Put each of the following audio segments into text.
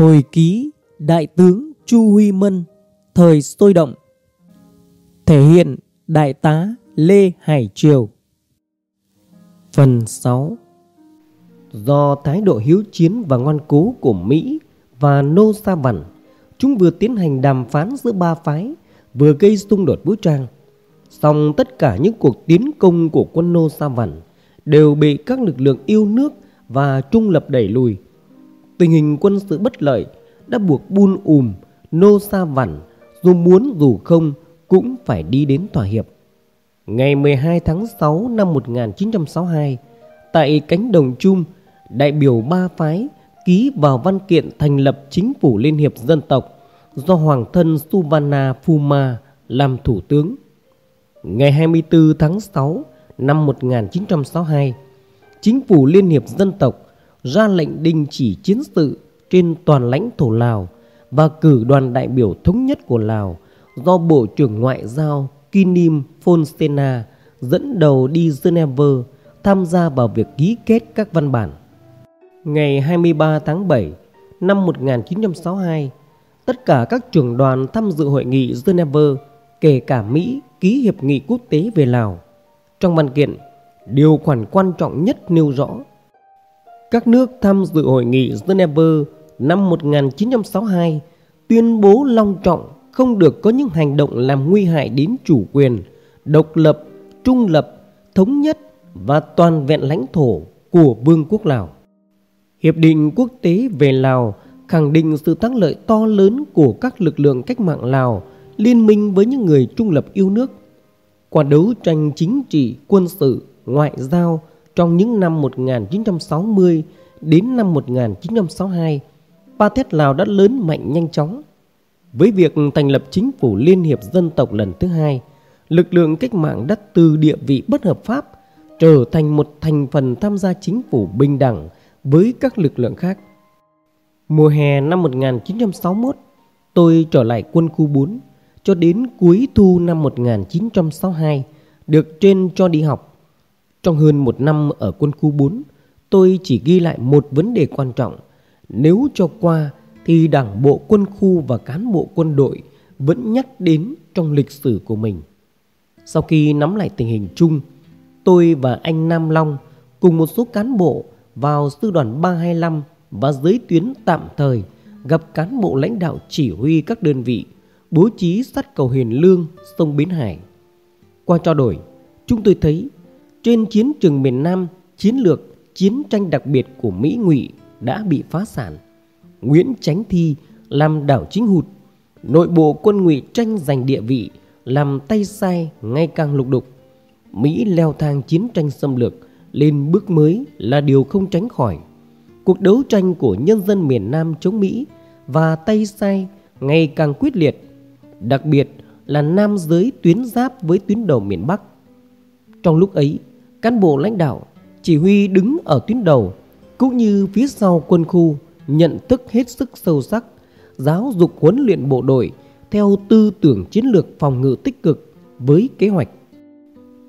Hồi ký Đại tướng Chu Huy Mân, Thời sôi động. Thể hiện Đại tá Lê Hải Triều. Phần 6 Do thái độ hiếu chiến và ngoan cố của Mỹ và Nô Sa Văn, Chúng vừa tiến hành đàm phán giữa ba phái, Vừa gây xung đột vũ trang. Song tất cả những cuộc tiến công của quân Nô Sa Văn Đều bị các lực lượng yêu nước và trung lập đẩy lùi. Tình hình quân sự bất lợi đã buộc Bun Ùm, Nô Sa Văn dù muốn dù không cũng phải đi đến thỏa hiệp. Ngày 12 tháng 6 năm 1962, tại cánh đồng chung, đại biểu ba phái ký vào văn kiện thành lập chính phủ liên hiệp dân tộc do hoàng thân suvanna Phuma làm thủ tướng. Ngày 24 tháng 6 năm 1962, chính phủ liên hiệp dân tộc ra lệnh đình chỉ chiến sự trên toàn lãnh thổ Lào và cử đoàn đại biểu thống nhất của Lào do Bộ trưởng Ngoại giao Kinim Fonsena dẫn đầu đi Geneva tham gia vào việc ký kết các văn bản. Ngày 23 tháng 7 năm 1962, tất cả các trưởng đoàn tham dự hội nghị Geneva, kể cả Mỹ, ký hiệp nghị quốc tế về Lào. Trong văn kiện, điều khoản quan trọng nhất nêu rõ các nước tham dự hội nghị Geneva năm 1962 tuyên bố long trọng không được có những hành động làm nguy hại đến chủ quyền, độc lập, trung lập, thống nhất và toàn vẹn lãnh thổ của Vương quốc Lào. Hiệp định quốc tế về Lào khẳng định sự thắng lợi to lớn của các lực lượng cách mạng Lào liên minh với những người trung lập yêu nước. Qua đấu tranh chính trị, quân sự, ngoại giao trong những năm 1960 đến năm 1962, Pathet Lào đã lớn mạnh nhanh chóng. Với việc thành lập chính phủ liên hiệp dân tộc lần thứ hai, lực lượng cách mạng đã từ địa vị bất hợp pháp trở thành một thành phần tham gia chính phủ bình đẳng với các lực lượng khác. Mùa hè năm 1961, tôi trở lại quân khu 4 cho đến cuối thu năm 1962 được trên cho đi học. Trong hơn một năm ở quân khu 4, tôi chỉ ghi lại một vấn đề quan trọng. Nếu cho qua thì đảng bộ quân khu và cán bộ quân đội vẫn nhắc đến trong lịch sử của mình. Sau khi nắm lại tình hình chung, tôi và anh Nam Long cùng một số cán bộ vào sư đoàn 325 và giới tuyến tạm thời gặp cán bộ lãnh đạo chỉ huy các đơn vị bố trí sát cầu Hiền Lương, sông Bến Hải. Qua trao đổi, chúng tôi thấy trên chiến trường miền Nam chiến lược chiến tranh đặc biệt của Mỹ ngụy đã bị phá sản. Nguyễn Chánh Thi làm đảo chính hụt, nội bộ quân ngụy tranh giành địa vị, làm tay sai ngày càng lục đục. Mỹ leo thang chiến tranh xâm lược lên bước mới là điều không tránh khỏi. Cuộc đấu tranh của nhân dân miền Nam chống Mỹ và tay sai ngày càng quyết liệt, đặc biệt là nam giới tuyến giáp với tuyến đầu miền Bắc. Trong lúc ấy, cán bộ lãnh đạo chỉ huy đứng ở tuyến đầu cũng như phía sau quân khu nhận thức hết sức sâu sắc, giáo dục huấn luyện bộ đội theo tư tưởng chiến lược phòng ngự tích cực với kế hoạch.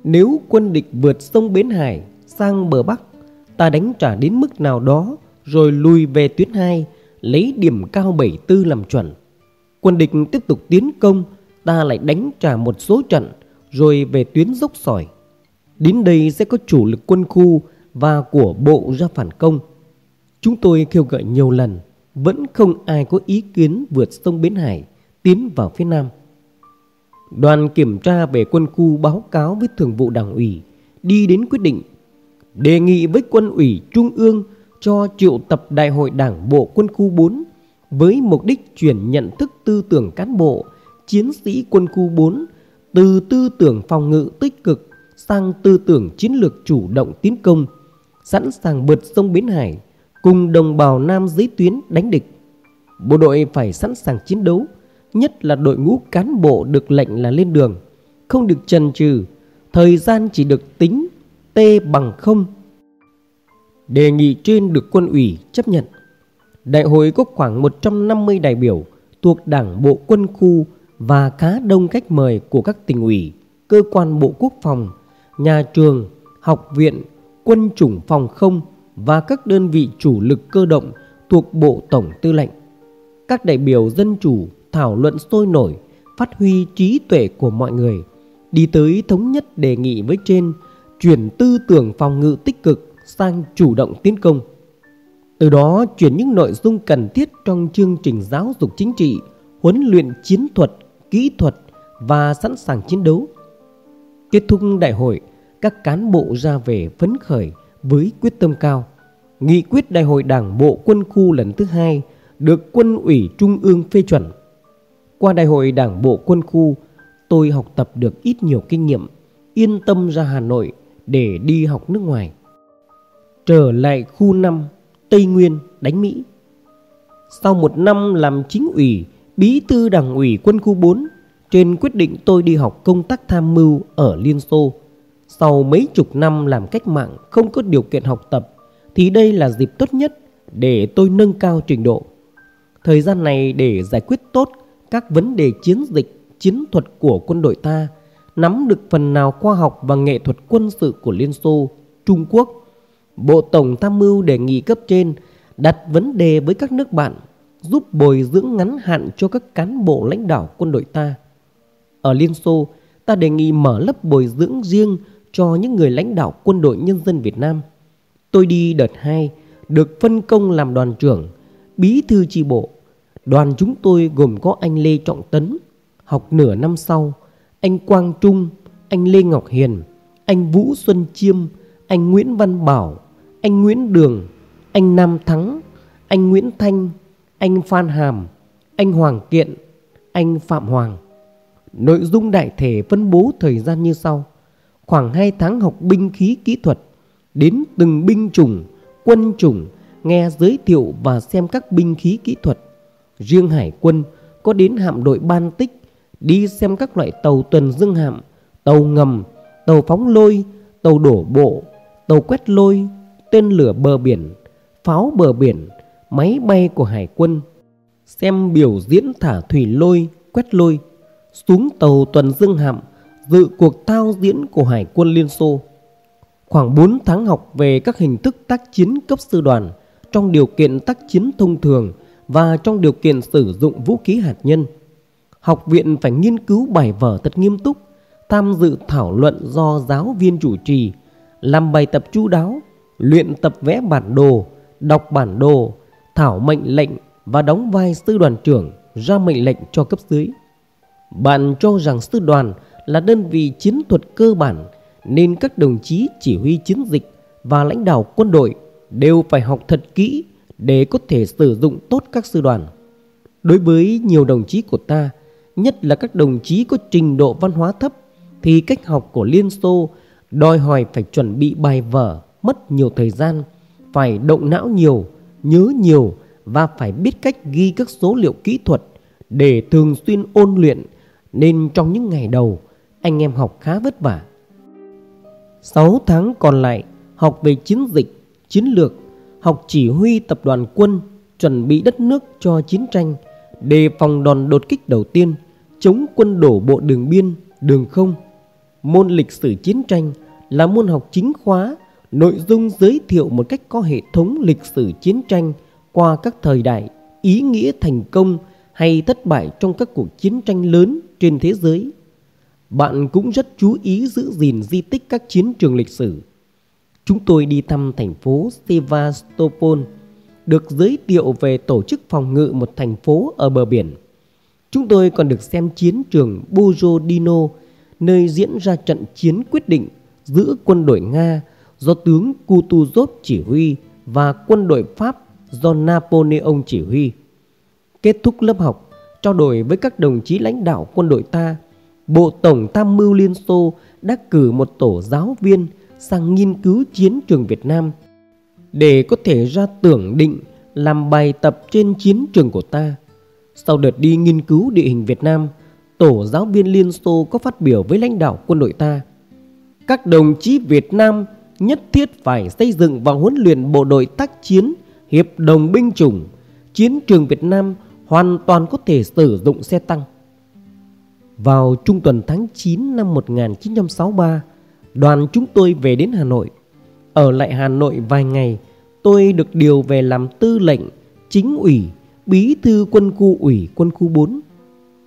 Nếu quân địch vượt sông Bến Hải sang bờ Bắc, ta đánh trả đến mức nào đó rồi lùi về tuyến 2, lấy điểm cao 74 làm chuẩn. Quân địch tiếp tục tiến công, ta lại đánh trả một số trận rồi về tuyến dốc sỏi. Đến đây sẽ có chủ lực quân khu và của bộ ra phản công. Chúng tôi kêu gọi nhiều lần, vẫn không ai có ý kiến vượt sông Bến Hải tiến vào phía Nam. Đoàn kiểm tra về quân khu báo cáo với thường vụ đảng ủy đi đến quyết định đề nghị với quân ủy trung ương cho triệu tập đại hội đảng bộ quân khu 4 với mục đích chuyển nhận thức tư tưởng cán bộ, chiến sĩ quân khu 4 từ tư tưởng phòng ngự tích cực sang tư tưởng chiến lược chủ động tiến công, sẵn sàng vượt sông Bến Hải cùng đồng bào Nam dưới tuyến đánh địch. Bộ đội phải sẵn sàng chiến đấu, nhất là đội ngũ cán bộ được lệnh là lên đường, không được chần chừ, thời gian chỉ được tính T bằng không. Đề nghị trên được quân ủy chấp nhận. Đại hội có khoảng 150 đại biểu thuộc Đảng Bộ Quân khu và khá đông cách mời của các tỉnh ủy, cơ quan Bộ Quốc phòng, nhà trường, học viện, quân chủng phòng không và các đơn vị chủ lực cơ động thuộc Bộ Tổng Tư lệnh. các đại biểu dân chủ thảo luận sôi nổi, phát huy trí tuệ của mọi người, đi tới thống nhất đề nghị với trên chuyển tư tưởng phòng ngự tích cực sang chủ động tiến công. Từ đó chuyển những nội dung cần thiết trong chương trình giáo dục chính trị, huấn luyện chiến thuật, kỹ thuật và sẵn sàng chiến đấu. Kết thúc đại hội, các cán bộ ra về phấn khởi với quyết tâm cao. Nghị quyết đại hội đảng bộ quân khu lần thứ hai được quân ủy trung ương phê chuẩn. Qua đại hội đảng bộ quân khu, tôi học tập được ít nhiều kinh nghiệm, yên tâm ra Hà Nội để đi học nước ngoài. Trở lại khu 5, Tây Nguyên, đánh Mỹ. Sau một năm làm chính ủy, bí thư đảng ủy quân khu 4, trên quyết định tôi đi học công tác tham mưu ở Liên Xô. Sau mấy chục năm làm cách mạng không có điều kiện học tập, thì đây là dịp tốt nhất để tôi nâng cao trình độ. Thời gian này để giải quyết tốt các vấn đề chiến dịch, chiến thuật của quân đội ta, nắm được phần nào khoa học và nghệ thuật quân sự của Liên Xô, Trung Quốc, Bộ Tổng Tham mưu đề nghị cấp trên đặt vấn đề với các nước bạn giúp bồi dưỡng ngắn hạn cho các cán bộ lãnh đạo quân đội ta. Ở Liên Xô, ta đề nghị mở lớp bồi dưỡng riêng cho những người lãnh đạo quân đội nhân dân Việt Nam. Tôi đi đợt 2, được phân công làm đoàn trưởng, bí thư chi bộ. Đoàn chúng tôi gồm có anh Lê Trọng Tấn, học nửa năm sau, anh Quang Trung, anh Lê Ngọc Hiền, anh Vũ Xuân Chiêm, anh Nguyễn Văn Bảo, anh Nguyễn Đường, anh Nam Thắng, anh Nguyễn Thanh, anh Phan Hàm, anh Hoàng Kiện, anh Phạm Hoàng. Nội dung đại thể phân bố thời gian như sau. Khoảng 2 tháng học binh khí kỹ thuật, đến từng binh chủng, quân chủng, nghe giới thiệu và xem các binh khí kỹ thuật. Riêng hải quân có đến hạm đội ban tích, đi xem các loại tàu tuần dương hạm, tàu ngầm, tàu phóng lôi, tàu đổ bộ, tàu quét lôi, tên lửa bờ biển, pháo bờ biển, máy bay của hải quân, xem biểu diễn thả thủy lôi, quét lôi, xuống tàu tuần dương hạm, dự cuộc thao diễn của hải quân Liên Xô. Khoảng 4 tháng học về các hình thức tác chiến cấp sư đoàn trong điều kiện tác chiến thông thường và trong điều kiện sử dụng vũ khí hạt nhân. Học viện phải nghiên cứu bài vở thật nghiêm túc, tham dự thảo luận do giáo viên chủ trì, làm bài tập chú đáo, luyện tập vẽ bản đồ, đọc bản đồ, thảo mệnh lệnh và đóng vai sư đoàn trưởng ra mệnh lệnh cho cấp dưới. Bạn cho rằng sư đoàn là đơn vị chiến thuật cơ bản nên các đồng chí chỉ huy chiến dịch và lãnh đạo quân đội đều phải học thật kỹ để có thể sử dụng tốt các sư đoàn. Đối với nhiều đồng chí của ta, nhất là các đồng chí có trình độ văn hóa thấp thì cách học của Liên Xô đòi hỏi phải chuẩn bị bài vở mất nhiều thời gian, phải động não nhiều, nhớ nhiều và phải biết cách ghi các số liệu kỹ thuật để thường xuyên ôn luyện nên trong những ngày đầu anh em học khá vất vả. 6 tháng còn lại học về chiến dịch, chiến lược, học chỉ huy tập đoàn quân, chuẩn bị đất nước cho chiến tranh, đề phòng đòn đột kích đầu tiên, chống quân đổ bộ đường biên, đường không. Môn lịch sử chiến tranh là môn học chính khóa, nội dung giới thiệu một cách có hệ thống lịch sử chiến tranh qua các thời đại, ý nghĩa thành công hay thất bại trong các cuộc chiến tranh lớn trên thế giới. Bạn cũng rất chú ý giữ gìn di tích các chiến trường lịch sử. Chúng tôi đi thăm thành phố Sevastopol, được giới thiệu về tổ chức phòng ngự một thành phố ở bờ biển. Chúng tôi còn được xem chiến trường Borodino, nơi diễn ra trận chiến quyết định giữa quân đội Nga do tướng Kutuzov chỉ huy và quân đội Pháp do Napoleon chỉ huy. Kết thúc lớp học, trao đổi với các đồng chí lãnh đạo quân đội ta, Bộ Tổng Tham mưu Liên Xô đã cử một tổ giáo viên sang nghiên cứu chiến trường Việt Nam để có thể ra tưởng định làm bài tập trên chiến trường của ta. Sau đợt đi nghiên cứu địa hình Việt Nam, tổ giáo viên Liên Xô có phát biểu với lãnh đạo quân đội ta. Các đồng chí Việt Nam nhất thiết phải xây dựng và huấn luyện bộ đội tác chiến hiệp đồng binh chủng. Chiến trường Việt Nam hoàn toàn có thể sử dụng xe tăng. Vào trung tuần tháng 9 năm 1963, đoàn chúng tôi về đến Hà Nội. Ở lại Hà Nội vài ngày, tôi được điều về làm tư lệnh, chính ủy bí thư quân khu ủy quân khu 4.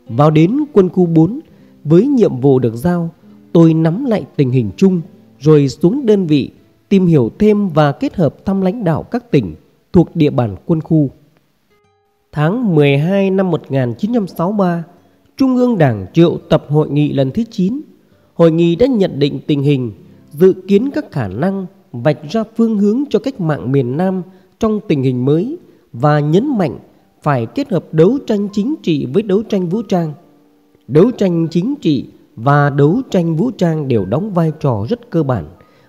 Vào đến quân khu 4, với nhiệm vụ được giao, tôi nắm lại tình hình chung rồi xuống đơn vị tìm hiểu thêm và kết hợp thăm lãnh đạo các tỉnh thuộc địa bàn quân khu. Tháng 12 năm 1963, Trung ương Đảng triệu tập hội nghị lần thứ 9. Hội nghị đã nhận định tình hình, dự kiến các khả năng, vạch ra phương hướng cho cách mạng miền Nam trong tình hình mới và nhấn mạnh phải kết hợp đấu tranh chính trị với đấu tranh vũ trang. Đấu tranh chính trị và đấu tranh vũ trang đều đóng vai trò rất cơ bản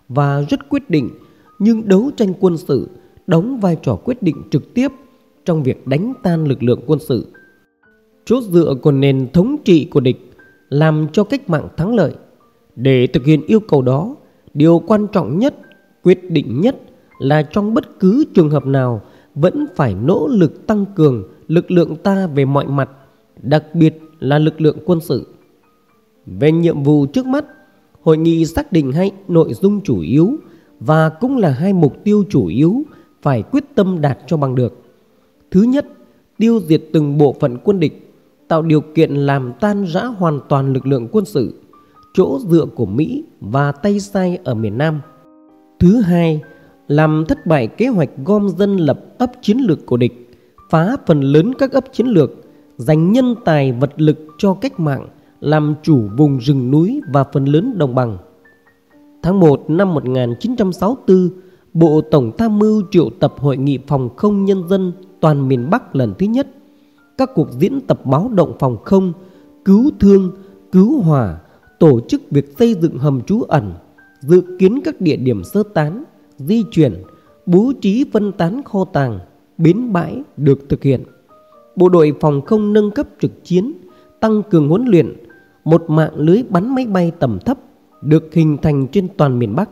và rất quyết định, nhưng đấu tranh quân sự đóng vai trò quyết định trực tiếp trong việc đánh tan lực lượng quân sự. Chốt dựa của nền thống trị của địch làm cho cách mạng thắng lợi. Để thực hiện yêu cầu đó, điều quan trọng nhất, quyết định nhất là trong bất cứ trường hợp nào vẫn phải nỗ lực tăng cường lực lượng ta về mọi mặt, đặc biệt là lực lượng quân sự. Về nhiệm vụ trước mắt, hội nghị xác định hai nội dung chủ yếu và cũng là hai mục tiêu chủ yếu phải quyết tâm đạt cho bằng được. Thứ nhất, tiêu diệt từng bộ phận quân địch, tạo điều kiện làm tan rã hoàn toàn lực lượng quân sự, chỗ dựa của Mỹ và Tây Sai ở miền Nam. Thứ hai, làm thất bại kế hoạch gom dân lập ấp chiến lược của địch, phá phần lớn các ấp chiến lược, dành nhân tài vật lực cho cách mạng, làm chủ vùng rừng núi và phần lớn đồng bằng. Tháng 1 năm 1964, Bộ Tổng Tham mưu triệu tập Hội nghị Phòng không Nhân dân toàn miền Bắc lần thứ nhất. Các cuộc diễn tập báo động phòng không, cứu thương, cứu hỏa, tổ chức việc xây dựng hầm trú ẩn, dự kiến các địa điểm sơ tán, di chuyển, bố trí phân tán kho tàng, bến bãi được thực hiện. Bộ đội phòng không nâng cấp trực chiến, tăng cường huấn luyện, một mạng lưới bắn máy bay tầm thấp được hình thành trên toàn miền Bắc.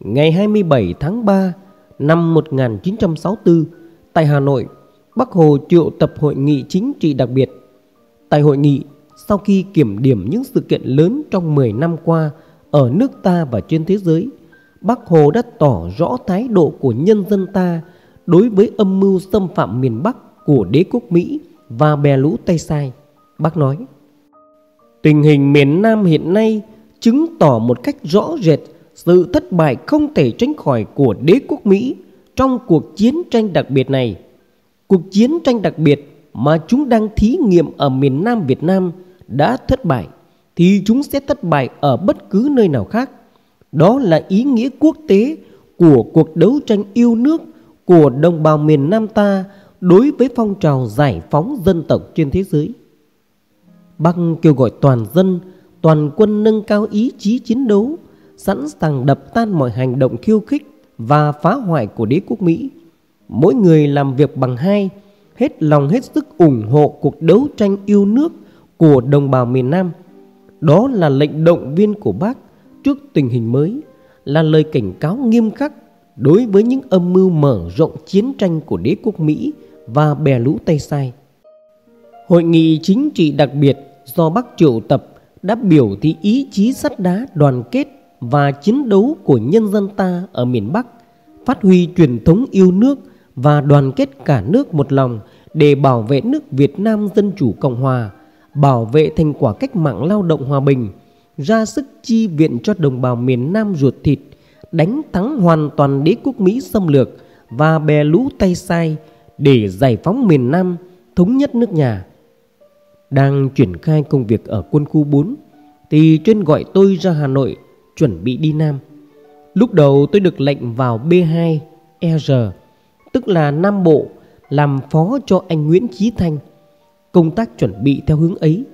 Ngày 27 tháng 3 năm 1964 tại Hà Nội, Bắc Hồ triệu tập hội nghị chính trị đặc biệt. Tại hội nghị, sau khi kiểm điểm những sự kiện lớn trong 10 năm qua ở nước ta và trên thế giới, Bắc Hồ đã tỏ rõ thái độ của nhân dân ta đối với âm mưu xâm phạm miền Bắc của đế quốc Mỹ và bè lũ Tây Sai. Bác nói, tình hình miền Nam hiện nay chứng tỏ một cách rõ rệt sự thất bại không thể tránh khỏi của đế quốc Mỹ trong cuộc chiến tranh đặc biệt này. Cuộc chiến tranh đặc biệt mà chúng đang thí nghiệm ở miền Nam Việt Nam đã thất bại thì chúng sẽ thất bại ở bất cứ nơi nào khác. Đó là ý nghĩa quốc tế của cuộc đấu tranh yêu nước của đồng bào miền Nam ta đối với phong trào giải phóng dân tộc trên thế giới. Bác kêu gọi toàn dân, toàn quân nâng cao ý chí chiến đấu, sẵn sàng đập tan mọi hành động khiêu khích và phá hoại của đế quốc Mỹ. Mỗi người làm việc bằng hai, hết lòng hết sức ủng hộ cuộc đấu tranh yêu nước của đồng bào miền Nam. Đó là lệnh động viên của bác trước tình hình mới, là lời cảnh cáo nghiêm khắc đối với những âm mưu mở rộng chiến tranh của đế quốc Mỹ và bè lũ Tây Sai. Hội nghị chính trị đặc biệt do Bắc triệu tập đã biểu thị ý chí sắt đá đoàn kết và chiến đấu của nhân dân ta ở miền Bắc, phát huy truyền thống yêu nước và đoàn kết cả nước một lòng để bảo vệ nước Việt Nam Dân Chủ Cộng Hòa, bảo vệ thành quả cách mạng lao động hòa bình, ra sức chi viện cho đồng bào miền Nam ruột thịt, đánh thắng hoàn toàn đế quốc Mỹ xâm lược và bè lũ tay sai để giải phóng miền Nam, thống nhất nước nhà. Đang triển khai công việc ở quân khu 4 thì chuyên gọi tôi ra Hà Nội chuẩn bị đi Nam. Lúc đầu tôi được lệnh vào B2 ER, tức là Nam Bộ, làm phó cho anh Nguyễn Chí Thanh. Công tác chuẩn bị theo hướng ấy,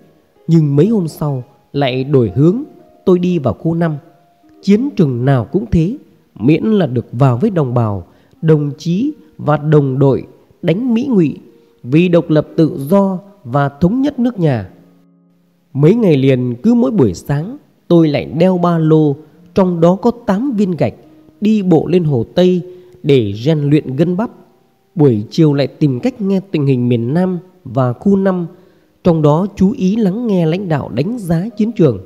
nhưng mấy hôm sau lại đổi hướng, tôi đi vào khu 5. Chiến trường nào cũng thế, miễn là được vào với đồng bào, đồng chí và đồng đội đánh Mỹ ngụy vì độc lập tự do và thống nhất nước nhà. Mấy ngày liền cứ mỗi buổi sáng tôi lại đeo ba lô trong đó có 8 viên gạch đi bộ lên hồ Tây để rèn luyện gân bắp. Buổi chiều lại tìm cách nghe tình hình miền Nam và khu 5, trong đó chú ý lắng nghe lãnh đạo đánh giá chiến trường.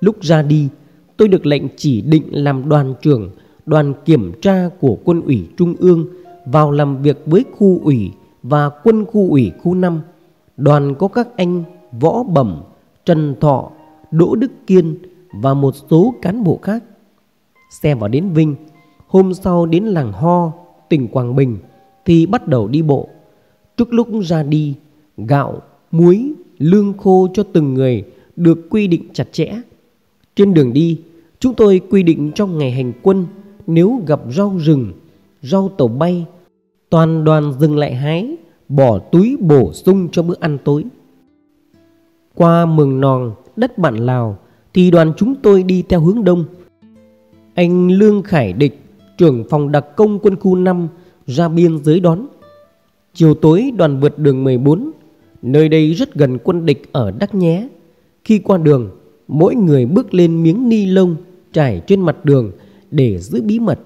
Lúc ra đi, tôi được lệnh chỉ định làm đoàn trưởng đoàn kiểm tra của quân ủy Trung ương vào làm việc với khu ủy và quân khu ủy khu 5 Đoàn có các anh Võ Bẩm, Trần Thọ, Đỗ Đức Kiên và một số cán bộ khác Xe vào đến Vinh Hôm sau đến làng Ho, tỉnh Quảng Bình Thì bắt đầu đi bộ. Trước lúc ra đi Gạo, muối, lương khô cho từng người Được quy định chặt chẽ. Trên đường đi Chúng tôi quy định trong ngày hành quân Nếu gặp rau rừng, rau tàu bay Toàn đoàn dừng lại hái Bỏ túi bổ sung cho bữa ăn tối. Qua mường nòng, đất bạn Lào Thì đoàn chúng tôi đi theo hướng đông. Anh Lương Khải Địch Trưởng phòng đặc công quân khu 5 Ra biên giới đón. Chiều tối, đoàn vượt đường 14 Nơi đây rất gần quân địch ở Đắc Nhé. Khi qua đường, Mỗi người bước lên miếng ni lông Trải trên mặt đường Để giữ bí mật.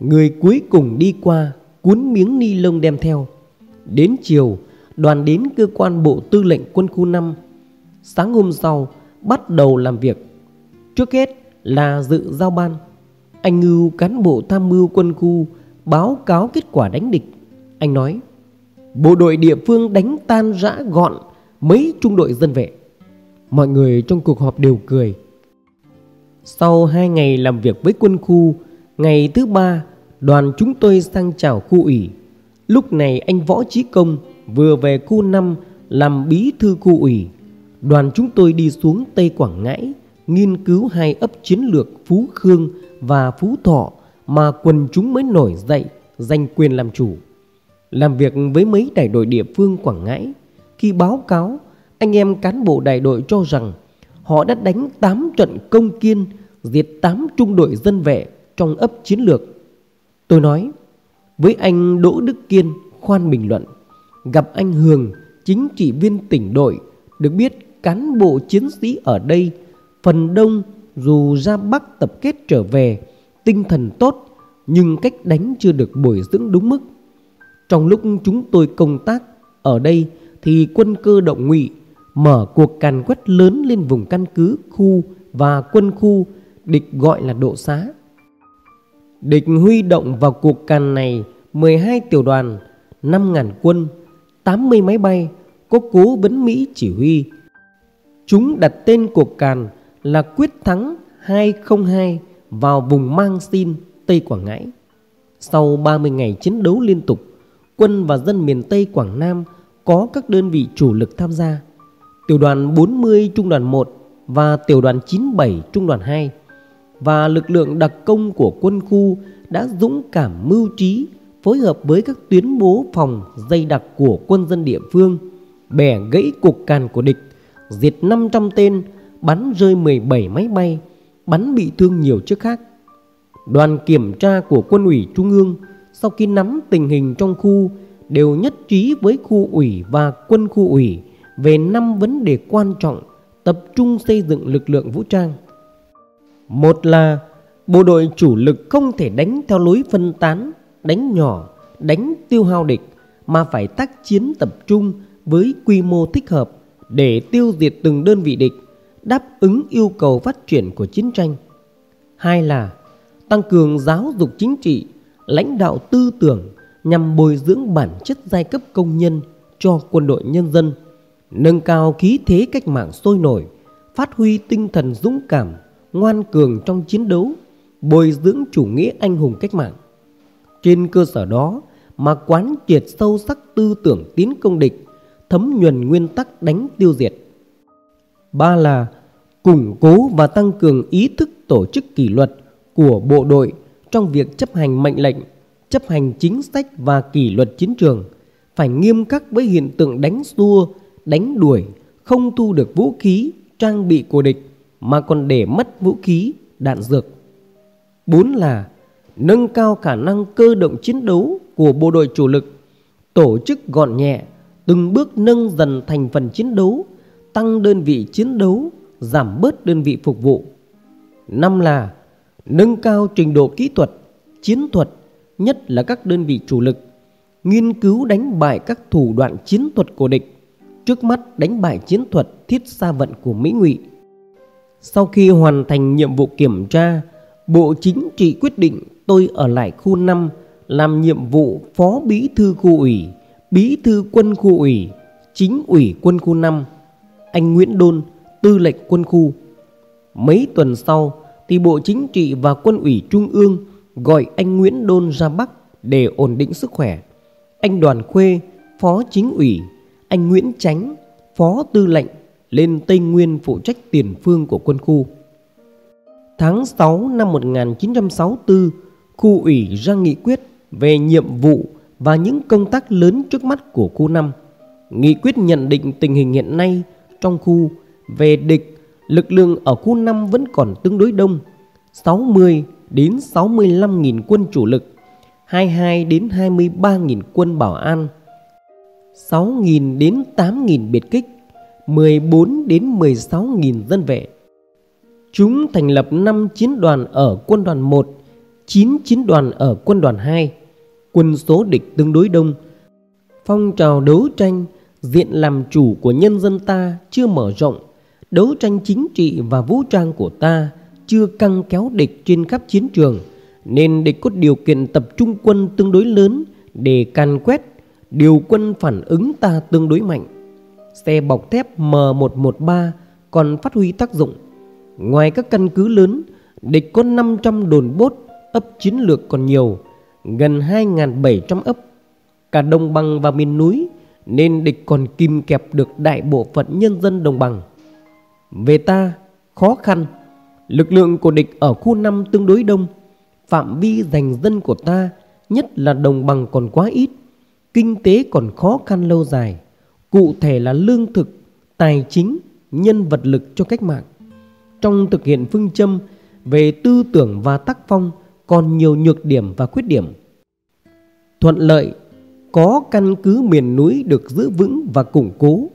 Người cuối cùng đi qua, Cuốn miếng ni lông đem theo. Đến chiều, Đoàn đến cơ quan bộ tư lệnh quân khu 5 Sáng hôm sau, Bắt đầu làm việc. Trước hết là dự giao ban. Anh Ngưu, cán bộ tham mưu quân khu, Báo cáo kết quả đánh địch. Anh nói, Bộ đội địa phương đánh tan rã gọn Mấy trung đội dân vệ. Mọi người trong cuộc họp đều cười. Sau 2 ngày làm việc với quân khu, Ngày thứ ba, Đoàn chúng tôi sang chào khu ủy. Lúc này anh Võ Trí Công Vừa về khu 5 Làm bí thư khu ủy. Đoàn chúng tôi đi xuống Tây Quảng Ngãi Nghiên cứu hai ấp chiến lược Phú Khương và Phú Thọ Mà quần chúng mới nổi dậy Giành quyền làm chủ. Làm việc với mấy đại đội địa phương Quảng Ngãi, Khi báo cáo, Anh em cán bộ đại đội cho rằng Họ đã đánh 8 trận công kiên, Diệt 8 trung đội dân vệ Trong ấp chiến lược. Tôi nói, Với anh Đỗ Đức Kiên khoan bình luận, Gặp anh Hường, Chính trị viên tỉnh đội, Được biết cán bộ chiến sĩ ở đây, Phần đông dù ra Bắc tập kết trở về, Tinh thần tốt, Nhưng cách đánh chưa được bồi dưỡng đúng mức. Trong lúc chúng tôi công tác, Ở đây thì quân cơ động ngụy Mở cuộc càn quét lớn lên vùng căn cứ, khu Và quân khu, Địch gọi là độ xá. Địch huy động vào cuộc càn này 12 tiểu đoàn 5.000 quân 80 máy bay, Có cố vấn Mỹ chỉ huy. Chúng đặt tên cuộc càn là Quyết Thắng 202 vào vùng Mang Xin, Tây Quảng Ngãi. Sau 30 ngày chiến đấu liên tục, quân và dân miền Tây Quảng Nam có các đơn vị chủ lực tham gia. Tiểu đoàn 40 Trung đoàn 1 và tiểu đoàn 97 Trung đoàn 2 và lực lượng đặc công của quân khu đã dũng cảm mưu trí phối hợp với các tuyến bố phòng dây đặc của quân dân địa phương bẻ gãy cục càn của địch diệt 500 tên bắn rơi 17 máy bay bắn bị thương nhiều chiếc khác. Đoàn kiểm tra của quân ủy trung ương sau khi nắm tình hình trong khu đều nhất trí với khu ủy và quân khu ủy về năm vấn đề quan trọng tập trung xây dựng lực lượng vũ trang. Một là bộ đội chủ lực không thể đánh theo lối phân tán, đánh nhỏ, đánh tiêu hao địch mà phải tác chiến tập trung với quy mô thích hợp để tiêu diệt từng đơn vị địch, đáp ứng yêu cầu phát triển của chiến tranh. Hai là tăng cường giáo dục chính trị, lãnh đạo tư tưởng nhằm bồi dưỡng bản chất giai cấp công nhân cho quân đội nhân dân, nâng cao khí thế cách mạng sôi nổi, phát huy tinh thần dũng cảm ngoan cường trong chiến đấu, bồi dưỡng chủ nghĩa anh hùng cách mạng. Trên cơ sở đó mà quán triệt sâu sắc tư tưởng tiến công địch, thấm nhuần nguyên tắc đánh tiêu diệt. Ba là củng cố và tăng cường ý thức tổ chức kỷ luật của bộ đội trong việc chấp hành mệnh lệnh, chấp hành chính sách và kỷ luật chiến trường, phải nghiêm khắc với hiện tượng đánh xua, đánh đuổi, không thu được vũ khí, trang bị của địch mà còn để mất vũ khí, đạn dược. Bốn là nâng cao khả năng cơ động chiến đấu của bộ đội chủ lực, tổ chức gọn nhẹ, từng bước nâng dần thành phần chiến đấu, tăng đơn vị chiến đấu, giảm bớt đơn vị phục vụ. Năm là nâng cao trình độ kỹ thuật, chiến thuật, nhất là các đơn vị chủ lực, nghiên cứu đánh bại các thủ đoạn chiến thuật của địch, trước mắt đánh bại chiến thuật thiết xa vận của Mỹ Ngụy sau khi hoàn thành nhiệm vụ kiểm tra, Bộ Chính trị quyết định tôi ở lại khu 5 làm nhiệm vụ Phó Bí thư khu ủy, Bí thư quân khu ủy, chính ủy quân khu 5, anh Nguyễn Đôn, tư lệnh quân khu. Mấy tuần sau thì Bộ Chính trị và Quân ủy Trung ương gọi anh Nguyễn Đôn ra Bắc để ổn định sức khỏe. Anh Đoàn Khuê, phó chính ủy, anh Nguyễn Chánh, phó tư lệnh lên Tây Nguyên phụ trách tiền phương của quân khu. Tháng 6 năm 1964, khu ủy ra nghị quyết về nhiệm vụ và những công tác lớn trước mắt của khu 5. Nghị quyết nhận định tình hình hiện nay trong khu về địch, lực lượng ở khu 5 vẫn còn tương đối đông, 60 đến 65.000 quân chủ lực, 22 đến 23.000 quân bảo an, 6.000 đến 8.000 biệt kích, 14 đến 16.000 dân vệ. Chúng thành lập 5 chiến đoàn ở quân đoàn 1, 9 chiến đoàn ở quân đoàn 2. Quân số địch tương đối đông. Phong trào đấu tranh, diện làm chủ của nhân dân ta chưa mở rộng. Đấu tranh chính trị và vũ trang của ta chưa căng kéo địch trên khắp chiến trường nên địch có điều kiện tập trung quân tương đối lớn để càn quét điều quân phản ứng ta tương đối mạnh. Xe bọc thép M113 còn phát huy tác dụng. Ngoài các căn cứ lớn, địch có 500 đồn bốt, ấp chiến lược còn nhiều, gần 2.700 ấp. Cả đồng bằng và miền núi nên địch còn kìm kẹp được đại bộ phận nhân dân đồng bằng. Về ta, khó khăn, lực lượng của địch ở khu 5 tương đối đông, phạm vi giành dân của ta, nhất là đồng bằng còn quá ít, kinh tế còn khó khăn lâu dài, cụ thể là lương thực, tài chính, nhân vật lực cho cách mạng. Trong thực hiện phương châm về tư tưởng và tác phong còn nhiều nhược điểm và khuyết điểm. Thuận lợi có căn cứ miền núi được giữ vững và củng cố.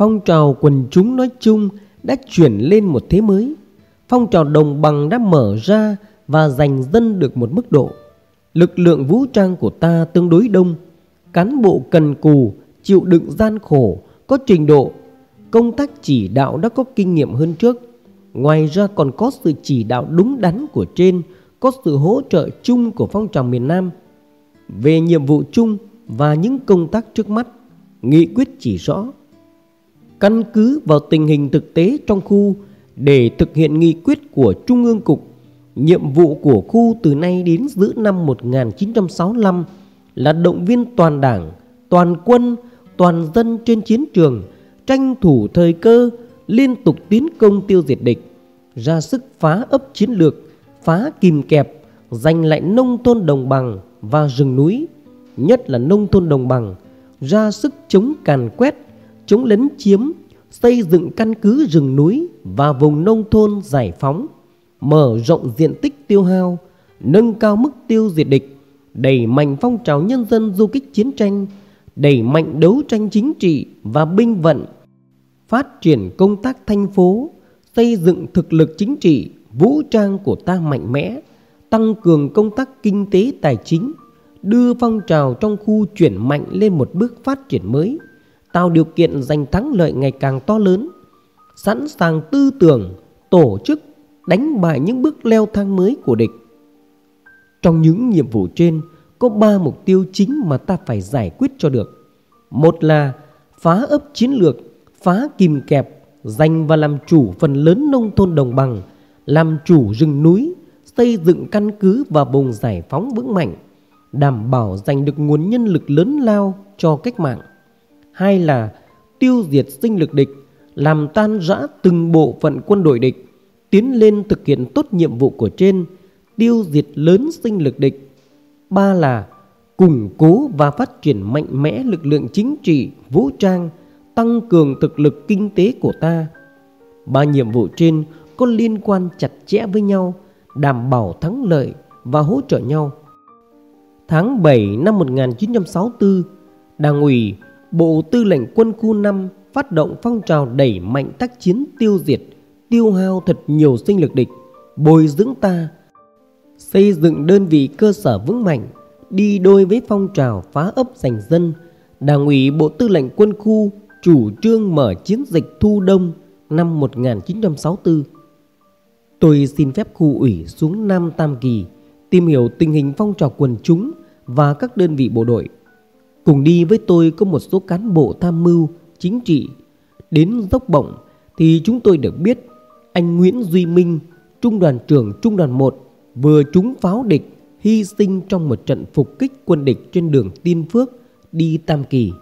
Phong trào quần chúng nói chung đã chuyển lên một thế mới. Phong trào đồng bằng đã mở ra và giành dân được một mức độ. Lực lượng vũ trang của ta tương đối đông, cán bộ cần cù, chịu đựng gian khổ, có trình độ, công tác chỉ đạo đã có kinh nghiệm hơn trước. Ngoài ra còn có sự chỉ đạo đúng đắn của trên, có sự hỗ trợ chung của phong trào miền Nam. Về nhiệm vụ chung và những công tác trước mắt, nghị quyết chỉ rõ. Căn cứ vào tình hình thực tế trong khu để thực hiện nghị quyết của Trung ương Cục, nhiệm vụ của khu từ nay đến giữa năm 1965 là động viên toàn đảng, toàn quân, toàn dân trên chiến trường, tranh thủ thời cơ, liên tục tiến công tiêu diệt địch, ra sức phá ấp chiến lược, phá kìm kẹp, giành lại nông thôn đồng bằng và rừng núi, nhất là nông thôn đồng bằng, ra sức chống càn quét, chống lấn chiếm, xây dựng căn cứ rừng núi và vùng nông thôn giải phóng, mở rộng diện tích tiêu hao, nâng cao mức tiêu diệt địch, đẩy mạnh phong trào nhân dân du kích chiến tranh, đẩy mạnh đấu tranh chính trị và binh vận, phát triển công tác thành phố, xây dựng thực lực chính trị, vũ trang của ta mạnh mẽ, tăng cường công tác kinh tế tài chính, đưa phong trào trong khu chuyển mạnh lên một bước phát triển mới, tạo điều kiện giành thắng lợi ngày càng to lớn, sẵn sàng tư tưởng, tổ chức, đánh bại những bước leo thang mới của địch. Trong những nhiệm vụ trên, có ba mục tiêu chính mà ta phải giải quyết cho được. Một là phá ấp chiến lược, phá kìm kẹp, giành và làm chủ phần lớn nông thôn đồng bằng, làm chủ rừng núi, xây dựng căn cứ và vùng giải phóng vững mạnh, đảm bảo giành được nguồn nhân lực lớn lao cho cách mạng. Hai là tiêu diệt sinh lực địch, làm tan rã từng bộ phận quân đội địch, tiến lên thực hiện tốt nhiệm vụ của trên, tiêu diệt lớn sinh lực địch, Ba là củng cố và phát triển mạnh mẽ lực lượng chính trị, vũ trang, tăng cường thực lực kinh tế của ta. Ba nhiệm vụ trên có liên quan chặt chẽ với nhau, đảm bảo thắng lợi và hỗ trợ nhau. Tháng 7 năm 1964, Đảng ủy, Bộ Tư lệnh Quân khu 5 phát động phong trào đẩy mạnh tác chiến tiêu diệt, tiêu hao thật nhiều sinh lực địch, bồi dưỡng ta xây dựng đơn vị cơ sở vững mạnh đi đôi với phong trào phá ấp giành dân. Đảng ủy bộ tư lệnh quân khu chủ trương mở chiến dịch thu đông năm 1964 tôi xin phép khu ủy xuống Nam Tam Kỳ tìm hiểu tình hình phong trào quần chúng và các đơn vị bộ đội. Cùng đi với tôi có một số cán bộ tham mưu, chính trị. Đến dốc bổng thì chúng tôi được biết anh Nguyễn Duy Minh, trung đoàn trưởng trung đoàn 1 vừa trúng pháo địch hy sinh trong một trận phục kích quân địch trên đường Tiên Phước đi Tam Kỳ.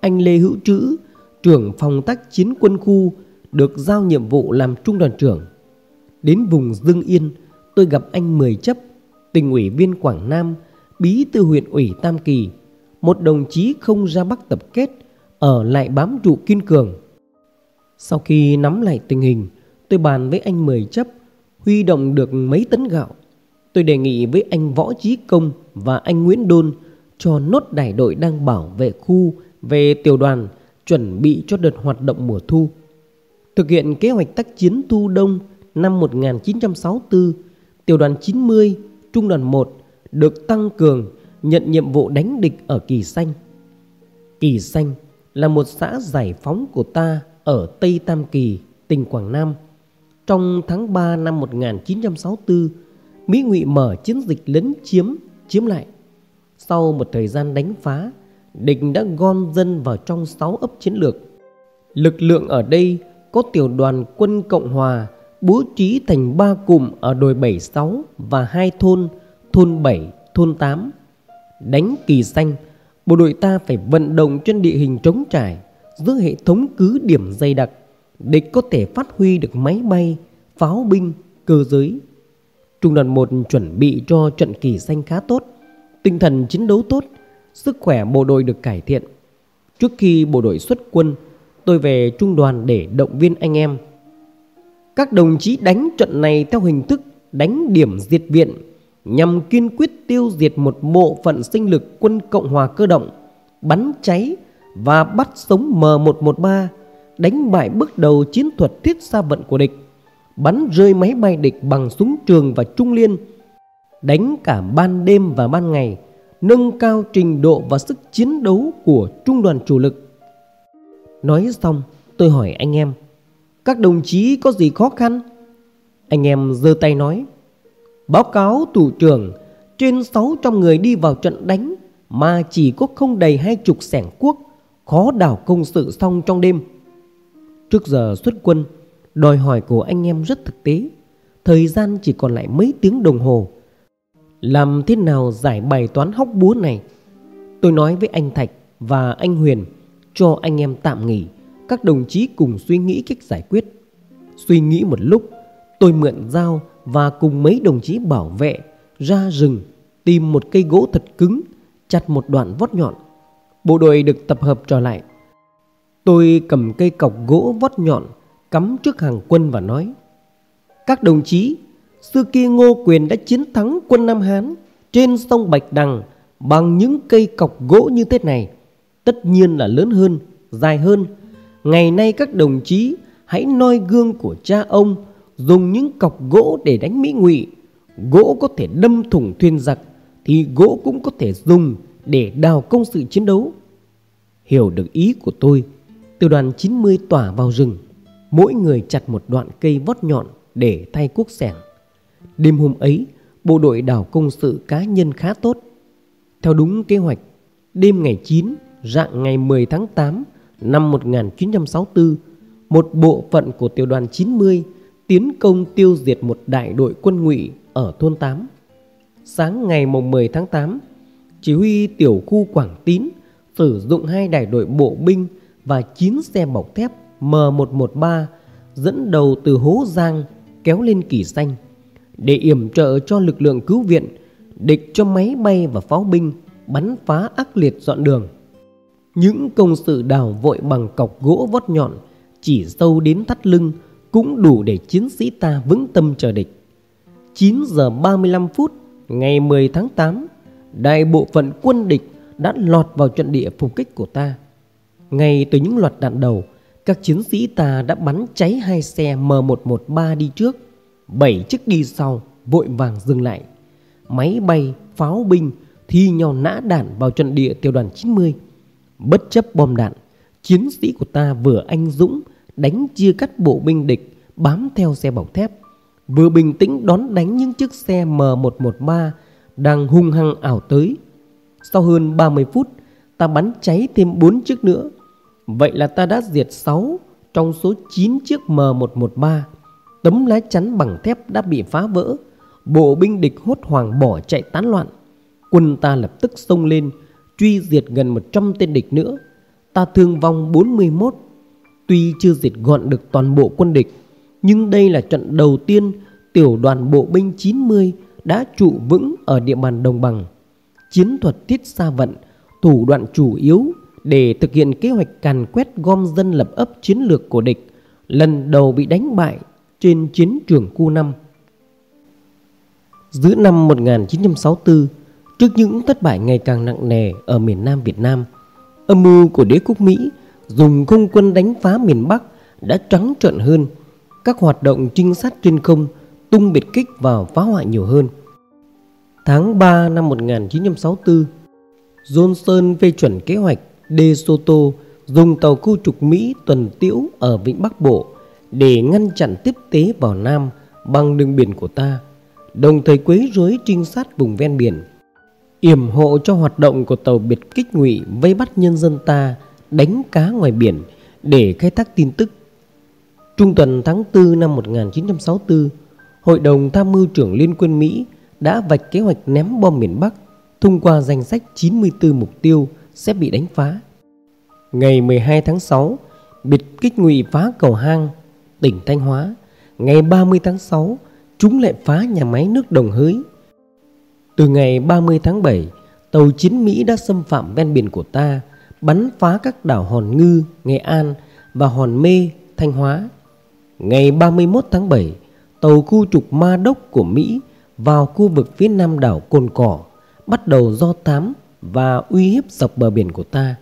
Anh Lê Hữu Trữ, trưởng phòng tác chiến quân khu, được giao nhiệm vụ làm trung đoàn trưởng. Đến vùng Dương Yên, tôi gặp anh Mười Chấp, tỉnh ủy viên Quảng Nam, bí thư huyện ủy Tam Kỳ, một đồng chí không ra Bắc tập kết, ở lại bám trụ kiên cường. Sau khi nắm lại tình hình, tôi bàn với anh Mười Chấp huy động được mấy tấn gạo. Tôi đề nghị với anh Võ Chí Công và anh Nguyễn Đôn cho nốt đại đội đang bảo vệ khu về tiểu đoàn chuẩn bị cho đợt hoạt động mùa thu. Thực hiện kế hoạch tác chiến thu đông năm 1964, tiểu đoàn 90, trung đoàn 1 được tăng cường nhận nhiệm vụ đánh địch ở Kỳ Xanh. Kỳ Xanh là một xã giải phóng của ta ở Tây Tam Kỳ, tỉnh Quảng Nam. Trong tháng 3 năm 1964, Mỹ Ngụy mở chiến dịch lấn chiếm, chiếm lại. Sau một thời gian đánh phá, địch đã gom dân vào trong 6 ấp chiến lược. Lực lượng ở đây có tiểu đoàn quân Cộng Hòa bố trí thành ba cụm ở đồi 76 và hai thôn, thôn 7, thôn 8. Đánh kỳ xanh, bộ đội ta phải vận động trên địa hình trống trải giữa hệ thống cứ điểm dày đặc. Địch có thể phát huy được máy bay, pháo binh, cơ giới. Trung đoàn 1 chuẩn bị cho trận kỳ xanh khá tốt, tinh thần chiến đấu tốt, sức khỏe bộ đội được cải thiện. Trước khi bộ đội xuất quân, tôi về trung đoàn để động viên anh em. Các đồng chí đánh trận này theo hình thức đánh điểm diệt viện nhằm kiên quyết tiêu diệt một bộ phận sinh lực quân Cộng hòa cơ động, bắn cháy và bắt sống M113, đánh bại bước đầu chiến thuật thiết xa vận của địch, bắn rơi máy bay địch bằng súng trường và trung liên, đánh cả ban đêm và ban ngày, nâng cao trình độ và sức chiến đấu của trung đoàn chủ lực. Nói xong, tôi hỏi anh em, các đồng chí có gì khó khăn? Anh em giơ tay nói, báo cáo tù trưởng, trên 600 người đi vào trận đánh mà chỉ có không đầy hai chục sẻng quốc, khó đảo công sự xong trong đêm. Trước giờ xuất quân, đòi hỏi của anh em rất thực tế, thời gian chỉ còn lại mấy tiếng đồng hồ. Làm thế nào giải bài toán hóc búa này? Tôi nói với anh Thạch và anh Huyền cho anh em tạm nghỉ, các đồng chí cùng suy nghĩ cách giải quyết. Suy nghĩ một lúc, tôi mượn dao và cùng mấy đồng chí bảo vệ ra rừng tìm một cây gỗ thật cứng, chặt một đoạn vót nhọn. Bộ đội được tập hợp trở lại. Tôi cầm cây cọc gỗ vót nhọn cắm trước hàng quân và nói Các đồng chí, xưa kia Ngô Quyền đã chiến thắng quân Nam Hán trên sông Bạch Đằng bằng những cây cọc gỗ như thế này. Tất nhiên là lớn hơn, dài hơn. Ngày nay các đồng chí hãy noi gương của cha ông dùng những cọc gỗ để đánh Mỹ ngụy. Gỗ có thể đâm thủng thuyền giặc thì gỗ cũng có thể dùng để đào công sự chiến đấu. Hiểu được ý của tôi, tiểu đoàn 90 tỏa vào rừng, mỗi người chặt một đoạn cây vót nhọn để thay cuốc sẻng. Đêm hôm ấy, bộ đội đào công sự cá nhân khá tốt. Theo đúng kế hoạch, đêm ngày 9, rạng ngày 10 tháng 8 năm 1964, một bộ phận của tiểu đoàn 90 tiến công tiêu diệt một đại đội quân ngụy ở thôn 8. Sáng ngày 10 tháng 8, chỉ huy tiểu khu Quảng Tín sử dụng hai đại đội bộ binh và 9 xe bọc thép M113 dẫn đầu từ Hố Giang kéo lên Kỳ Xanh để yểm trợ cho lực lượng cứu viện, địch cho máy bay và pháo binh bắn phá ác liệt dọn đường. Những công sự đào vội bằng cọc gỗ vót nhọn chỉ sâu đến thắt lưng cũng đủ để chiến sĩ ta vững tâm chờ địch. 9 giờ 35 phút ngày 10 tháng 8, đại bộ phận quân địch đã lọt vào trận địa phục kích của ta. Ngay từ những loạt đạn đầu, các chiến sĩ ta đã bắn cháy hai xe M113 đi trước, 7 chiếc đi sau vội vàng dừng lại. Máy bay, pháo binh thi nhau nã đạn vào trận địa tiểu đoàn 90. Bất chấp bom đạn, chiến sĩ của ta vừa anh dũng đánh chia cắt bộ binh địch bám theo xe bọc thép, vừa bình tĩnh đón đánh những chiếc xe M113 đang hung hăng ảo tới. Sau hơn 30 phút, ta bắn cháy thêm 4 chiếc nữa. Vậy là ta đã diệt 6 trong số 9 chiếc M113. Tấm lá chắn bằng thép đã bị phá vỡ. Bộ binh địch hốt hoảng bỏ chạy tán loạn. Quân ta lập tức xông lên, truy diệt gần 100 tên địch nữa. Ta thương vong 41. Tuy chưa diệt gọn được toàn bộ quân địch, nhưng đây là trận đầu tiên tiểu đoàn bộ binh 90 đã trụ vững ở địa bàn đồng bằng. Chiến thuật thiết xa vận, thủ đoạn chủ yếu để thực hiện kế hoạch càn quét gom dân lập ấp chiến lược của địch lần đầu bị đánh bại trên chiến trường khu 5. Giữa năm 1964, trước những thất bại ngày càng nặng nề ở miền Nam Việt Nam, âm mưu của đế quốc Mỹ dùng không quân đánh phá miền Bắc đã trắng trợn hơn. Các hoạt động trinh sát trên không tung biệt kích vào phá hoại nhiều hơn. Tháng 3 năm 1964, Johnson phê chuẩn kế hoạch De Soto dùng tàu khu trục Mỹ tuần tiễu ở vịnh Bắc Bộ để ngăn chặn tiếp tế vào Nam bằng đường biển của ta, đồng thời quấy rối trinh sát vùng ven biển, yểm hộ cho hoạt động của tàu biệt kích ngụy vây bắt nhân dân ta đánh cá ngoài biển để khai thác tin tức. Trung tuần tháng 4 năm 1964, Hội đồng Tham mưu trưởng Liên quân Mỹ đã vạch kế hoạch ném bom miền Bắc thông qua danh sách 94 mục tiêu sẽ bị đánh phá. Ngày 12 tháng 6, biệt kích ngụy phá cầu hang, tỉnh Thanh Hóa. Ngày 30 tháng 6, chúng lại phá nhà máy nước Đồng Hới. Từ ngày 30 tháng 7, tàu chiến Mỹ đã xâm phạm ven biển của ta, bắn phá các đảo Hòn Ngư, Nghệ An và Hòn Mê, Thanh Hóa. Ngày 31 tháng 7, tàu khu trục Ma Đốc của Mỹ vào khu vực phía nam đảo Cồn Cỏ bắt đầu do thám và uy hiếp dọc bờ biển của ta.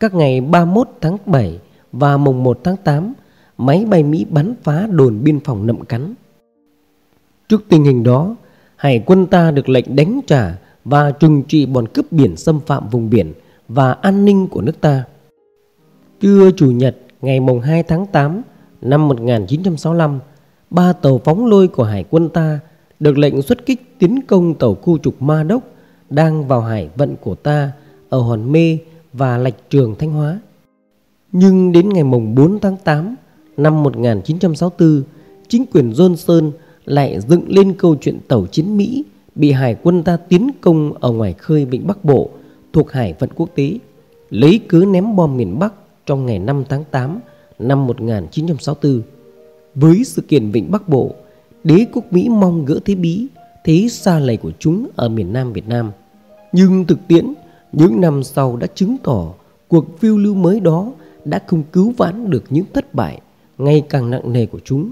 Các ngày 31 tháng 7 và mùng 1 tháng 8, máy bay Mỹ bắn phá đồn biên phòng Nậm Cắn. Trước tình hình đó, Hải quân ta được lệnh đánh trả và trừng trị bọn cướp biển xâm phạm vùng biển và an ninh của nước ta. Trưa Chủ nhật ngày mùng 2 tháng 8 năm 1965, ba tàu phóng lôi của Hải quân ta được lệnh xuất kích tiến công tàu khu trục Ma Đốc đang vào hải vận của ta ở Hòn Mê và Lạch Trường Thanh Hóa. Nhưng đến ngày mùng 4 tháng 8 năm 1964, chính quyền Johnson lại dựng lên câu chuyện tàu chiến Mỹ bị hải quân ta tiến công ở ngoài khơi vịnh Bắc Bộ thuộc hải vận quốc tế, lấy cớ ném bom miền Bắc trong ngày 5 tháng 8 năm 1964. Với sự kiện vịnh Bắc Bộ, đế quốc Mỹ mong gỡ thế bí, thế xa lầy của chúng ở miền Nam Việt Nam. Nhưng thực tiễn, những năm sau đã chứng tỏ cuộc phiêu lưu mới đó đã không cứu vãn được những thất bại ngày càng nặng nề của chúng.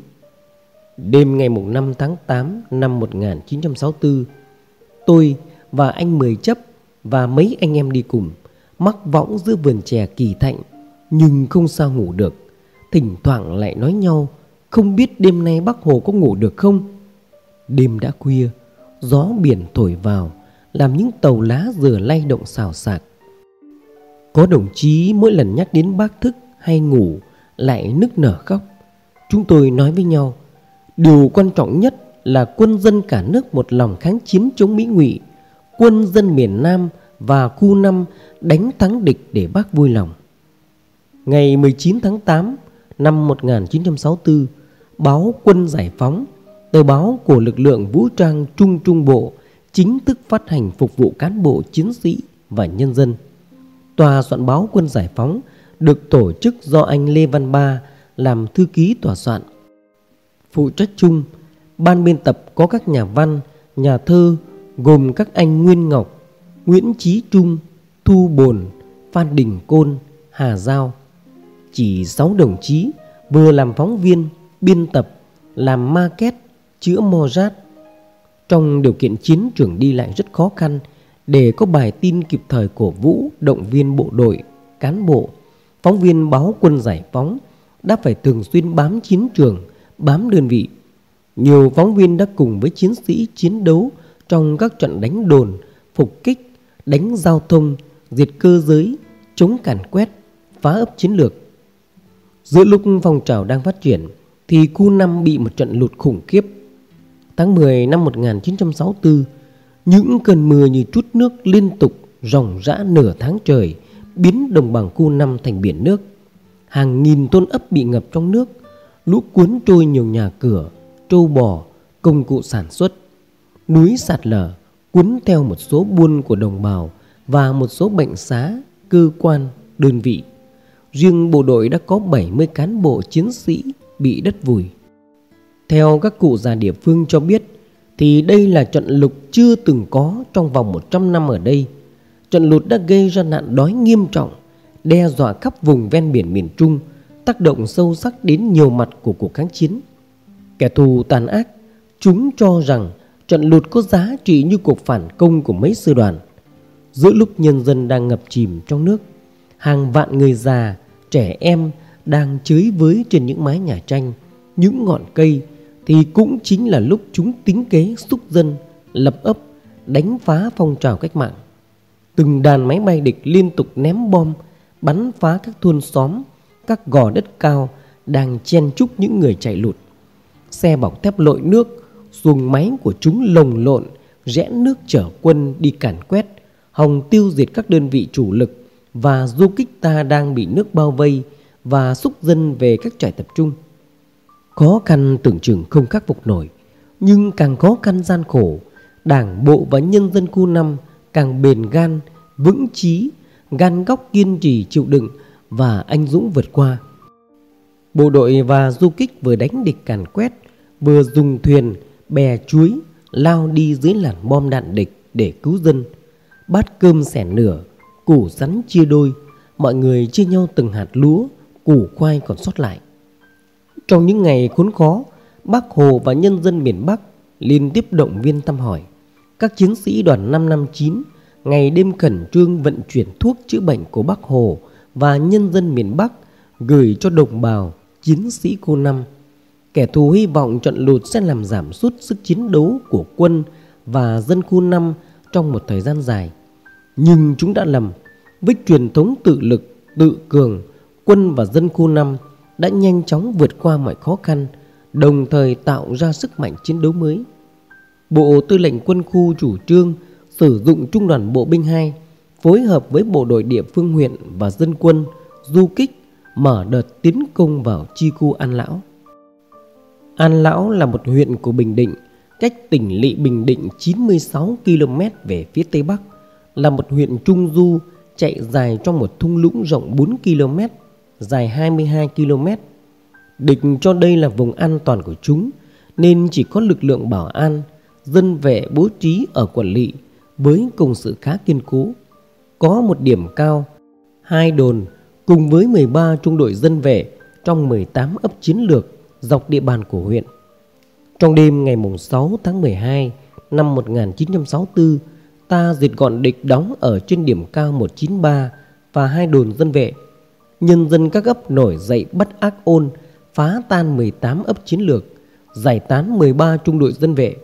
Đêm ngày 5 tháng 8 năm 1964, tôi và anh Mười Chấp và mấy anh em đi cùng mắc võng giữa vườn chè kỳ thạnh nhưng không sao ngủ được. Thỉnh thoảng lại nói nhau không biết đêm nay bác Hồ có ngủ được không. Đêm đã khuya, gió biển thổi vào làm những tàu lá dừa lay động xào xạc. Có đồng chí mỗi lần nhắc đến bác thức hay ngủ lại nức nở khóc. Chúng tôi nói với nhau, điều quan trọng nhất là quân dân cả nước một lòng kháng chiến chống Mỹ ngụy, quân dân miền Nam và khu 5 đánh thắng địch để bác vui lòng. Ngày 19 tháng 8 năm 1964, báo Quân Giải Phóng, tờ báo của lực lượng vũ trang Trung Trung Bộ chính thức phát hành phục vụ cán bộ chiến sĩ và nhân dân. Tòa soạn báo Quân Giải Phóng được tổ chức do anh Lê Văn Ba làm thư ký tòa soạn. Phụ trách chung, ban biên tập có các nhà văn, nhà thơ gồm các anh Nguyên Ngọc, Nguyễn Chí Trung, Thu Bồn, Phan Đình Côn, Hà Giao. Chỉ 6 đồng chí vừa làm phóng viên, biên tập, làm market, chữa mò rát trong điều kiện chiến trường đi lại rất khó khăn để có bài tin kịp thời cổ vũ động viên bộ đội, cán bộ, phóng viên báo quân giải phóng đã phải thường xuyên bám chiến trường, bám đơn vị. Nhiều phóng viên đã cùng với chiến sĩ chiến đấu trong các trận đánh đồn, phục kích, đánh giao thông, diệt cơ giới, chống càn quét, phá ấp chiến lược. Giữa lúc phong trào đang phát triển thì khu 5 bị một trận lụt khủng khiếp Tháng 10 năm 1964, những cơn mưa như chút nước liên tục ròng rã nửa tháng trời, biến đồng bằng khu 5 thành biển nước. Hàng nghìn tôn ấp bị ngập trong nước, lũ cuốn trôi nhiều nhà cửa, trâu bò, công cụ sản xuất. Núi sạt lở cuốn theo một số buôn của đồng bào và một số bệnh xá, cơ quan, đơn vị. Riêng bộ đội đã có 70 cán bộ chiến sĩ bị đất vùi. Theo các cụ già địa phương cho biết thì đây là trận lụt chưa từng có trong vòng 100 năm ở đây. Trận lụt đã gây ra nạn đói nghiêm trọng, đe dọa khắp vùng ven biển miền Trung, tác động sâu sắc đến nhiều mặt của cuộc kháng chiến. Kẻ thù tàn ác, chúng cho rằng trận lụt có giá trị như cuộc phản công của mấy sư đoàn. Giữa lúc nhân dân đang ngập chìm trong nước, hàng vạn người già, trẻ em đang chới với trên những mái nhà tranh, những ngọn cây thì cũng chính là lúc chúng tính kế xúc dân, lập ấp, đánh phá phong trào cách mạng. Từng đàn máy bay địch liên tục ném bom, bắn phá các thôn xóm, các gò đất cao đang chen chúc những người chạy lụt. Xe bọc thép lội nước, xuồng máy của chúng lồng lộn, rẽ nước chở quân đi càn quét, hòng tiêu diệt các đơn vị chủ lực và du kích ta đang bị nước bao vây và xúc dân về các trại tập trung. Khó khăn tưởng chừng không khắc phục nổi Nhưng càng khó khăn gian khổ Đảng bộ và nhân dân khu năm Càng bền gan, vững chí Gan góc kiên trì chịu đựng Và anh dũng vượt qua Bộ đội và du kích vừa đánh địch càn quét Vừa dùng thuyền, bè chuối Lao đi dưới làn bom đạn địch để cứu dân Bát cơm xẻ nửa Củ rắn chia đôi Mọi người chia nhau từng hạt lúa Củ khoai còn sót lại trong những ngày khốn khó, Bác Hồ và nhân dân miền Bắc liên tiếp động viên thăm hỏi. Các chiến sĩ đoàn 559 ngày đêm khẩn trương vận chuyển thuốc chữa bệnh của Bác Hồ và nhân dân miền Bắc gửi cho đồng bào chiến sĩ cô năm. Kẻ thù hy vọng trận lụt sẽ làm giảm sút sức chiến đấu của quân và dân khu 5 trong một thời gian dài. Nhưng chúng đã lầm. Với truyền thống tự lực, tự cường, quân và dân khu 5 đã nhanh chóng vượt qua mọi khó khăn, đồng thời tạo ra sức mạnh chiến đấu mới. Bộ Tư lệnh Quân khu chủ trương sử dụng Trung đoàn Bộ binh 2 phối hợp với bộ đội địa phương huyện và dân quân du kích mở đợt tiến công vào chi khu An Lão. An Lão là một huyện của Bình Định, cách tỉnh lỵ Bình Định 96 km về phía tây bắc, là một huyện trung du chạy dài trong một thung lũng rộng 4 km dài 22 km. Địch cho đây là vùng an toàn của chúng nên chỉ có lực lượng bảo an, dân vệ bố trí ở quận lỵ với công sự khá kiên cố. Có một điểm cao, hai đồn cùng với 13 trung đội dân vệ trong 18 ấp chiến lược dọc địa bàn của huyện. Trong đêm ngày 6 tháng 12 năm 1964, ta diệt gọn địch đóng ở trên điểm cao 193 và hai đồn dân vệ nhân dân các ấp nổi dậy bắt ác ôn, phá tan 18 ấp chiến lược, giải tán 13 trung đội dân vệ.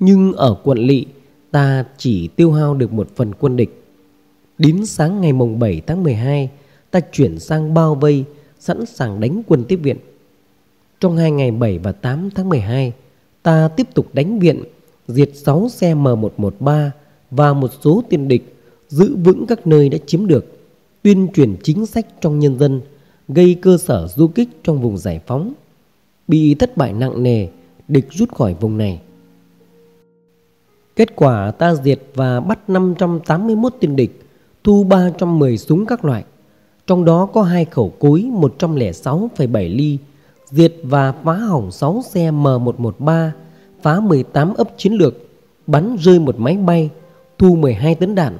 Nhưng ở quận lỵ, ta chỉ tiêu hao được một phần quân địch. Đến sáng ngày mùng 7 tháng 12, ta chuyển sang bao vây, sẵn sàng đánh quân tiếp viện. Trong hai ngày 7 và 8 tháng 12, ta tiếp tục đánh viện, diệt 6 xe M113 và một số tiền địch, giữ vững các nơi đã chiếm được tuyên truyền chính sách trong nhân dân, gây cơ sở du kích trong vùng giải phóng. Bị thất bại nặng nề, địch rút khỏi vùng này. Kết quả ta diệt và bắt 581 tên địch, thu 310 súng các loại. Trong đó có hai khẩu cối 106,7 ly, diệt và phá hỏng 6 xe M113, phá 18 ấp chiến lược, bắn rơi một máy bay, thu 12 tấn đạn,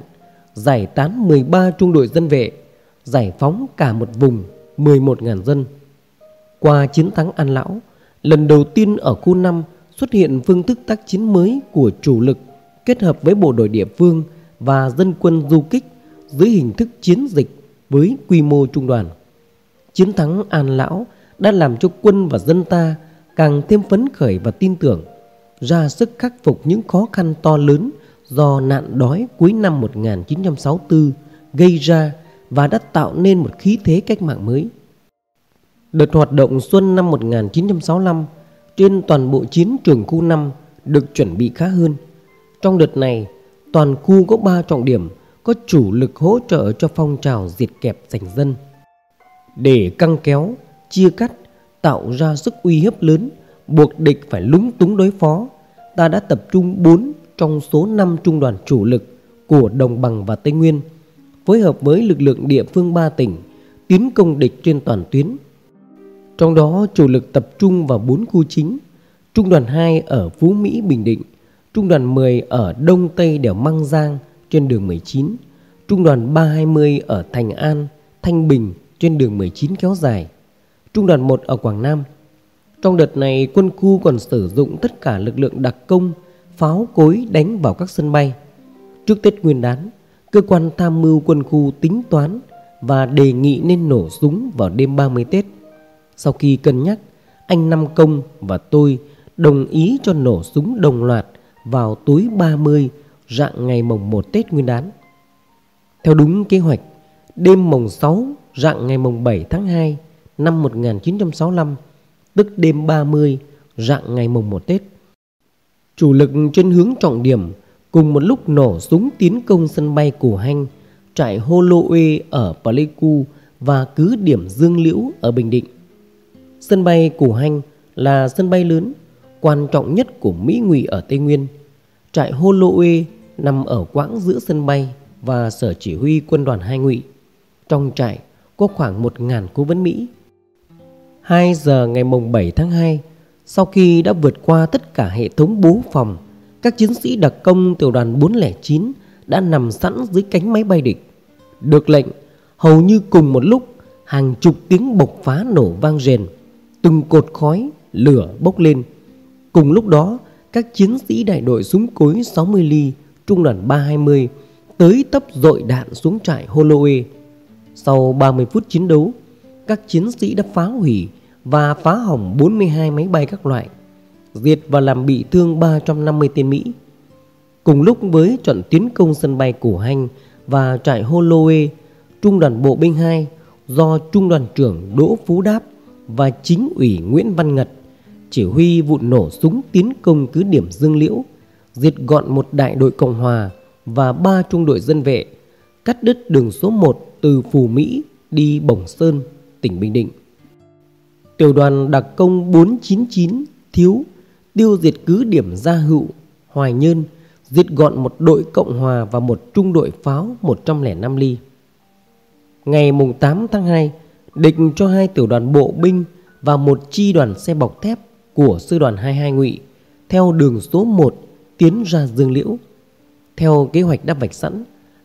giải tán 13 trung đội dân vệ, giải phóng cả một vùng 11.000 dân. Qua chiến thắng An Lão, lần đầu tiên ở khu 5 xuất hiện phương thức tác chiến mới của chủ lực kết hợp với bộ đội địa phương và dân quân du kích dưới hình thức chiến dịch với quy mô trung đoàn. Chiến thắng An Lão đã làm cho quân và dân ta càng thêm phấn khởi và tin tưởng, ra sức khắc phục những khó khăn to lớn do nạn đói cuối năm 1964 gây ra và đã tạo nên một khí thế cách mạng mới. Đợt hoạt động xuân năm 1965 trên toàn bộ chiến trường khu 5 được chuẩn bị khá hơn. Trong đợt này, toàn khu có 3 trọng điểm có chủ lực hỗ trợ cho phong trào diệt kẹp giành dân. Để căng kéo, chia cắt, tạo ra sức uy hiếp lớn, buộc địch phải lúng túng đối phó, ta đã tập trung 4 trong số 5 trung đoàn chủ lực của Đồng Bằng và Tây Nguyên, phối hợp với lực lượng địa phương 3 tỉnh, tiến công địch trên toàn tuyến. Trong đó chủ lực tập trung vào 4 khu chính, Trung đoàn 2 ở Phú Mỹ, Bình Định, Trung đoàn 10 ở Đông Tây đèo Măng Giang trên đường 19, Trung đoàn 320 ở Thành An, Thanh Bình trên đường 19 kéo dài, Trung đoàn 1 ở Quảng Nam. Trong đợt này quân khu còn sử dụng tất cả lực lượng đặc công, pháo cối đánh vào các sân bay. Trước Tết Nguyên đán, cơ quan tham mưu quân khu tính toán và đề nghị nên nổ súng vào đêm 30 Tết. Sau khi cân nhắc, anh Năm Công và tôi đồng ý cho nổ súng đồng loạt vào tối 30 rạng ngày mồng 1 Tết Nguyên đán. Theo đúng kế hoạch, đêm mồng 6 rạng ngày mồng 7 tháng 2 năm 1965, tức đêm 30 rạng ngày mùng 1 Tết. Chủ lực trên hướng trọng điểm cùng một lúc nổ súng tiến công sân bay Củ Hanh, trại Holloway ở Pleiku và cứ điểm Dương Liễu ở Bình Định. Sân bay Củ Hanh là sân bay lớn, quan trọng nhất của Mỹ Ngụy ở Tây Nguyên. Trại Holloway nằm ở quãng giữa sân bay và sở chỉ huy quân đoàn hai ngụy. Trong trại có khoảng 1.000 cố vấn Mỹ. 2 giờ ngày mùng 7 tháng 2, sau khi đã vượt qua tất cả hệ thống bố phòng, các chiến sĩ đặc công tiểu đoàn 409 đã nằm sẵn dưới cánh máy bay địch. Được lệnh, hầu như cùng một lúc, hàng chục tiếng bộc phá nổ vang rền, từng cột khói, lửa bốc lên. Cùng lúc đó, các chiến sĩ đại đội súng cối 60 ly, trung đoàn 320 tới tấp dội đạn xuống trại Holloway. Sau 30 phút chiến đấu, các chiến sĩ đã phá hủy và phá hỏng 42 máy bay các loại, diệt và làm bị thương 350 tên Mỹ. Cùng lúc với trận tiến công sân bay Củ Hanh và trại Holloway, Trung đoàn Bộ binh 2 do Trung đoàn trưởng Đỗ Phú Đáp và chính ủy Nguyễn Văn Ngật chỉ huy vụ nổ súng tiến công cứ điểm Dương Liễu, diệt gọn một đại đội Cộng Hòa và ba trung đội dân vệ, cắt đứt đường số 1 từ Phù Mỹ đi Bồng Sơn, tỉnh Bình Định. Tiểu đoàn đặc công 499 thiếu tiêu diệt cứ điểm Gia Hữu, Hoài Nhơn, diệt gọn một đội Cộng Hòa và một trung đội pháo 105 ly. Ngày 8 tháng 2, địch cho hai tiểu đoàn bộ binh và một chi đoàn xe bọc thép của sư đoàn 22 ngụy theo đường số 1 tiến ra Dương Liễu. Theo kế hoạch đã vạch sẵn,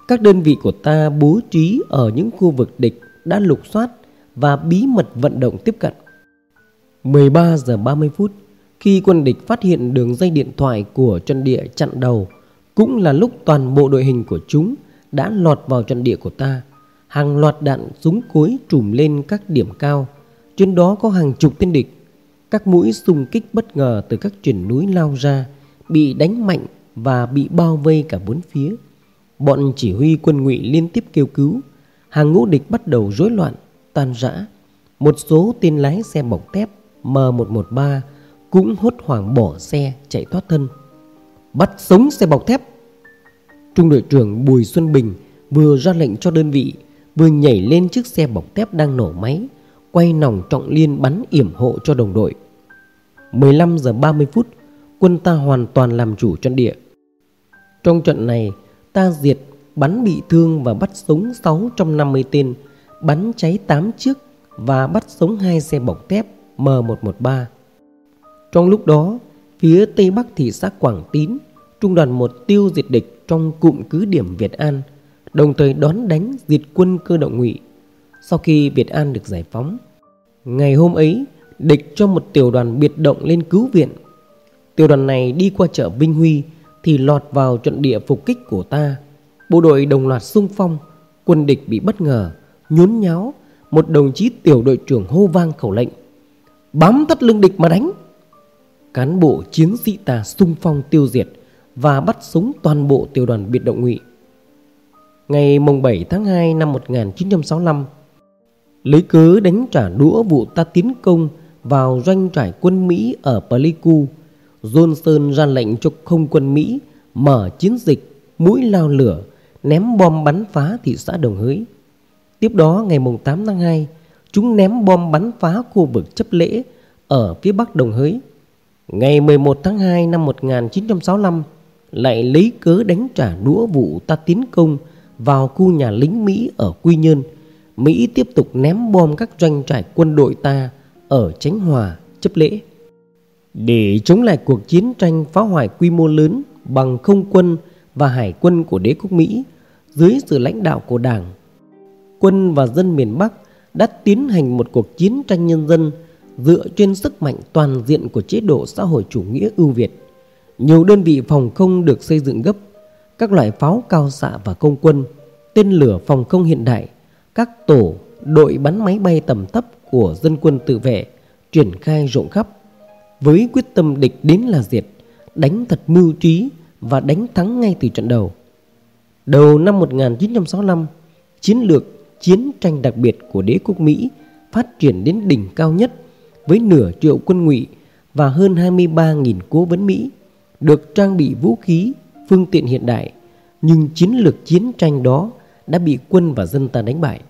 các đơn vị của ta bố trí ở những khu vực địch đã lục soát và bí mật vận động tiếp cận. 13 giờ 30 phút, khi quân địch phát hiện đường dây điện thoại của trận địa chặn đầu, cũng là lúc toàn bộ đội hình của chúng đã lọt vào trận địa của ta. Hàng loạt đạn súng cối trùm lên các điểm cao, trên đó có hàng chục tên địch. Các mũi xung kích bất ngờ từ các triển núi lao ra, bị đánh mạnh và bị bao vây cả bốn phía. Bọn chỉ huy quân ngụy liên tiếp kêu cứu, hàng ngũ địch bắt đầu rối loạn, tan rã. Một số tên lái xe bọc thép M113 cũng hốt hoảng bỏ xe chạy thoát thân. Bắt sống xe bọc thép. Trung đội trưởng Bùi Xuân Bình vừa ra lệnh cho đơn vị, vừa nhảy lên chiếc xe bọc thép đang nổ máy, quay nòng trọng liên bắn yểm hộ cho đồng đội. 15 giờ 30 phút, quân ta hoàn toàn làm chủ trận địa. Trong trận này, ta diệt, bắn bị thương và bắt sống 650 tên, bắn cháy 8 chiếc và bắt sống hai xe bọc thép M113. Trong lúc đó, phía tây bắc thị xã Quảng Tín, trung đoàn 1 tiêu diệt địch trong cụm cứ điểm Việt An, đồng thời đón đánh diệt quân cơ động ngụy. Sau khi Việt An được giải phóng, ngày hôm ấy, địch cho một tiểu đoàn biệt động lên cứu viện. Tiểu đoàn này đi qua chợ Vinh Huy thì lọt vào trận địa phục kích của ta. Bộ đội đồng loạt xung phong, quân địch bị bất ngờ, nhốn nháo, một đồng chí tiểu đội trưởng hô vang khẩu lệnh. Bám tất lưng địch mà đánh. Cán bộ chiến sĩ ta xung phong tiêu diệt và bắt sống toàn bộ tiểu đoàn biệt động ngụy. Ngày mùng 7 tháng 2 năm 1965, lấy cớ đánh trả đũa vụ ta tiến công vào doanh trại quân Mỹ ở Pleiku, Johnson ra lệnh cho không quân Mỹ mở chiến dịch mũi lao lửa ném bom bắn phá thị xã Đồng Hới. Tiếp đó ngày 8 tháng 2, chúng ném bom bắn phá khu vực chấp lễ ở phía bắc Đồng Hới. Ngày 11 tháng 2 năm 1965, lại lấy cớ đánh trả đũa vụ ta tiến công vào khu nhà lính Mỹ ở Quy Nhơn. Mỹ tiếp tục ném bom các doanh trại quân đội ta ở Chánh Hòa, chấp lễ. Để chống lại cuộc chiến tranh phá hoại quy mô lớn bằng không quân và hải quân của đế quốc Mỹ dưới sự lãnh đạo của Đảng, quân và dân miền Bắc đã tiến hành một cuộc chiến tranh nhân dân dựa trên sức mạnh toàn diện của chế độ xã hội chủ nghĩa ưu Việt. Nhiều đơn vị phòng không được xây dựng gấp, các loại pháo cao xạ và công quân, tên lửa phòng không hiện đại, các tổ, đội bắn máy bay tầm thấp của dân quân tự vệ triển khai rộng khắp với quyết tâm địch đến là diệt, đánh thật mưu trí và đánh thắng ngay từ trận đầu. Đầu năm 1965, chiến lược chiến tranh đặc biệt của đế quốc Mỹ phát triển đến đỉnh cao nhất với nửa triệu quân ngụy và hơn 23.000 cố vấn Mỹ được trang bị vũ khí, phương tiện hiện đại, nhưng chiến lược chiến tranh đó đã bị quân và dân ta đánh bại.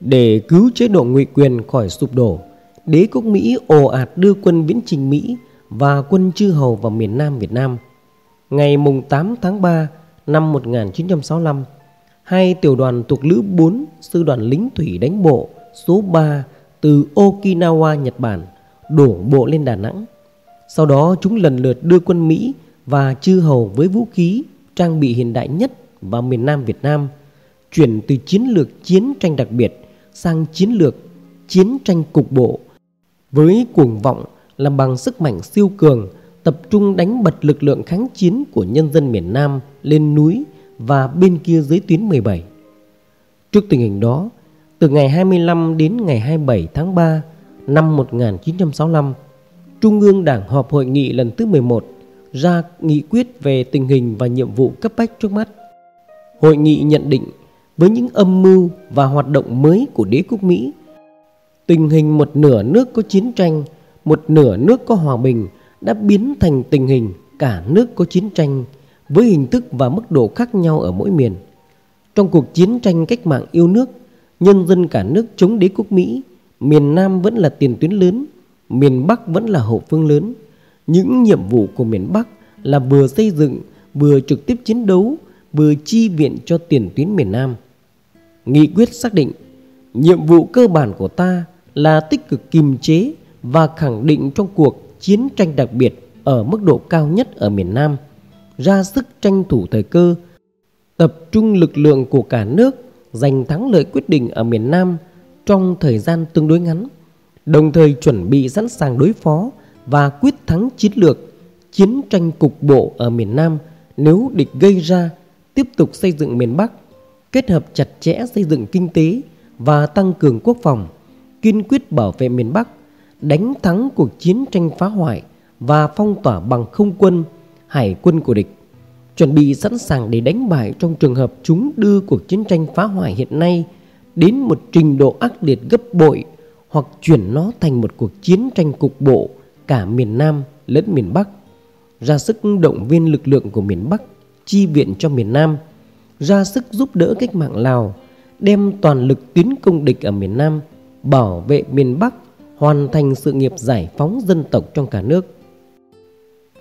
Để cứu chế độ ngụy quyền khỏi sụp đổ, đế quốc Mỹ ồ ạt đưa quân viễn trình Mỹ và quân chư hầu vào miền Nam Việt Nam. Ngày 8 tháng 3 năm 1965, hai tiểu đoàn thuộc lữ 4 sư đoàn lính thủy đánh bộ số 3 từ Okinawa, Nhật Bản đổ bộ lên Đà Nẵng. Sau đó chúng lần lượt đưa quân Mỹ và chư hầu với vũ khí, trang bị hiện đại nhất vào miền Nam Việt Nam, chuyển từ chiến lược chiến tranh đặc biệt sang chiến lược chiến tranh cục bộ với cuồng vọng làm bằng sức mạnh siêu cường tập trung đánh bật lực lượng kháng chiến của nhân dân miền Nam lên núi và bên kia dưới tuyến 17. Trước tình hình đó, từ ngày 25 đến ngày 27 tháng 3 năm 1965, Trung ương Đảng họp hội nghị lần thứ 11 ra nghị quyết về tình hình và nhiệm vụ cấp bách trước mắt. Hội nghị nhận định với những âm mưu và hoạt động mới của đế quốc Mỹ, tình hình một nửa nước có chiến tranh, một nửa nước có hòa bình đã biến thành tình hình cả nước có chiến tranh với hình thức và mức độ khác nhau ở mỗi miền. Trong cuộc chiến tranh cách mạng yêu nước, nhân dân cả nước chống đế quốc Mỹ, miền Nam vẫn là tiền tuyến lớn, miền Bắc vẫn là hậu phương lớn. Những nhiệm vụ của miền Bắc là vừa xây dựng, vừa trực tiếp chiến đấu, vừa chi viện cho tiền tuyến miền Nam. Nghị quyết xác định nhiệm vụ cơ bản của ta là tích cực kiềm chế và khẳng định trong cuộc chiến tranh đặc biệt ở mức độ cao nhất ở miền Nam, ra sức tranh thủ thời cơ, tập trung lực lượng của cả nước giành thắng lợi quyết định ở miền Nam trong thời gian tương đối ngắn, đồng thời chuẩn bị sẵn sàng đối phó và quyết thắng chiến lược chiến tranh cục bộ ở miền Nam nếu địch gây ra, tiếp tục xây dựng miền Bắc, kết hợp chặt chẽ xây dựng kinh tế và tăng cường quốc phòng, kiên quyết bảo vệ miền Bắc, đánh thắng cuộc chiến tranh phá hoại và phong tỏa bằng không quân, hải quân của địch, chuẩn bị sẵn sàng để đánh bại trong trường hợp chúng đưa cuộc chiến tranh phá hoại hiện nay đến một trình độ ác liệt gấp bội hoặc chuyển nó thành một cuộc chiến tranh cục bộ cả miền Nam lẫn miền Bắc, ra sức động viên lực lượng của miền Bắc chi viện cho miền Nam, ra sức giúp đỡ cách mạng Lào, đem toàn lực tiến công địch ở miền Nam, bảo vệ miền Bắc, hoàn thành sự nghiệp giải phóng dân tộc trong cả nước.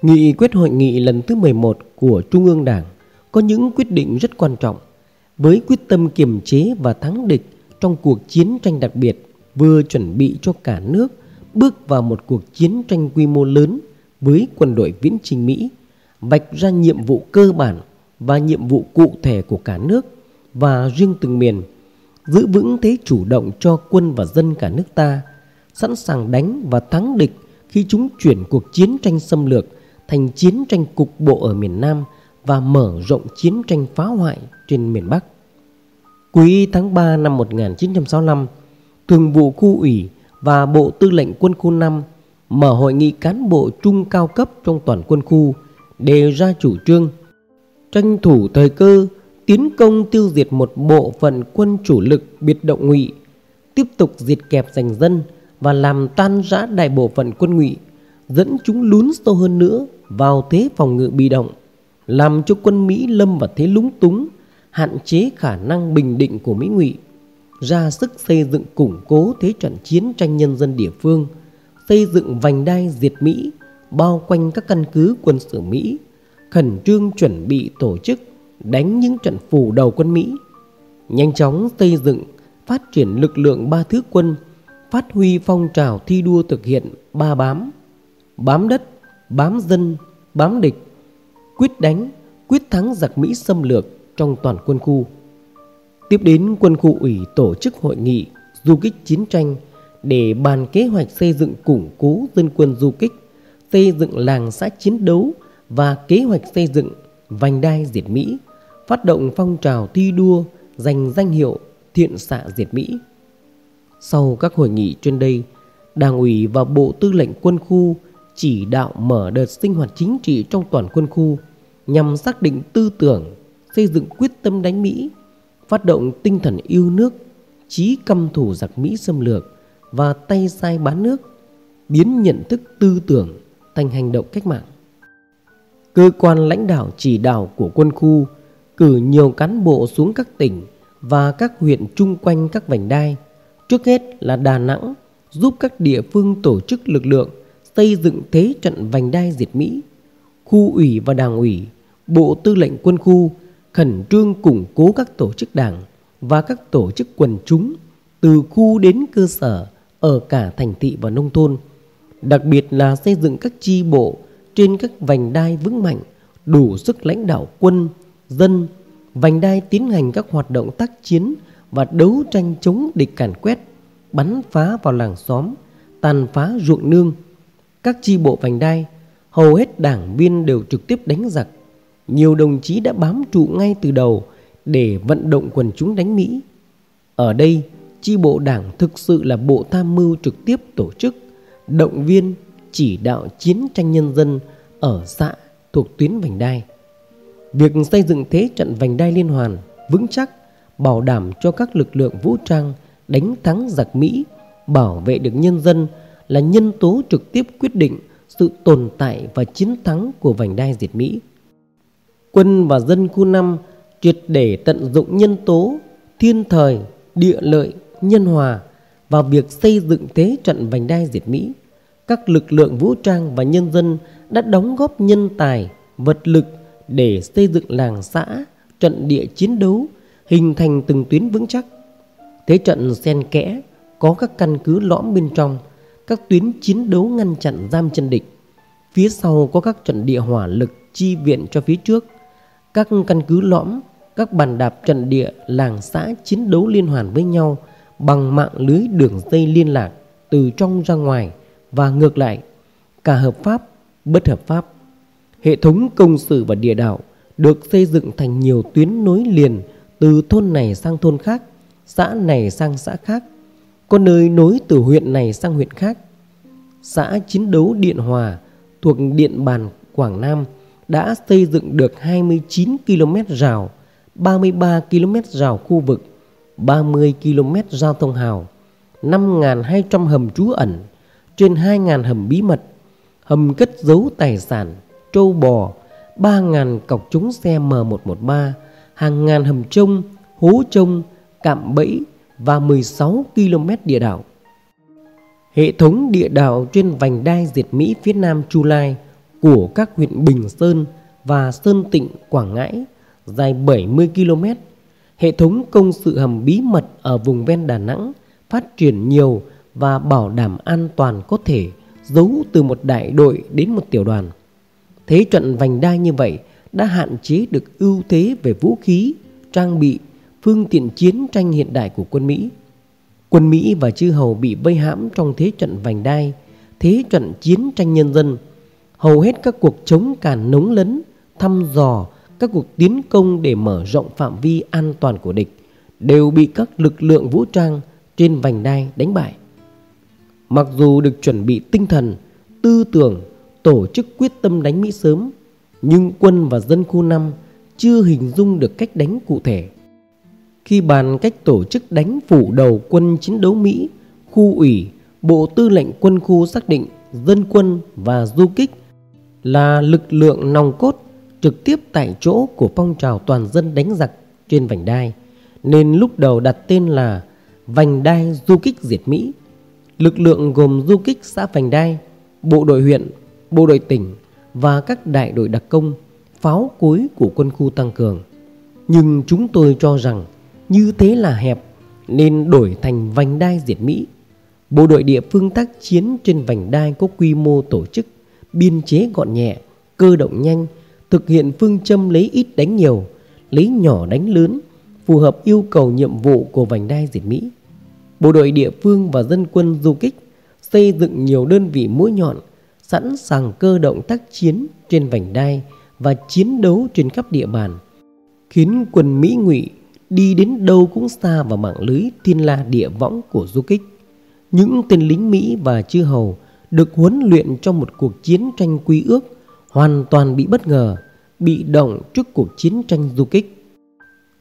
Nghị quyết hội nghị lần thứ 11 của Trung ương Đảng có những quyết định rất quan trọng với quyết tâm kiềm chế và thắng địch trong cuộc chiến tranh đặc biệt vừa chuẩn bị cho cả nước bước vào một cuộc chiến tranh quy mô lớn với quân đội viễn trình Mỹ, vạch ra nhiệm vụ cơ bản và nhiệm vụ cụ thể của cả nước và riêng từng miền, giữ vững thế chủ động cho quân và dân cả nước ta, sẵn sàng đánh và thắng địch khi chúng chuyển cuộc chiến tranh xâm lược thành chiến tranh cục bộ ở miền Nam và mở rộng chiến tranh phá hoại trên miền Bắc. Cuối tháng 3 năm 1965, Thường vụ khu ủy và Bộ Tư lệnh Quân khu 5 mở hội nghị cán bộ trung cao cấp trong toàn quân khu đề ra chủ trương tranh thủ thời cơ tiến công tiêu diệt một bộ phận quân chủ lực biệt động ngụy tiếp tục diệt kẹp giành dân và làm tan rã đại bộ phận quân ngụy dẫn chúng lún sâu hơn nữa vào thế phòng ngự bị động làm cho quân Mỹ lâm vào thế lúng túng hạn chế khả năng bình định của Mỹ ngụy, ra sức xây dựng củng cố thế trận chiến tranh nhân dân địa phương, xây dựng vành đai diệt Mỹ bao quanh các căn cứ quân sự Mỹ, khẩn trương chuẩn bị tổ chức đánh những trận phủ đầu quân Mỹ, nhanh chóng xây dựng, phát triển lực lượng ba thứ quân, phát huy phong trào thi đua thực hiện ba bám, bám đất, bám dân, bám địch, quyết đánh, quyết thắng giặc Mỹ xâm lược trong toàn quân khu. Tiếp đến quân khu ủy tổ chức hội nghị du kích chiến tranh để bàn kế hoạch xây dựng củng cố dân quân du kích, xây dựng làng xã chiến đấu và kế hoạch xây dựng vành đai diệt Mỹ, phát động phong trào thi đua giành danh hiệu thiện xạ diệt Mỹ. Sau các hội nghị trên đây, Đảng ủy và Bộ Tư lệnh Quân khu chỉ đạo mở đợt sinh hoạt chính trị trong toàn quân khu nhằm xác định tư tưởng, xây dựng quyết tâm đánh Mỹ, phát động tinh thần yêu nước, chí căm thù giặc Mỹ xâm lược và tay sai bán nước, biến nhận thức tư tưởng thành hành động cách mạng. Cơ quan lãnh đạo chỉ đạo của quân khu cử nhiều cán bộ xuống các tỉnh và các huyện chung quanh các vành đai, trước hết là Đà Nẵng, giúp các địa phương tổ chức lực lượng xây dựng thế trận vành đai diệt Mỹ. Khu ủy và đảng ủy, Bộ Tư lệnh Quân khu khẩn trương củng cố các tổ chức đảng và các tổ chức quần chúng từ khu đến cơ sở ở cả thành thị và nông thôn, đặc biệt là xây dựng các chi bộ trên các vành đai vững mạnh, đủ sức lãnh đạo quân, dân, vành đai tiến hành các hoạt động tác chiến và đấu tranh chống địch càn quét, bắn phá vào làng xóm, tàn phá ruộng nương. Các chi bộ vành đai, hầu hết đảng viên đều trực tiếp đánh giặc. Nhiều đồng chí đã bám trụ ngay từ đầu để vận động quần chúng đánh Mỹ. Ở đây, chi bộ đảng thực sự là bộ tham mưu trực tiếp tổ chức, động viên, chỉ đạo chiến tranh nhân dân ở xã thuộc tuyến vành đai. Việc xây dựng thế trận vành đai liên hoàn vững chắc bảo đảm cho các lực lượng vũ trang đánh thắng giặc Mỹ, bảo vệ được nhân dân là nhân tố trực tiếp quyết định sự tồn tại và chiến thắng của vành đai diệt Mỹ. Quân và dân khu 5 triệt để tận dụng nhân tố thiên thời, địa lợi, nhân hòa vào việc xây dựng thế trận vành đai diệt Mỹ. Các lực lượng vũ trang và nhân dân đã đóng góp nhân tài, vật lực để xây dựng làng xã, trận địa chiến đấu, hình thành từng tuyến vững chắc. Thế trận xen kẽ, có các căn cứ lõm bên trong, các tuyến chiến đấu ngăn chặn giam chân địch. Phía sau có các trận địa hỏa lực chi viện cho phía trước. Các căn cứ lõm, các bàn đạp trận địa làng xã chiến đấu liên hoàn với nhau bằng mạng lưới đường dây liên lạc từ trong ra ngoài và ngược lại, cả hợp pháp, bất hợp pháp. Hệ thống công sự và địa đạo được xây dựng thành nhiều tuyến nối liền từ thôn này sang thôn khác, xã này sang xã khác, có nơi nối từ huyện này sang huyện khác. Xã chiến đấu Điện Hòa thuộc Điện Bàn, Quảng Nam đã xây dựng được 29 km rào, 33 km rào khu vực, 30 km giao thông hào, 5.200 hầm trú ẩn, trên 2.000 hầm bí mật, hầm cất giấu tài sản, trâu bò, 3.000 cọc trúng xe M113, hàng ngàn hầm trông, hố trông, cạm bẫy và 16 km địa đảo Hệ thống địa đảo trên vành đai diệt Mỹ phía nam Chu Lai của các huyện Bình Sơn và Sơn Tịnh, Quảng Ngãi dài 70 km. Hệ thống công sự hầm bí mật ở vùng ven Đà Nẵng phát triển nhiều và bảo đảm an toàn có thể giấu từ một đại đội đến một tiểu đoàn. Thế trận vành đai như vậy đã hạn chế được ưu thế về vũ khí, trang bị, phương tiện chiến tranh hiện đại của quân Mỹ. Quân Mỹ và chư hầu bị vây hãm trong thế trận vành đai, thế trận chiến tranh nhân dân. Hầu hết các cuộc chống càn nống lấn, thăm dò, các cuộc tiến công để mở rộng phạm vi an toàn của địch đều bị các lực lượng vũ trang trên vành đai đánh bại. Mặc dù được chuẩn bị tinh thần, tư tưởng tổ chức quyết tâm đánh Mỹ sớm, nhưng quân và dân khu 5 chưa hình dung được cách đánh cụ thể. Khi bàn cách tổ chức đánh phủ đầu quân chiến đấu Mỹ, khu ủy, Bộ Tư lệnh quân khu xác định dân quân và du kích là lực lượng nòng cốt trực tiếp tại chỗ của phong trào toàn dân đánh giặc trên vành đai nên lúc đầu đặt tên là Vành đai du kích diệt Mỹ. Lực lượng gồm du kích xã Vành đai, bộ đội huyện, bộ đội tỉnh và các đại đội đặc công, pháo cối của quân khu tăng cường. Nhưng chúng tôi cho rằng như thế là hẹp nên đổi thành vành đai diệt Mỹ. Bộ đội địa phương tác chiến trên vành đai có quy mô tổ chức, biên chế gọn nhẹ, cơ động nhanh, thực hiện phương châm lấy ít đánh nhiều, lấy nhỏ đánh lớn, phù hợp yêu cầu nhiệm vụ của vành đai diệt Mỹ. Bộ đội địa phương và dân quân du kích xây dựng nhiều đơn vị mũi nhọn, sẵn sàng cơ động tác chiến trên vành đai và chiến đấu trên khắp địa bàn, khiến quân Mỹ ngụy đi đến đâu cũng xa vào mạng lưới thiên la địa võng của du kích. Những tên lính Mỹ và chư hầu được huấn luyện trong một cuộc chiến tranh quy ước hoàn toàn bị bất ngờ, bị động trước cuộc chiến tranh du kích.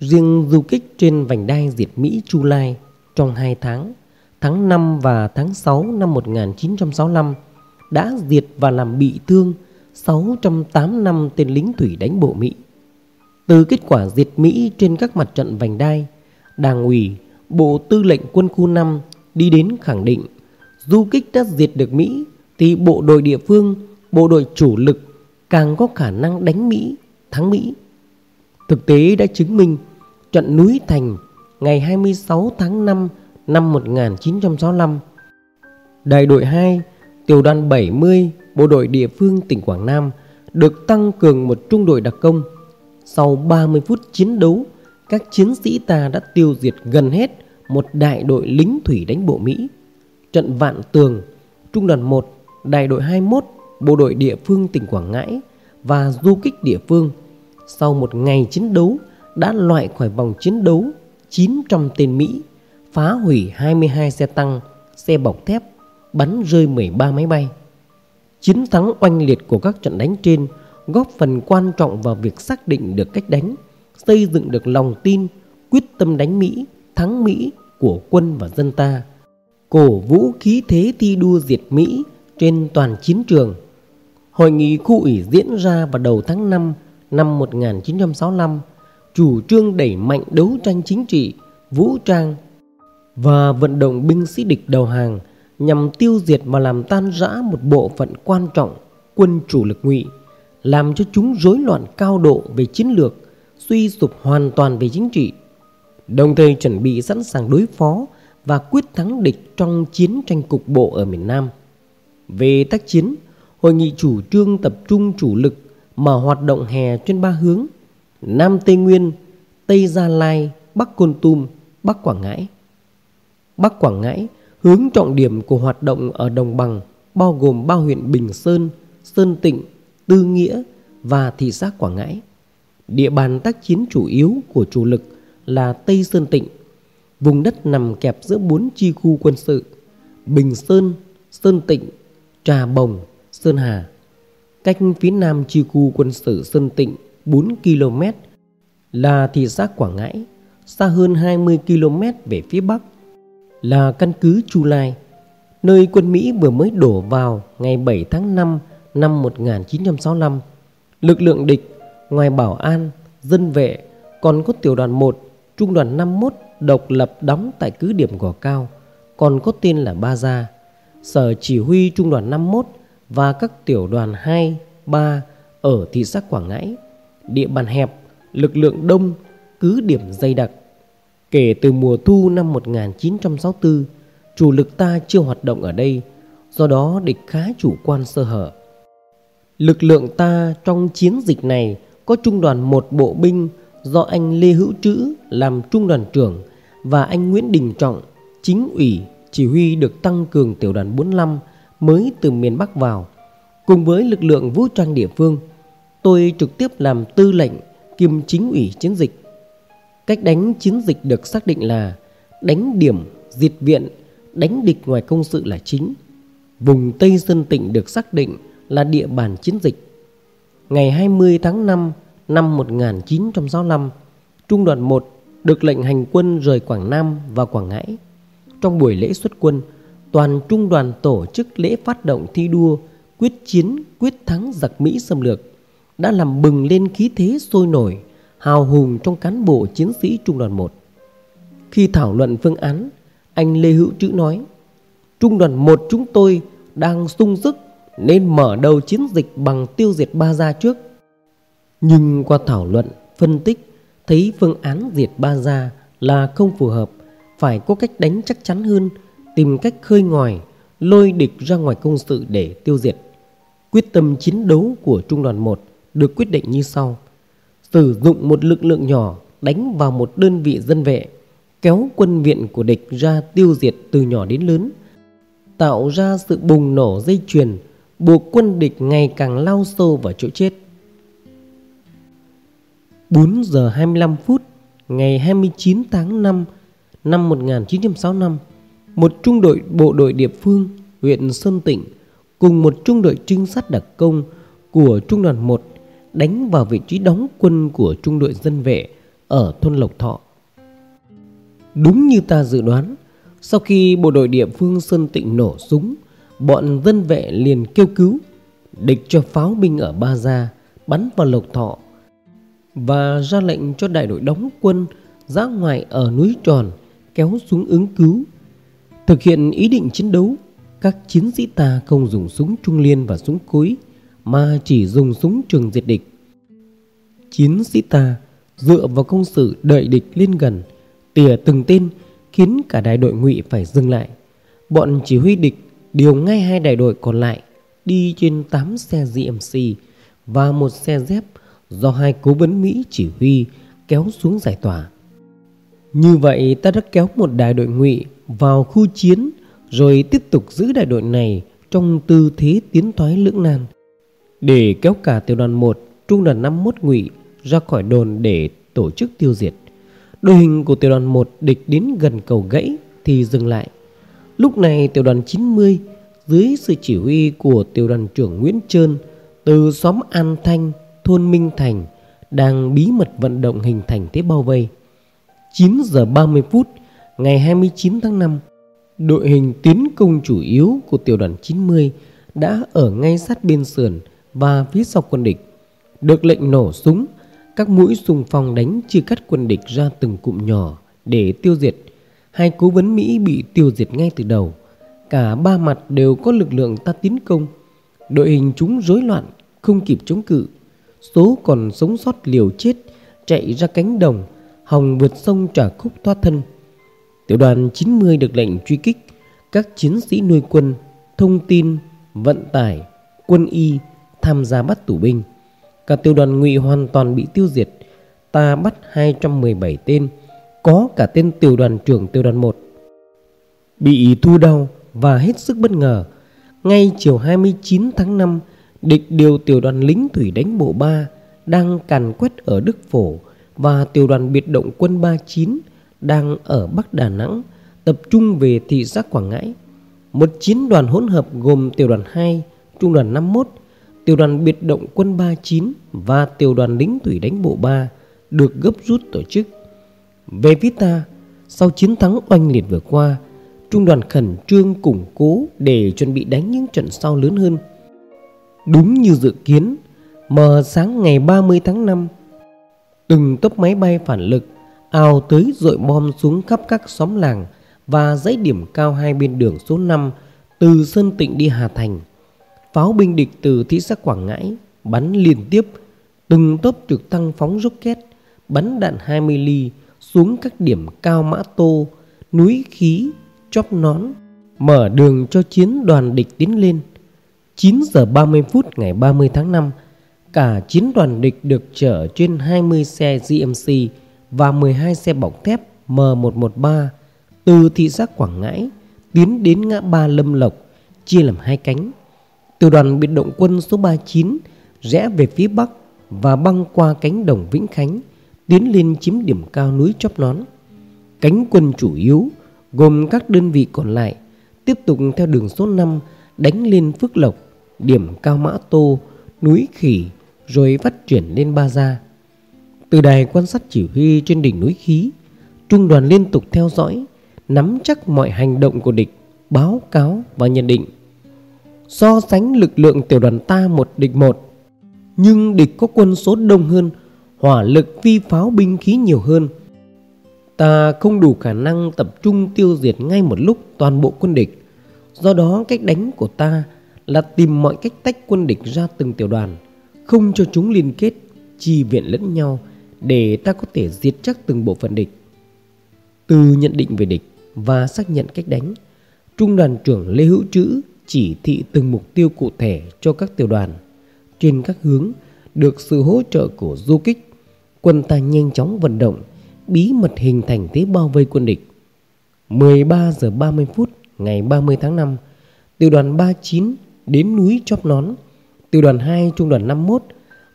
Riêng du kích trên vành đai diệt Mỹ Chu Lai trong 2 tháng, tháng 5 và tháng 6 năm 1965 đã diệt và làm bị thương 685 tên lính thủy đánh bộ Mỹ. Từ kết quả diệt Mỹ trên các mặt trận vành đai, Đảng ủy, Bộ Tư lệnh Quân khu 5 đi đến khẳng định du kích đã diệt được Mỹ thì bộ đội địa phương, bộ đội chủ lực càng có khả năng đánh Mỹ, thắng Mỹ. Thực tế đã chứng minh trận núi Thành ngày 26 tháng 5 năm 1965. Đại đội 2, tiểu đoàn 70, bộ đội địa phương tỉnh Quảng Nam được tăng cường một trung đội đặc công. Sau 30 phút chiến đấu, các chiến sĩ ta đã tiêu diệt gần hết một đại đội lính thủy đánh bộ Mỹ. Trận Vạn Tường, trung đoàn 1, đại đội 21, bộ đội địa phương tỉnh Quảng Ngãi và du kích địa phương sau một ngày chiến đấu đã loại khỏi vòng chiến đấu 900 tên Mỹ, phá hủy 22 xe tăng, xe bọc thép, bắn rơi 13 máy bay. Chiến thắng oanh liệt của các trận đánh trên góp phần quan trọng vào việc xác định được cách đánh, xây dựng được lòng tin, quyết tâm đánh Mỹ, thắng Mỹ của quân và dân ta, cổ vũ khí thế thi đua diệt Mỹ trên toàn chiến trường. Hội nghị khu ủy diễn ra vào đầu tháng 5 năm 1965 chủ trương đẩy mạnh đấu tranh chính trị, vũ trang và vận động binh sĩ địch đầu hàng nhằm tiêu diệt và làm tan rã một bộ phận quan trọng quân chủ lực ngụy, làm cho chúng rối loạn cao độ về chiến lược, suy sụp hoàn toàn về chính trị, đồng thời chuẩn bị sẵn sàng đối phó và quyết thắng địch trong chiến tranh cục bộ ở miền Nam. Về tác chiến, hội nghị chủ trương tập trung chủ lực mở hoạt động hè trên ba hướng – Nam Tây Nguyên, Tây Gia Lai, Bắc Côn Tum, Bắc Quảng Ngãi. Bắc Quảng Ngãi hướng trọng điểm của hoạt động ở đồng bằng bao gồm ba huyện Bình Sơn, Sơn Tịnh, Tư Nghĩa và thị xã Quảng Ngãi. Địa bàn tác chiến chủ yếu của chủ lực là Tây Sơn Tịnh, vùng đất nằm kẹp giữa bốn chi khu quân sự Bình Sơn, Sơn Tịnh, Trà Bồng, Sơn Hà. Cách phía nam chi khu quân sự Sơn Tịnh 4 km là thị xã Quảng Ngãi, xa hơn 20 km về phía bắc là căn cứ Chu Lai, nơi quân Mỹ vừa mới đổ vào ngày 7 tháng 5 năm 1965. Lực lượng địch ngoài bảo an, dân vệ còn có tiểu đoàn 1, trung đoàn 51 độc lập đóng tại cứ điểm Gò Cao, còn có tên là Ba Gia. Sở chỉ huy trung đoàn 51 và các tiểu đoàn 2, 3 ở thị xã Quảng Ngãi địa bàn hẹp, lực lượng đông, cứ điểm dày đặc. Kể từ mùa thu năm 1964, chủ lực ta chưa hoạt động ở đây, do đó địch khá chủ quan sơ hở. Lực lượng ta trong chiến dịch này có trung đoàn một bộ binh do anh Lê Hữu Trữ làm trung đoàn trưởng và anh Nguyễn Đình Trọng, chính ủy chỉ huy được tăng cường tiểu đoàn 45 mới từ miền Bắc vào, cùng với lực lượng vũ trang địa phương – tôi trực tiếp làm tư lệnh kiêm chính ủy chiến dịch. Cách đánh chiến dịch được xác định là đánh điểm, diệt viện, đánh địch ngoài công sự là chính. Vùng Tây Sơn Tịnh được xác định là địa bàn chiến dịch. Ngày 20 tháng 5 năm 1965, Trung đoàn 1 được lệnh hành quân rời Quảng Nam và Quảng Ngãi. Trong buổi lễ xuất quân, toàn trung đoàn tổ chức lễ phát động thi đua quyết chiến quyết thắng giặc Mỹ xâm lược đã làm bừng lên khí thế sôi nổi, hào hùng trong cán bộ chiến sĩ trung đoàn 1. Khi thảo luận phương án, anh Lê Hữu Trữ nói Trung đoàn 1 chúng tôi đang sung sức nên mở đầu chiến dịch bằng tiêu diệt Ba Gia trước. Nhưng qua thảo luận, phân tích, thấy phương án diệt Ba Gia là không phù hợp, phải có cách đánh chắc chắn hơn, tìm cách khơi ngoài, lôi địch ra ngoài công sự để tiêu diệt. Quyết tâm chiến đấu của Trung đoàn 1 được quyết định như sau. Sử dụng một lực lượng nhỏ đánh vào một đơn vị dân vệ, kéo quân viện của địch ra tiêu diệt từ nhỏ đến lớn, tạo ra sự bùng nổ dây chuyền, buộc quân địch ngày càng lao sâu vào chỗ chết. 4 giờ 25 phút ngày 29 tháng 5 năm 1965, một trung đội bộ đội địa phương huyện Sơn Tịnh cùng một trung đội trinh sát đặc công của trung đoàn 1 đánh vào vị trí đóng quân của trung đội dân vệ ở thôn Lộc Thọ. Đúng như ta dự đoán, sau khi bộ đội địa phương Sơn Tịnh nổ súng, bọn dân vệ liền kêu cứu, địch cho pháo binh ở Ba Gia bắn vào Lộc Thọ và ra lệnh cho đại đội đóng quân ra ngoài ở núi Tròn kéo xuống ứng cứu. Thực hiện ý định chiến đấu, các chiến sĩ ta không dùng súng trung liên và súng cối mà chỉ dùng súng trường diệt địch. Chiến sĩ ta dựa vào công sự đợi địch lên gần, tỉa từng tên khiến cả đại đội ngụy phải dừng lại. Bọn chỉ huy địch điều ngay hai đại đội còn lại đi trên 8 xe GMC và một xe dép do hai cố vấn Mỹ chỉ huy kéo xuống giải tỏa. Như vậy ta đã kéo một đại đội ngụy vào khu chiến rồi tiếp tục giữ đại đội này trong tư thế tiến thoái lưỡng nan để kéo cả tiểu đoàn 1, trung đoàn 51 ngụy ra khỏi đồn để tổ chức tiêu diệt. Đội hình của tiểu đoàn 1 địch đến gần cầu gãy thì dừng lại. Lúc này tiểu đoàn 90 dưới sự chỉ huy của tiểu đoàn trưởng Nguyễn Trơn từ xóm An Thanh, thôn Minh Thành đang bí mật vận động hình thành thế bao vây. 9 giờ 30 phút ngày 29 tháng 5, đội hình tiến công chủ yếu của tiểu đoàn 90 đã ở ngay sát bên sườn và phía sau quân địch. Được lệnh nổ súng, các mũi xung phong đánh chia cắt quân địch ra từng cụm nhỏ để tiêu diệt. Hai cố vấn Mỹ bị tiêu diệt ngay từ đầu. Cả ba mặt đều có lực lượng ta tiến công. Đội hình chúng rối loạn, không kịp chống cự. Số còn sống sót liều chết chạy ra cánh đồng, hòng vượt sông trả khúc thoát thân. Tiểu đoàn 90 được lệnh truy kích các chiến sĩ nuôi quân, thông tin, vận tải, quân y tham gia bắt tù binh. Cả tiểu đoàn ngụy hoàn toàn bị tiêu diệt. Ta bắt 217 tên, có cả tên tiểu đoàn trưởng tiểu đoàn 1. Bị thu đau và hết sức bất ngờ, ngay chiều 29 tháng 5, địch điều tiểu đoàn lính thủy đánh bộ 3 đang càn quét ở Đức Phổ và tiểu đoàn biệt động quân 39 đang ở Bắc Đà Nẵng tập trung về thị xã Quảng Ngãi. Một chiến đoàn hỗn hợp gồm tiểu đoàn 2, trung đoàn 51 tiểu đoàn biệt động quân 39 và tiểu đoàn lính thủy đánh bộ 3 được gấp rút tổ chức. Về phía ta, sau chiến thắng oanh liệt vừa qua, trung đoàn khẩn trương củng cố để chuẩn bị đánh những trận sau lớn hơn. Đúng như dự kiến, mờ sáng ngày 30 tháng 5, từng tốc máy bay phản lực ào tới dội bom xuống khắp các xóm làng và dãy điểm cao hai bên đường số 5 từ Sơn Tịnh đi Hà Thành – pháo binh địch từ thị xã Quảng Ngãi bắn liên tiếp, từng tốp trực thăng phóng rocket, bắn đạn 20 ly xuống các điểm cao mã tô, núi khí, chóp nón, mở đường cho chiến đoàn địch tiến lên. 9 giờ 30 phút ngày 30 tháng 5, cả chiến đoàn địch được chở trên 20 xe GMC và 12 xe bọc thép M113 từ thị xã Quảng Ngãi tiến đến ngã ba Lâm Lộc, chia làm hai cánh. Tiểu đoàn biệt động quân số 39 rẽ về phía bắc và băng qua cánh đồng Vĩnh Khánh, tiến lên chiếm điểm cao núi Chóp Nón. Cánh quân chủ yếu gồm các đơn vị còn lại tiếp tục theo đường số 5 đánh lên Phước Lộc, điểm cao Mã Tô, núi Khỉ rồi phát triển lên Ba Gia. Từ đài quan sát chỉ huy trên đỉnh núi Khí, trung đoàn liên tục theo dõi, nắm chắc mọi hành động của địch, báo cáo và nhận định so sánh lực lượng tiểu đoàn ta một địch một. Nhưng địch có quân số đông hơn, hỏa lực phi pháo binh khí nhiều hơn. Ta không đủ khả năng tập trung tiêu diệt ngay một lúc toàn bộ quân địch. Do đó cách đánh của ta là tìm mọi cách tách quân địch ra từng tiểu đoàn, không cho chúng liên kết, chi viện lẫn nhau để ta có thể diệt chắc từng bộ phận địch. Từ nhận định về địch và xác nhận cách đánh, Trung đoàn trưởng Lê Hữu Trữ chỉ thị từng mục tiêu cụ thể cho các tiểu đoàn. Trên các hướng được sự hỗ trợ của du kích, quân ta nhanh chóng vận động, bí mật hình thành thế bao vây quân địch. 13 giờ 30 phút ngày 30 tháng 5, tiểu đoàn 39 đến núi Chóp Nón, tiểu đoàn 2 trung đoàn 51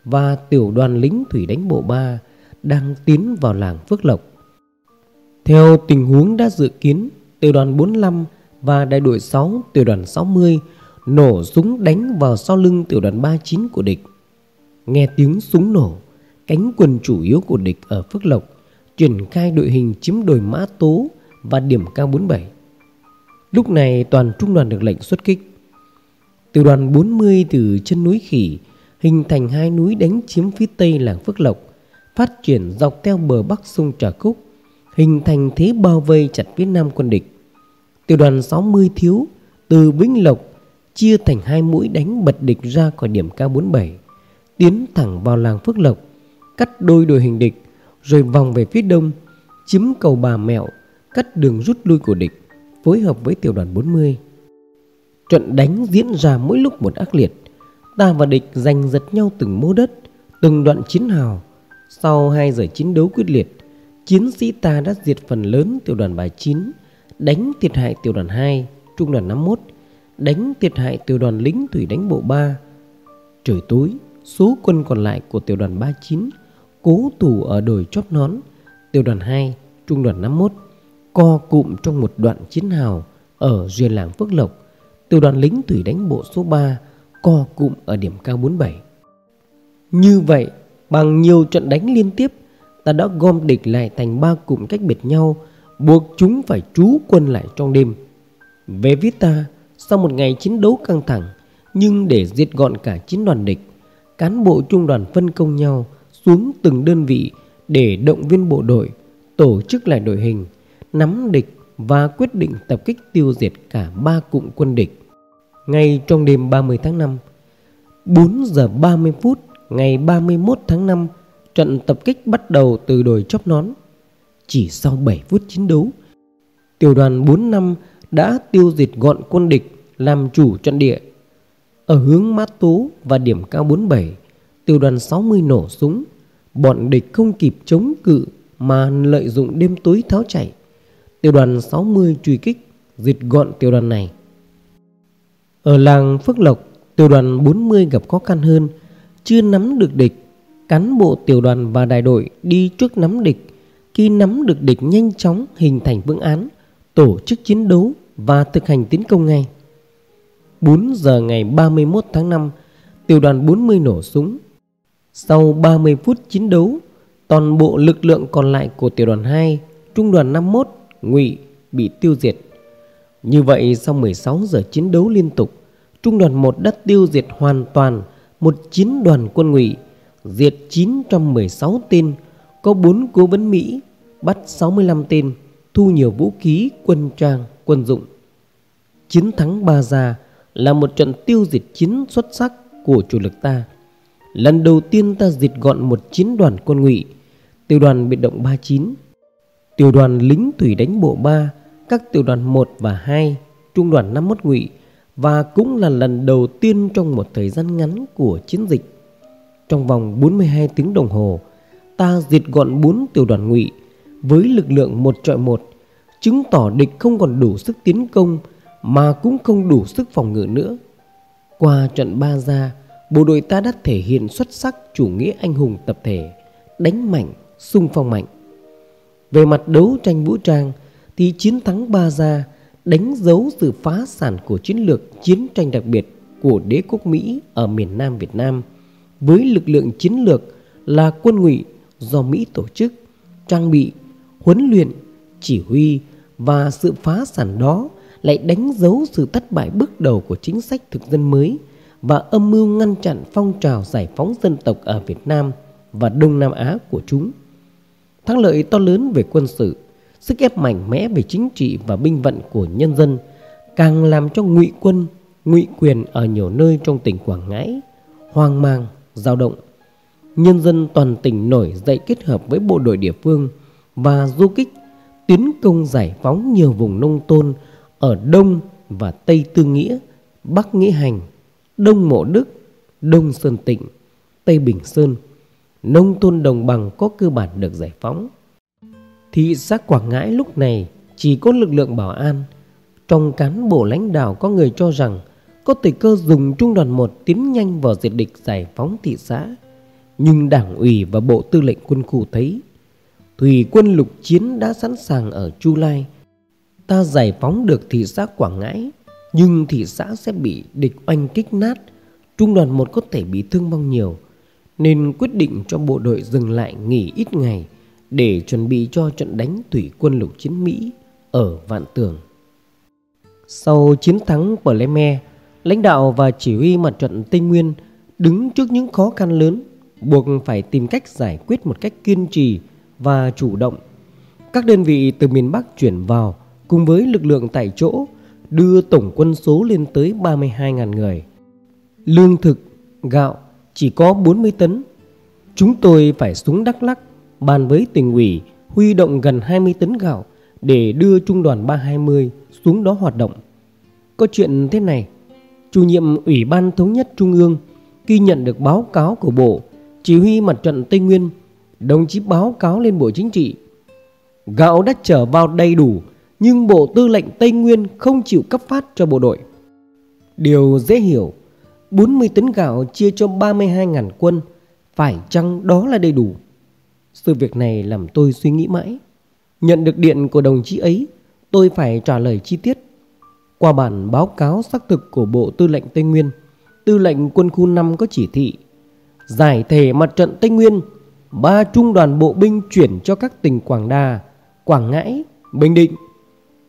và tiểu đoàn lính thủy đánh bộ 3 đang tiến vào làng Phước Lộc. Theo tình huống đã dự kiến, tiểu đoàn 45 và đại đội 6 tiểu đoàn 60 nổ súng đánh vào sau lưng tiểu đoàn 39 của địch. Nghe tiếng súng nổ, cánh quân chủ yếu của địch ở Phước Lộc triển khai đội hình chiếm đồi Mã Tố và điểm cao 47. Lúc này toàn trung đoàn được lệnh xuất kích. Tiểu đoàn 40 từ chân núi Khỉ hình thành hai núi đánh chiếm phía tây làng Phước Lộc, phát triển dọc theo bờ bắc sông Trà Cúc, hình thành thế bao vây chặt phía nam quân địch. Tiểu đoàn 60 thiếu từ Vĩnh Lộc chia thành hai mũi đánh bật địch ra khỏi điểm K47, tiến thẳng vào làng Phước Lộc, cắt đôi đội hình địch, rồi vòng về phía đông, chiếm cầu Bà Mẹo, cắt đường rút lui của địch, phối hợp với tiểu đoàn 40. Trận đánh diễn ra mỗi lúc một ác liệt, ta và địch giành giật nhau từng mô đất, từng đoạn chiến hào. Sau 2 giờ chiến đấu quyết liệt, chiến sĩ ta đã diệt phần lớn tiểu đoàn bài 9, đánh thiệt hại tiểu đoàn 2, trung đoàn 51, đánh thiệt hại tiểu đoàn lính thủy đánh bộ 3. Trời tối, số quân còn lại của tiểu đoàn 39 cố thủ ở đồi chóp nón, tiểu đoàn 2, trung đoàn 51 co cụm trong một đoạn chiến hào ở duyên làng Phước Lộc, tiểu đoàn lính thủy đánh bộ số 3 co cụm ở điểm cao 47. Như vậy, bằng nhiều trận đánh liên tiếp, ta đã gom địch lại thành ba cụm cách biệt nhau, buộc chúng phải trú quân lại trong đêm. Về phía ta, sau một ngày chiến đấu căng thẳng, nhưng để diệt gọn cả chiến đoàn địch, cán bộ trung đoàn phân công nhau xuống từng đơn vị để động viên bộ đội, tổ chức lại đội hình, nắm địch và quyết định tập kích tiêu diệt cả ba cụm quân địch. Ngay trong đêm 30 tháng 5, 4 giờ 30 phút ngày 31 tháng 5, trận tập kích bắt đầu từ đồi chóp nón. Chỉ sau 7 phút chiến đấu, tiểu đoàn 45 đã tiêu diệt gọn quân địch làm chủ trận địa. Ở hướng Mã Tố và điểm cao 47, tiểu đoàn 60 nổ súng. Bọn địch không kịp chống cự mà lợi dụng đêm tối tháo chạy. Tiểu đoàn 60 truy kích, diệt gọn tiểu đoàn này. Ở làng Phước Lộc, tiểu đoàn 40 gặp khó khăn hơn, chưa nắm được địch. Cán bộ tiểu đoàn và đại đội đi trước nắm địch. Khi nắm được địch nhanh chóng hình thành vững án, tổ chức chiến đấu và thực hành tiến công ngay. 4 giờ ngày 31 tháng 5, tiểu đoàn 40 nổ súng. Sau 30 phút chiến đấu, toàn bộ lực lượng còn lại của tiểu đoàn 2, trung đoàn 51, Ngụy bị tiêu diệt. Như vậy sau 16 giờ chiến đấu liên tục, trung đoàn 1 đã tiêu diệt hoàn toàn một chiến đoàn quân Ngụy, diệt 916 tên, có 4 cố vấn Mỹ, bắt 65 tên, thu nhiều vũ khí, quân trang, quân dụng. Chiến thắng Ba Gia là một trận tiêu diệt chiến xuất sắc của chủ lực ta. Lần đầu tiên ta diệt gọn một chiến đoàn quân ngụy, tiểu đoàn biệt động 39, tiểu đoàn lính thủy đánh bộ 3, các tiểu đoàn 1 và 2, trung đoàn 51 ngụy và cũng là lần đầu tiên trong một thời gian ngắn của chiến dịch. Trong vòng 42 tiếng đồng hồ, ta diệt gọn 4 tiểu đoàn ngụy với lực lượng một trọi một, chứng tỏ địch không còn đủ sức tiến công mà cũng không đủ sức phòng ngự nữa. Qua trận Ba Ra bộ đội ta đã thể hiện xuất sắc chủ nghĩa anh hùng tập thể, đánh mạnh, xung phong mạnh. Về mặt đấu tranh vũ trang thì chiến thắng Ba Gia đánh dấu sự phá sản của chiến lược chiến tranh đặc biệt của đế quốc Mỹ ở miền Nam Việt Nam với lực lượng chiến lược là quân ngụy do Mỹ tổ chức, trang bị, huấn luyện, chỉ huy và sự phá sản đó lại đánh dấu sự thất bại bước đầu của chính sách thực dân mới và âm mưu ngăn chặn phong trào giải phóng dân tộc ở Việt Nam và Đông Nam Á của chúng. Thắng lợi to lớn về quân sự, sức ép mạnh mẽ về chính trị và binh vận của nhân dân càng làm cho ngụy quân, ngụy quyền ở nhiều nơi trong tỉnh Quảng Ngãi hoang mang, dao động. Nhân dân toàn tỉnh nổi dậy kết hợp với bộ đội địa phương và du kích tiến công giải phóng nhiều vùng nông thôn ở Đông và Tây Tư Nghĩa, Bắc Nghĩa Hành, Đông Mộ Đức, Đông Sơn Tịnh, Tây Bình Sơn. Nông thôn đồng bằng có cơ bản được giải phóng. Thị xã Quảng Ngãi lúc này chỉ có lực lượng bảo an. Trong cán bộ lãnh đạo có người cho rằng có thời cơ dùng trung đoàn 1 tiến nhanh vào diệt địch giải phóng thị xã. Nhưng đảng ủy và bộ tư lệnh quân khu thấy Thủy quân lục chiến đã sẵn sàng ở Chu Lai. Ta giải phóng được thị xã Quảng Ngãi, nhưng thị xã sẽ bị địch oanh kích nát. Trung đoàn 1 có thể bị thương vong nhiều, nên quyết định cho bộ đội dừng lại nghỉ ít ngày để chuẩn bị cho trận đánh thủy quân lục chiến Mỹ ở Vạn Tường. Sau chiến thắng Pleme, lãnh đạo và chỉ huy mặt trận Tây Nguyên đứng trước những khó khăn lớn, buộc phải tìm cách giải quyết một cách kiên trì và chủ động. Các đơn vị từ miền Bắc chuyển vào cùng với lực lượng tại chỗ đưa tổng quân số lên tới 32.000 người. Lương thực, gạo chỉ có 40 tấn. Chúng tôi phải xuống Đắk Lắk bàn với tỉnh ủy huy động gần 20 tấn gạo để đưa trung đoàn 320 xuống đó hoạt động. Có chuyện thế này, chủ nhiệm Ủy ban Thống nhất Trung ương khi nhận được báo cáo của Bộ Chỉ huy Mặt trận Tây Nguyên đồng chí báo cáo lên Bộ Chính trị. Gạo đã trở vào đầy đủ nhưng Bộ Tư lệnh Tây Nguyên không chịu cấp phát cho bộ đội. Điều dễ hiểu, 40 tấn gạo chia cho 32.000 quân, phải chăng đó là đầy đủ? Sự việc này làm tôi suy nghĩ mãi. Nhận được điện của đồng chí ấy, tôi phải trả lời chi tiết. Qua bản báo cáo xác thực của Bộ Tư lệnh Tây Nguyên, Tư lệnh quân khu 5 có chỉ thị giải thể mặt trận Tây Nguyên ba trung đoàn bộ binh chuyển cho các tỉnh Quảng Đà, Quảng Ngãi, Bình Định.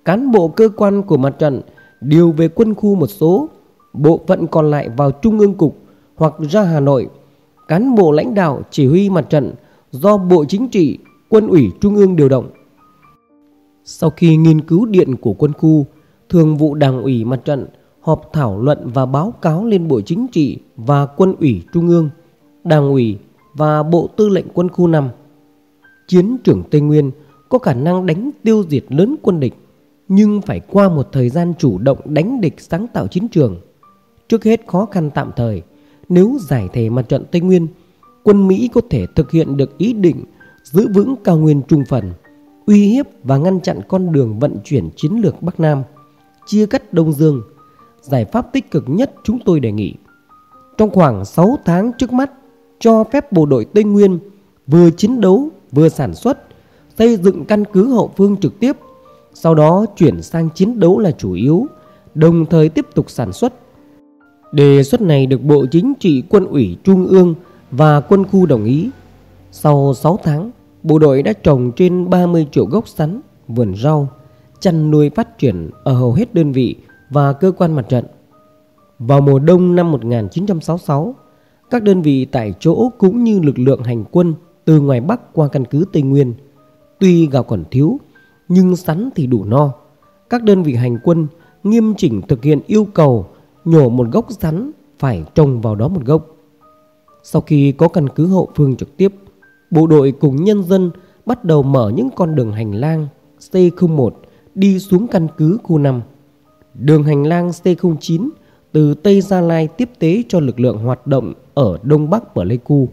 Cán bộ cơ quan của mặt trận điều về quân khu một số, bộ phận còn lại vào Trung ương Cục hoặc ra Hà Nội. Cán bộ lãnh đạo chỉ huy mặt trận do Bộ Chính trị, Quân ủy Trung ương điều động. Sau khi nghiên cứu điện của quân khu, Thường vụ Đảng ủy mặt trận họp thảo luận và báo cáo lên Bộ Chính trị và Quân ủy Trung ương, Đảng ủy và Bộ Tư lệnh Quân khu 5. Chiến trưởng Tây Nguyên có khả năng đánh tiêu diệt lớn quân địch, nhưng phải qua một thời gian chủ động đánh địch sáng tạo chiến trường. Trước hết khó khăn tạm thời, nếu giải thể mặt trận Tây Nguyên, quân Mỹ có thể thực hiện được ý định giữ vững cao nguyên trung phần, uy hiếp và ngăn chặn con đường vận chuyển chiến lược Bắc Nam, chia cắt Đông Dương. Giải pháp tích cực nhất chúng tôi đề nghị. Trong khoảng 6 tháng trước mắt, cho phép bộ đội Tây Nguyên vừa chiến đấu vừa sản xuất, xây dựng căn cứ hậu phương trực tiếp, sau đó chuyển sang chiến đấu là chủ yếu, đồng thời tiếp tục sản xuất. Đề xuất này được Bộ Chính trị Quân ủy Trung ương và quân khu đồng ý. Sau 6 tháng, bộ đội đã trồng trên 30 triệu gốc sắn, vườn rau, chăn nuôi phát triển ở hầu hết đơn vị và cơ quan mặt trận. Vào mùa đông năm 1966, các đơn vị tại chỗ cũng như lực lượng hành quân từ ngoài Bắc qua căn cứ Tây Nguyên. Tuy gạo còn thiếu, nhưng sắn thì đủ no. Các đơn vị hành quân nghiêm chỉnh thực hiện yêu cầu nhổ một gốc sắn phải trồng vào đó một gốc. Sau khi có căn cứ hậu phương trực tiếp, bộ đội cùng nhân dân bắt đầu mở những con đường hành lang C01 đi xuống căn cứ khu 5. Đường hành lang C09 từ Tây Gia Lai tiếp tế cho lực lượng hoạt động ở Đông Bắc Pleiku.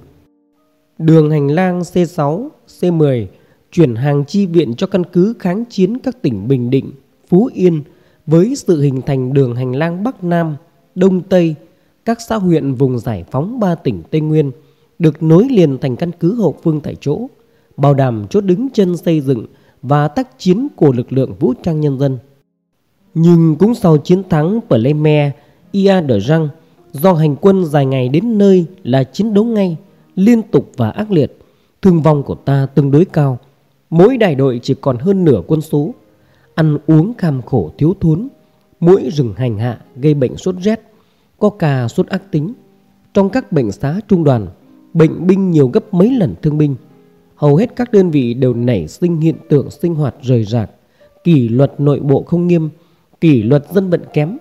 Đường hành lang C6, C10 chuyển hàng chi viện cho căn cứ kháng chiến các tỉnh Bình Định, Phú Yên với sự hình thành đường hành lang Bắc Nam, Đông Tây, các xã huyện vùng giải phóng ba tỉnh Tây Nguyên được nối liền thành căn cứ hậu phương tại chỗ, bảo đảm chốt đứng chân xây dựng và tác chiến của lực lượng vũ trang nhân dân. Nhưng cũng sau chiến thắng Pleme, Ia Đờ Răng do hành quân dài ngày đến nơi là chiến đấu ngay, liên tục và ác liệt. Thương vong của ta tương đối cao. Mỗi đại đội chỉ còn hơn nửa quân số. Ăn uống cam khổ thiếu thốn. Mũi rừng hành hạ gây bệnh sốt rét. Có cà sốt ác tính. Trong các bệnh xá trung đoàn, bệnh binh nhiều gấp mấy lần thương binh. Hầu hết các đơn vị đều nảy sinh hiện tượng sinh hoạt rời rạc, kỷ luật nội bộ không nghiêm, kỷ luật dân vận kém,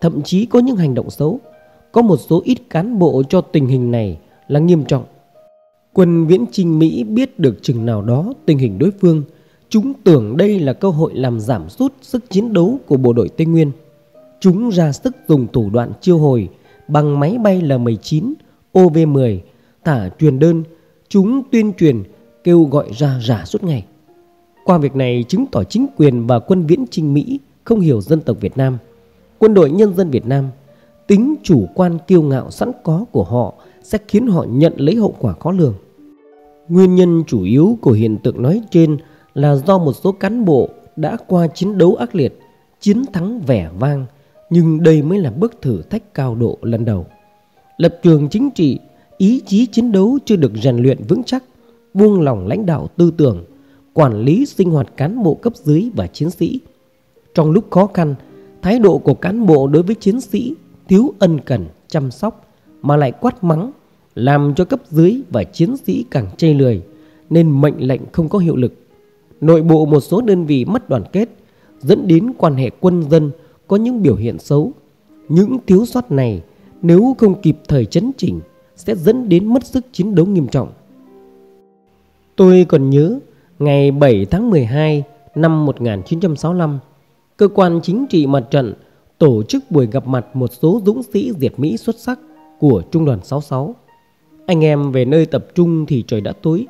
thậm chí có những hành động xấu. Có một số ít cán bộ cho tình hình này là nghiêm trọng. Quân viễn trinh Mỹ biết được chừng nào đó tình hình đối phương, chúng tưởng đây là cơ hội làm giảm sút sức chiến đấu của bộ đội Tây Nguyên. Chúng ra sức dùng thủ đoạn chiêu hồi bằng máy bay L-19, OV-10, thả truyền đơn, chúng tuyên truyền kêu gọi ra rả suốt ngày. Qua việc này chứng tỏ chính quyền và quân viễn trinh Mỹ không hiểu dân tộc Việt Nam. Quân đội nhân dân Việt Nam, tính chủ quan kiêu ngạo sẵn có của họ sẽ khiến họ nhận lấy hậu quả khó lường. Nguyên nhân chủ yếu của hiện tượng nói trên là do một số cán bộ đã qua chiến đấu ác liệt, chiến thắng vẻ vang, nhưng đây mới là bước thử thách cao độ lần đầu. Lập trường chính trị, ý chí chiến đấu chưa được rèn luyện vững chắc, buông lỏng lãnh đạo tư tưởng, quản lý sinh hoạt cán bộ cấp dưới và chiến sĩ. Trong lúc khó khăn, thái độ của cán bộ đối với chiến sĩ thiếu ân cần, chăm sóc mà lại quát mắng, làm cho cấp dưới và chiến sĩ càng chây lười, nên mệnh lệnh không có hiệu lực. Nội bộ một số đơn vị mất đoàn kết, dẫn đến quan hệ quân dân có những biểu hiện xấu. Những thiếu sót này nếu không kịp thời chấn chỉnh sẽ dẫn đến mất sức chiến đấu nghiêm trọng. Tôi còn nhớ ngày 7 tháng 12 năm 1965, cơ quan chính trị mặt trận tổ chức buổi gặp mặt một số dũng sĩ diệt Mỹ xuất sắc của Trung đoàn 66. Anh em về nơi tập trung thì trời đã tối.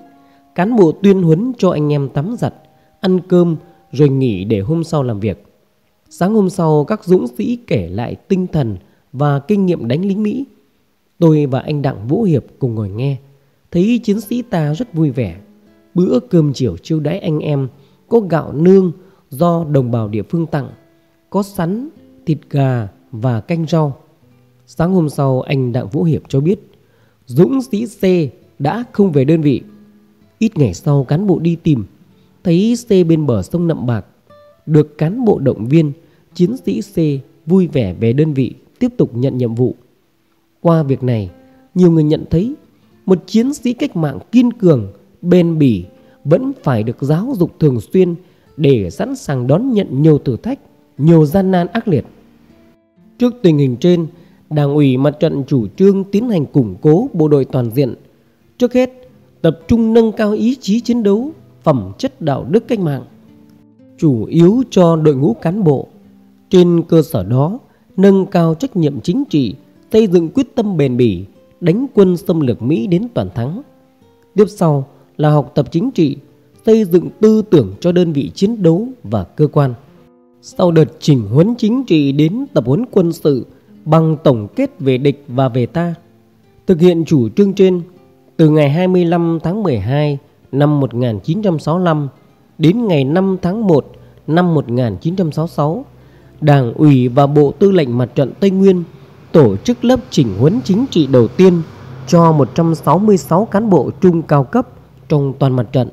Cán bộ tuyên huấn cho anh em tắm giặt, ăn cơm rồi nghỉ để hôm sau làm việc. Sáng hôm sau các dũng sĩ kể lại tinh thần và kinh nghiệm đánh lính Mỹ. Tôi và anh Đặng Vũ Hiệp cùng ngồi nghe, thấy chiến sĩ ta rất vui vẻ. Bữa cơm chiều chiêu đãi anh em có gạo nương do đồng bào địa phương tặng, có sắn, thịt gà và canh rau. Sáng hôm sau anh Đặng Vũ Hiệp cho biết Dũng sĩ C đã không về đơn vị. Ít ngày sau cán bộ đi tìm, thấy C bên bờ sông Nậm Bạc. Được cán bộ động viên, chiến sĩ C vui vẻ về đơn vị tiếp tục nhận nhiệm vụ. Qua việc này, nhiều người nhận thấy một chiến sĩ cách mạng kiên cường, bền bỉ vẫn phải được giáo dục thường xuyên để sẵn sàng đón nhận nhiều thử thách, nhiều gian nan ác liệt. Trước tình hình trên, Đảng ủy mặt trận chủ trương tiến hành củng cố bộ đội toàn diện. Trước hết, tập trung nâng cao ý chí chiến đấu, phẩm chất đạo đức cách mạng, chủ yếu cho đội ngũ cán bộ. Trên cơ sở đó, nâng cao trách nhiệm chính trị, xây dựng quyết tâm bền bỉ, đánh quân xâm lược Mỹ đến toàn thắng. Tiếp sau là học tập chính trị, xây dựng tư tưởng cho đơn vị chiến đấu và cơ quan. Sau đợt chỉnh huấn chính trị đến tập huấn quân sự bằng tổng kết về địch và về ta. Thực hiện chủ trương trên, từ ngày 25 tháng 12 năm 1965 đến ngày 5 tháng 1 năm 1966, Đảng ủy và Bộ Tư lệnh Mặt trận Tây Nguyên tổ chức lớp chỉnh huấn chính trị đầu tiên cho 166 cán bộ trung cao cấp trong toàn mặt trận.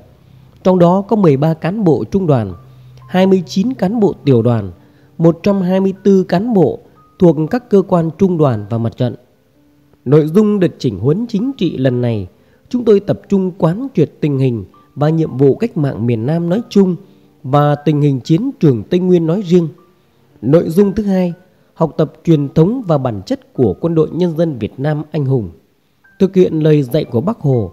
Trong đó có 13 cán bộ trung đoàn, 29 cán bộ tiểu đoàn, 124 cán bộ thuộc các cơ quan trung đoàn và mặt trận. Nội dung đợt chỉnh huấn chính trị lần này, chúng tôi tập trung quán triệt tình hình và nhiệm vụ cách mạng miền Nam nói chung và tình hình chiến trường Tây Nguyên nói riêng. Nội dung thứ hai, học tập truyền thống và bản chất của quân đội nhân dân Việt Nam anh hùng. Thực hiện lời dạy của Bác Hồ,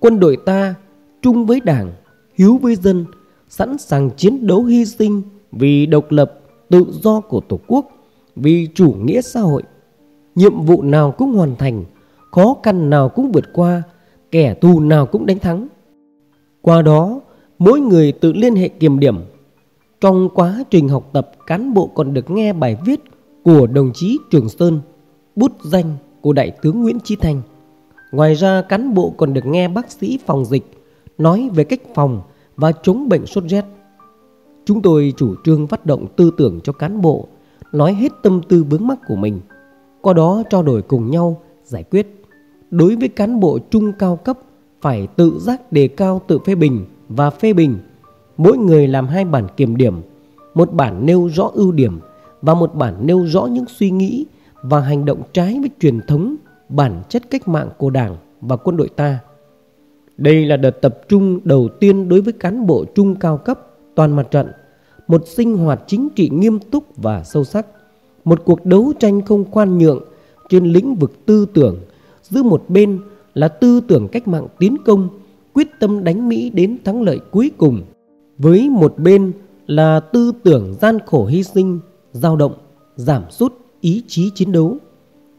quân đội ta chung với Đảng, hiếu với dân, sẵn sàng chiến đấu hy sinh vì độc lập, tự do của Tổ quốc vì chủ nghĩa xã hội. Nhiệm vụ nào cũng hoàn thành, khó khăn nào cũng vượt qua, kẻ thù nào cũng đánh thắng. Qua đó, mỗi người tự liên hệ kiểm điểm. Trong quá trình học tập, cán bộ còn được nghe bài viết của đồng chí Trường Sơn, bút danh của Đại tướng Nguyễn Chí Thành. Ngoài ra, cán bộ còn được nghe bác sĩ phòng dịch nói về cách phòng và chống bệnh sốt rét. Chúng tôi chủ trương phát động tư tưởng cho cán bộ nói hết tâm tư bướng mắc của mình, qua đó trao đổi cùng nhau giải quyết. Đối với cán bộ trung cao cấp phải tự giác đề cao tự phê bình và phê bình. Mỗi người làm hai bản kiểm điểm, một bản nêu rõ ưu điểm và một bản nêu rõ những suy nghĩ và hành động trái với truyền thống, bản chất cách mạng của Đảng và quân đội ta. Đây là đợt tập trung đầu tiên đối với cán bộ trung cao cấp toàn mặt trận, một sinh hoạt chính trị nghiêm túc và sâu sắc, một cuộc đấu tranh không khoan nhượng trên lĩnh vực tư tưởng, giữa một bên là tư tưởng cách mạng tiến công, quyết tâm đánh Mỹ đến thắng lợi cuối cùng, với một bên là tư tưởng gian khổ hy sinh, dao động, giảm sút ý chí chiến đấu.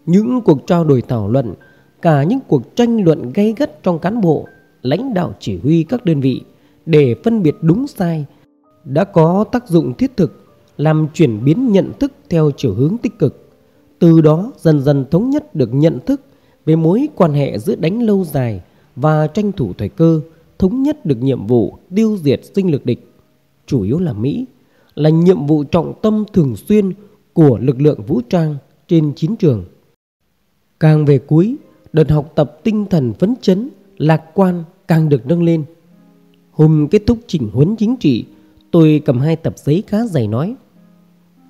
Những cuộc trao đổi thảo luận, cả những cuộc tranh luận gay gắt trong cán bộ, lãnh đạo chỉ huy các đơn vị để phân biệt đúng sai đã có tác dụng thiết thực làm chuyển biến nhận thức theo chiều hướng tích cực. Từ đó dần dần thống nhất được nhận thức về mối quan hệ giữa đánh lâu dài và tranh thủ thời cơ, thống nhất được nhiệm vụ tiêu diệt sinh lực địch, chủ yếu là Mỹ, là nhiệm vụ trọng tâm thường xuyên của lực lượng vũ trang trên chiến trường. Càng về cuối, đợt học tập tinh thần phấn chấn, lạc quan càng được nâng lên. Hôm kết thúc chỉnh huấn chính trị, tôi cầm hai tập giấy khá dày nói.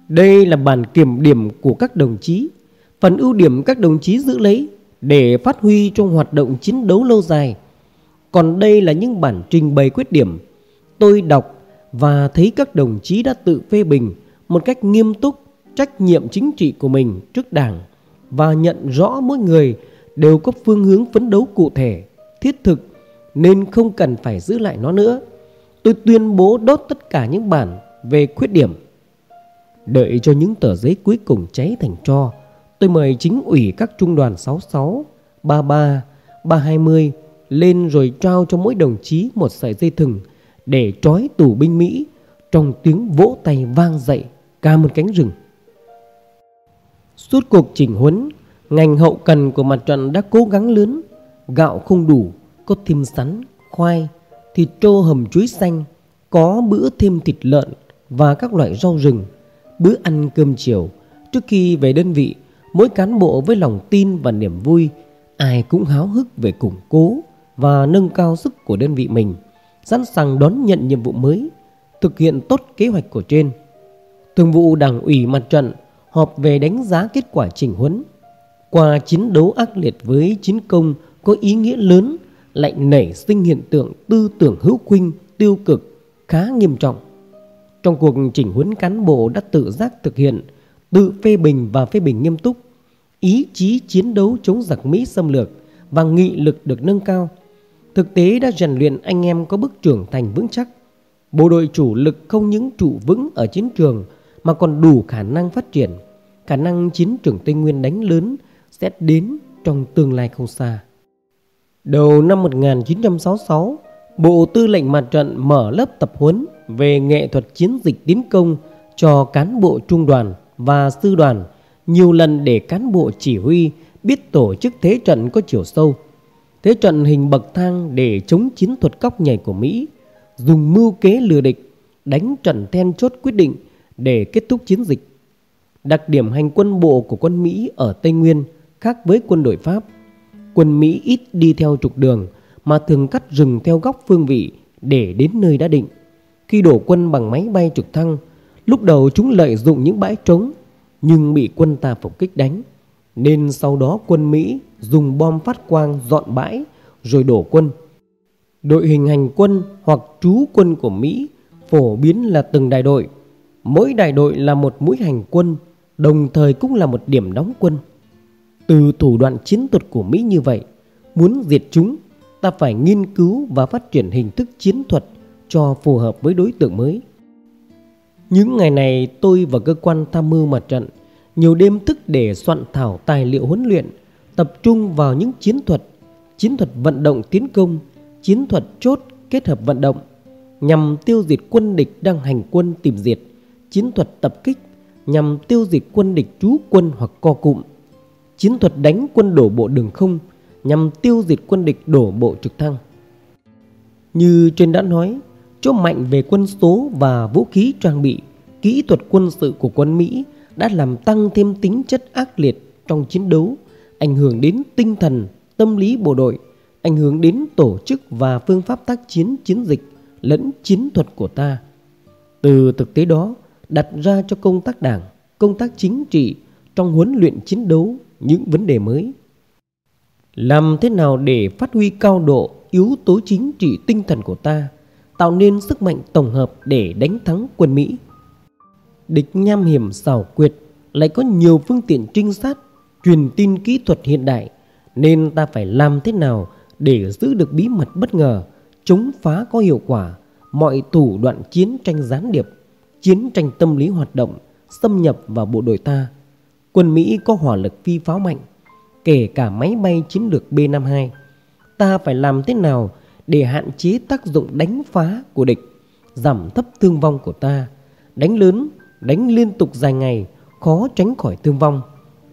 Đây là bản kiểm điểm của các đồng chí, phần ưu điểm các đồng chí giữ lấy để phát huy trong hoạt động chiến đấu lâu dài. Còn đây là những bản trình bày khuyết điểm. Tôi đọc và thấy các đồng chí đã tự phê bình một cách nghiêm túc trách nhiệm chính trị của mình trước Đảng và nhận rõ mỗi người đều có phương hướng phấn đấu cụ thể, thiết thực nên không cần phải giữ lại nó nữa. Tôi tuyên bố đốt tất cả những bản về khuyết điểm. Đợi cho những tờ giấy cuối cùng cháy thành tro, tôi mời chính ủy các trung đoàn 66, 33, 320 lên rồi trao cho mỗi đồng chí một sợi dây thừng để trói tù binh Mỹ trong tiếng vỗ tay vang dậy cả một cánh rừng. Suốt cuộc chỉnh huấn, ngành hậu cần của mặt trận đã cố gắng lớn, gạo không đủ, có thêm sắn, khoai, thịt trâu hầm chuối xanh, có bữa thêm thịt lợn và các loại rau rừng, bữa ăn cơm chiều. Trước khi về đơn vị, mỗi cán bộ với lòng tin và niềm vui, ai cũng háo hức về củng cố và nâng cao sức của đơn vị mình, sẵn sàng đón nhận nhiệm vụ mới, thực hiện tốt kế hoạch của trên. Thường vụ Đảng ủy mặt trận họp về đánh giá kết quả chỉnh huấn. Qua chiến đấu ác liệt với chiến công có ý nghĩa lớn lại nảy sinh hiện tượng tư tưởng hữu khuynh tiêu cực khá nghiêm trọng. Trong cuộc chỉnh huấn cán bộ đã tự giác thực hiện, tự phê bình và phê bình nghiêm túc, ý chí chiến đấu chống giặc Mỹ xâm lược và nghị lực được nâng cao. Thực tế đã rèn luyện anh em có bước trưởng thành vững chắc. Bộ đội chủ lực không những trụ vững ở chiến trường mà còn đủ khả năng phát triển, khả năng chiến trường Tây Nguyên đánh lớn sẽ đến trong tương lai không xa. Đầu năm 1966, Bộ Tư lệnh Mặt trận mở lớp tập huấn về nghệ thuật chiến dịch tiến công cho cán bộ trung đoàn và sư đoàn nhiều lần để cán bộ chỉ huy biết tổ chức thế trận có chiều sâu. Thế trận hình bậc thang để chống chiến thuật cóc nhảy của Mỹ, dùng mưu kế lừa địch, đánh trận then chốt quyết định để kết thúc chiến dịch. Đặc điểm hành quân bộ của quân Mỹ ở Tây Nguyên khác với quân đội Pháp. Quân Mỹ ít đi theo trục đường mà thường cắt rừng theo góc phương vị để đến nơi đã định. Khi đổ quân bằng máy bay trực thăng, lúc đầu chúng lợi dụng những bãi trống nhưng bị quân ta phục kích đánh. Nên sau đó quân Mỹ dùng bom phát quang dọn bãi rồi đổ quân. Đội hình hành quân hoặc trú quân của Mỹ phổ biến là từng đại đội Mỗi đại đội là một mũi hành quân, đồng thời cũng là một điểm đóng quân. Từ thủ đoạn chiến thuật của Mỹ như vậy, muốn diệt chúng, ta phải nghiên cứu và phát triển hình thức chiến thuật cho phù hợp với đối tượng mới. Những ngày này tôi và cơ quan tham mưu mặt trận nhiều đêm thức để soạn thảo tài liệu huấn luyện, tập trung vào những chiến thuật, chiến thuật vận động tiến công, chiến thuật chốt kết hợp vận động nhằm tiêu diệt quân địch đang hành quân tìm diệt chiến thuật tập kích nhằm tiêu diệt quân địch trú quân hoặc co cụm, chiến thuật đánh quân đổ bộ đường không nhằm tiêu diệt quân địch đổ bộ trực thăng. Như trên đã nói, chỗ mạnh về quân số và vũ khí trang bị, kỹ thuật quân sự của quân Mỹ đã làm tăng thêm tính chất ác liệt trong chiến đấu, ảnh hưởng đến tinh thần, tâm lý bộ đội, ảnh hưởng đến tổ chức và phương pháp tác chiến chiến dịch lẫn chiến thuật của ta. Từ thực tế đó, đặt ra cho công tác đảng, công tác chính trị trong huấn luyện chiến đấu những vấn đề mới. Làm thế nào để phát huy cao độ yếu tố chính trị tinh thần của ta, tạo nên sức mạnh tổng hợp để đánh thắng quân Mỹ? Địch nham hiểm xảo quyệt lại có nhiều phương tiện trinh sát, truyền tin kỹ thuật hiện đại nên ta phải làm thế nào để giữ được bí mật bất ngờ, chống phá có hiệu quả mọi thủ đoạn chiến tranh gián điệp, chiến tranh tâm lý hoạt động, xâm nhập vào bộ đội ta. Quân Mỹ có hỏa lực phi pháo mạnh, kể cả máy bay chiến lược B-52. Ta phải làm thế nào để hạn chế tác dụng đánh phá của địch, giảm thấp thương vong của ta. Đánh lớn, đánh liên tục dài ngày, khó tránh khỏi thương vong.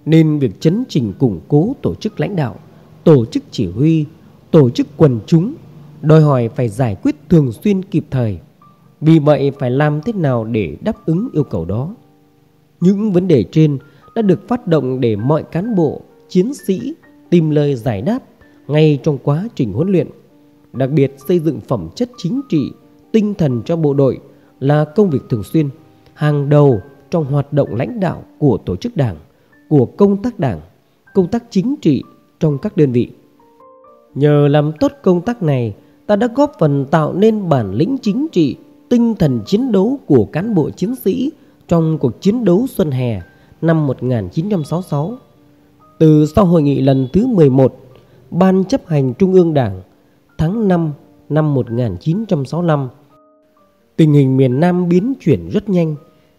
Nên việc chấn chỉnh củng cố tổ chức lãnh đạo, tổ chức chỉ huy, tổ chức quần chúng đòi hỏi phải giải quyết thường xuyên kịp thời. Vì vậy phải làm thế nào để đáp ứng yêu cầu đó? Những vấn đề trên đã được phát động để mọi cán bộ, chiến sĩ tìm lời giải đáp ngay trong quá trình huấn luyện. Đặc biệt xây dựng phẩm chất chính trị, tinh thần cho bộ đội là công việc thường xuyên, hàng đầu trong hoạt động lãnh đạo của tổ chức đảng, của công tác đảng, công tác chính trị trong các đơn vị. Nhờ làm tốt công tác này, ta đã góp phần tạo nên bản lĩnh chính trị, tinh thần chiến đấu của cán bộ chiến sĩ trong cuộc chiến đấu xuân hè năm 1966. Từ sau hội nghị lần thứ 11, Ban chấp hành Trung ương Đảng tháng 5 năm 1965, tình hình miền Nam biến chuyển rất nhanh,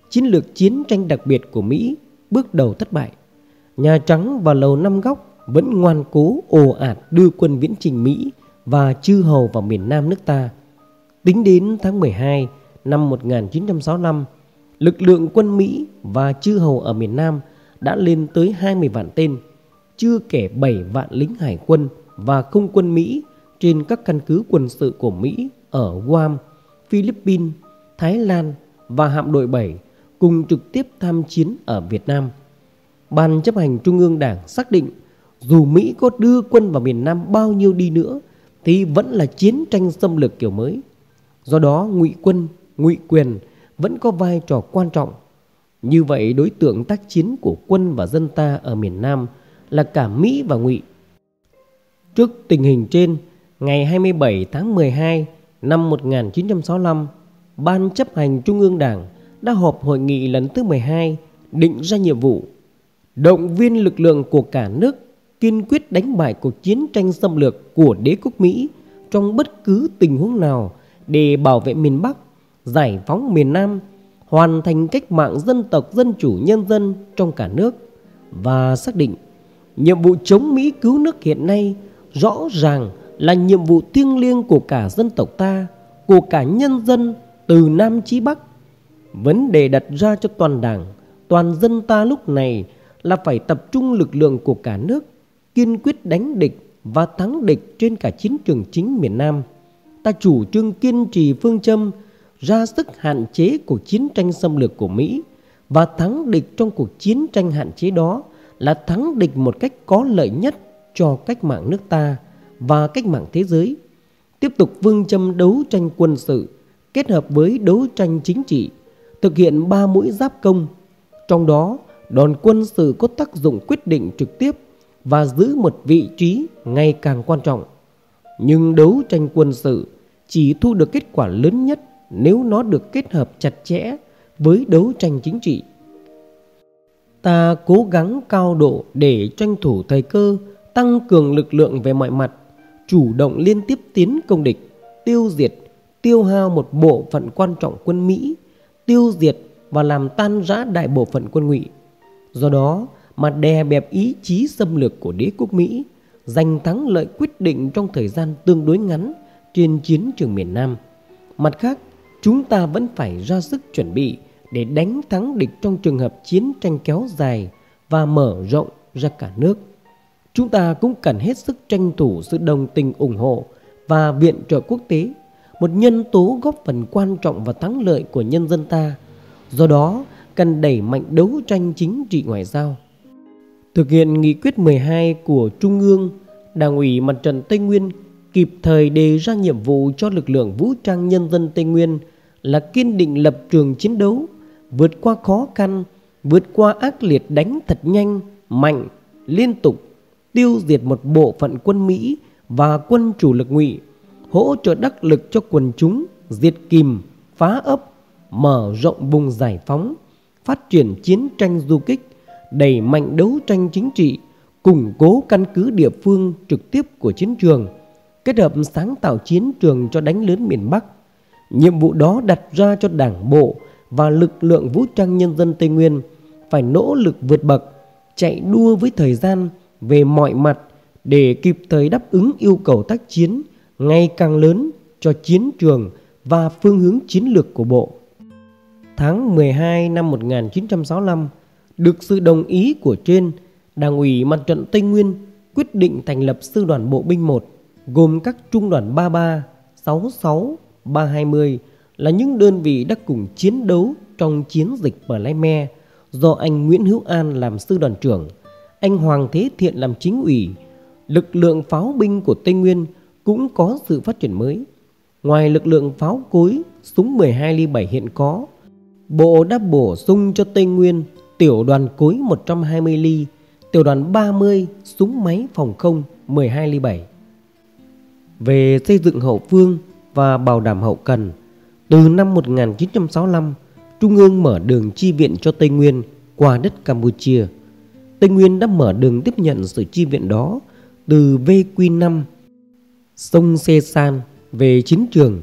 chiến lược chiến tranh đặc biệt của Mỹ bước đầu thất bại. Nhà Trắng và Lầu Năm Góc vẫn ngoan cố ồ ạt đưa quân viễn trình Mỹ và chư hầu vào miền Nam nước ta. Tính đến tháng 12 năm 1965, lực lượng quân Mỹ và chư hầu ở miền Nam đã lên tới 20 vạn tên, chưa kể 7 vạn lính hải quân và không quân Mỹ trên các căn cứ quân sự của Mỹ ở Guam, Philippines, Thái Lan và hạm đội 7 cùng trực tiếp tham chiến ở Việt Nam. Ban chấp hành Trung ương Đảng xác định dù Mỹ có đưa quân vào miền Nam bao nhiêu đi nữa thì vẫn là chiến tranh xâm lược kiểu mới. Do đó ngụy quân, ngụy quyền vẫn có vai trò quan trọng. Như vậy đối tượng tác chiến của quân và dân ta ở miền Nam là cả Mỹ và ngụy. Trước tình hình trên, ngày 27 tháng 12 năm 1965, Ban chấp hành Trung ương Đảng đã họp hội nghị lần thứ 12 định ra nhiệm vụ động viên lực lượng của cả nước kiên quyết đánh bại cuộc chiến tranh xâm lược của đế quốc Mỹ trong bất cứ tình huống nào để bảo vệ miền Bắc, giải phóng miền Nam, hoàn thành cách mạng dân tộc dân chủ nhân dân trong cả nước và xác định nhiệm vụ chống Mỹ cứu nước hiện nay rõ ràng là nhiệm vụ thiêng liêng của cả dân tộc ta, của cả nhân dân từ Nam chí Bắc. Vấn đề đặt ra cho toàn đảng, toàn dân ta lúc này là phải tập trung lực lượng của cả nước kiên quyết đánh địch và thắng địch trên cả chiến trường chính miền Nam. Ta chủ trương kiên trì phương châm ra sức hạn chế cuộc chiến tranh xâm lược của Mỹ và thắng địch trong cuộc chiến tranh hạn chế đó là thắng địch một cách có lợi nhất cho cách mạng nước ta và cách mạng thế giới. Tiếp tục phương châm đấu tranh quân sự kết hợp với đấu tranh chính trị, thực hiện ba mũi giáp công. Trong đó, đòn quân sự có tác dụng quyết định trực tiếp và giữ một vị trí ngày càng quan trọng. Nhưng đấu tranh quân sự chỉ thu được kết quả lớn nhất nếu nó được kết hợp chặt chẽ với đấu tranh chính trị. Ta cố gắng cao độ để tranh thủ thời cơ, tăng cường lực lượng về mọi mặt, chủ động liên tiếp tiến công địch, tiêu diệt, tiêu hao một bộ phận quan trọng quân Mỹ, tiêu diệt và làm tan rã đại bộ phận quân ngụy. Do đó, mà đè bẹp ý chí xâm lược của đế quốc Mỹ, giành thắng lợi quyết định trong thời gian tương đối ngắn trên chiến trường miền Nam. Mặt khác, chúng ta vẫn phải ra sức chuẩn bị để đánh thắng địch trong trường hợp chiến tranh kéo dài và mở rộng ra cả nước. Chúng ta cũng cần hết sức tranh thủ sự đồng tình ủng hộ và viện trợ quốc tế, một nhân tố góp phần quan trọng vào thắng lợi của nhân dân ta. Do đó, cần đẩy mạnh đấu tranh chính trị ngoại giao. Thực hiện nghị quyết 12 của Trung ương, Đảng ủy Mặt trận Tây Nguyên kịp thời đề ra nhiệm vụ cho lực lượng vũ trang nhân dân Tây Nguyên là kiên định lập trường chiến đấu, vượt qua khó khăn, vượt qua ác liệt đánh thật nhanh, mạnh, liên tục, tiêu diệt một bộ phận quân Mỹ và quân chủ lực ngụy, hỗ trợ đắc lực cho quần chúng diệt kìm, phá ấp, mở rộng vùng giải phóng, phát triển chiến tranh du kích, đẩy mạnh đấu tranh chính trị, củng cố căn cứ địa phương trực tiếp của chiến trường, kết hợp sáng tạo chiến trường cho đánh lớn miền Bắc. Nhiệm vụ đó đặt ra cho Đảng bộ và lực lượng vũ trang nhân dân Tây Nguyên phải nỗ lực vượt bậc, chạy đua với thời gian về mọi mặt để kịp thời đáp ứng yêu cầu tác chiến ngày càng lớn cho chiến trường và phương hướng chiến lược của Bộ. Tháng 12 năm 1965, được sự đồng ý của trên, Đảng ủy Mặt trận Tây Nguyên quyết định thành lập Sư đoàn Bộ binh 1 gồm các trung đoàn 33, 66, 320 là những đơn vị đã cùng chiến đấu trong chiến dịch Pleme do anh Nguyễn Hữu An làm sư đoàn trưởng, anh Hoàng Thế Thiện làm chính ủy. Lực lượng pháo binh của Tây Nguyên cũng có sự phát triển mới. Ngoài lực lượng pháo cối, súng 12 ly 7 hiện có, Bộ đã bổ sung cho Tây Nguyên tiểu đoàn cối 120 ly, tiểu đoàn 30 súng máy phòng không 12 ly 7. Về xây dựng hậu phương và bảo đảm hậu cần, từ năm 1965, Trung ương mở đường chi viện cho Tây Nguyên qua đất Campuchia. Tây Nguyên đã mở đường tiếp nhận sự chi viện đó từ VQ5, sông Sê San về chiến trường.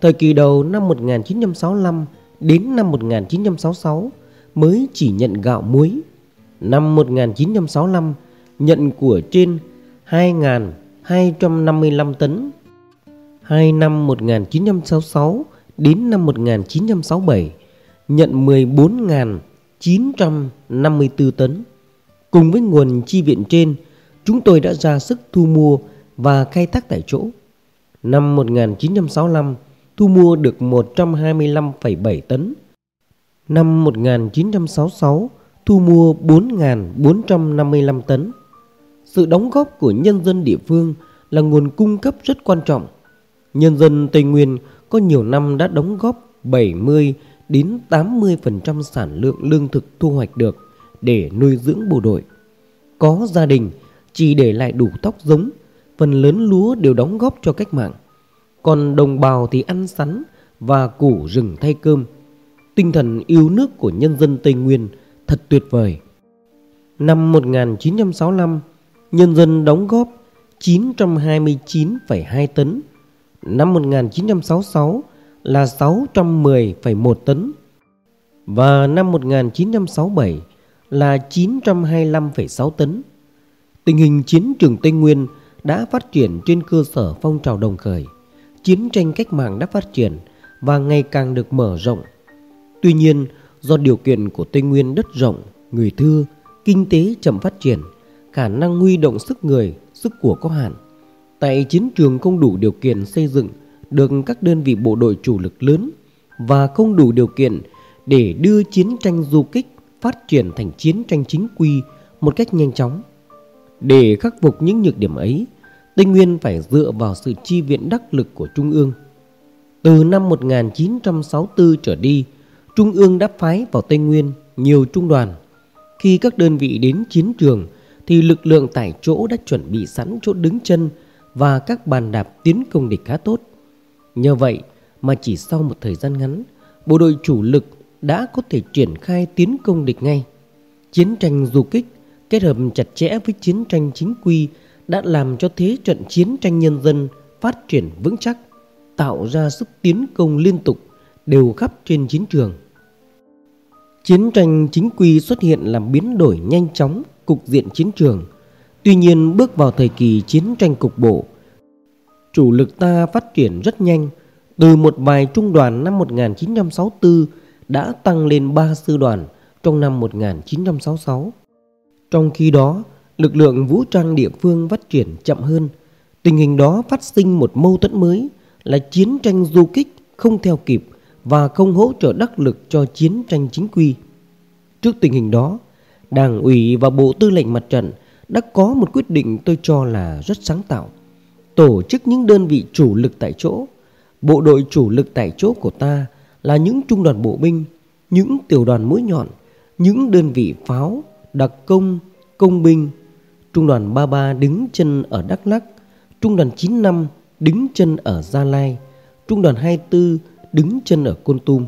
Thời kỳ đầu năm 1965 đến năm 1966 mới chỉ nhận gạo muối. Năm 1965 nhận của trên 2.255 tấn. Hai năm 1966 đến năm 1967 nhận 14.954 tấn. Cùng với nguồn chi viện trên, chúng tôi đã ra sức thu mua và khai thác tại chỗ. Năm 1965, thu mua được 125,7 tấn. Năm 1966, thu mua 4.455 tấn. Sự đóng góp của nhân dân địa phương là nguồn cung cấp rất quan trọng. Nhân dân Tây Nguyên có nhiều năm đã đóng góp 70 đến 80% sản lượng lương thực thu hoạch được để nuôi dưỡng bộ đội. Có gia đình chỉ để lại đủ tóc giống, phần lớn lúa đều đóng góp cho cách mạng. Còn đồng bào thì ăn sắn và củ rừng thay cơm. Tinh thần yêu nước của nhân dân Tây Nguyên thật tuyệt vời. Năm 1965, nhân dân đóng góp 929,2 tấn. Năm 1966 là 610,1 tấn. Và năm 1967 là 925,6 tấn. Tình hình chiến trường Tây Nguyên đã phát triển trên cơ sở phong trào đồng khởi – chiến tranh cách mạng đã phát triển và ngày càng được mở rộng. Tuy nhiên, do điều kiện của Tây Nguyên đất rộng, người thưa, kinh tế chậm phát triển, khả năng huy động sức người, sức của có hạn. Tại chiến trường không đủ điều kiện xây dựng được các đơn vị bộ đội chủ lực lớn và không đủ điều kiện để đưa chiến tranh du kích phát triển thành chiến tranh chính quy một cách nhanh chóng. Để khắc phục những nhược điểm ấy, Tây Nguyên phải dựa vào sự chi viện đắc lực của Trung ương. Từ năm 1964 trở đi, Trung ương đã phái vào Tây Nguyên nhiều trung đoàn. Khi các đơn vị đến chiến trường thì lực lượng tại chỗ đã chuẩn bị sẵn chỗ đứng chân và các bàn đạp tiến công địch khá tốt. Nhờ vậy mà chỉ sau một thời gian ngắn, bộ đội chủ lực đã có thể triển khai tiến công địch ngay. Chiến tranh du kích kết hợp chặt chẽ với chiến tranh chính quy đã làm cho thế trận chiến tranh nhân dân phát triển vững chắc, tạo ra sức tiến công liên tục đều khắp trên chiến trường. Chiến tranh chính quy xuất hiện làm biến đổi nhanh chóng cục diện chiến trường. Tuy nhiên bước vào thời kỳ chiến tranh cục bộ, chủ lực ta phát triển rất nhanh. Từ một vài trung đoàn năm 1964 đã tăng lên 3 sư đoàn trong năm 1966. Trong khi đó, lực lượng vũ trang địa phương phát triển chậm hơn. Tình hình đó phát sinh một mâu thuẫn mới là chiến tranh du kích không theo kịp và không hỗ trợ đắc lực cho chiến tranh chính quy. Trước tình hình đó, Đảng ủy và Bộ Tư lệnh Mặt trận đã có một quyết định tôi cho là rất sáng tạo. Tổ chức những đơn vị chủ lực tại chỗ. Bộ đội chủ lực tại chỗ của ta là những trung đoàn bộ binh, những tiểu đoàn mũi nhọn, những đơn vị pháo, đặc công, công binh, Trung đoàn 33 đứng chân ở Đắk Lắk, Trung đoàn 95 đứng chân ở Gia Lai, Trung đoàn 24 đứng chân ở Côn Tum.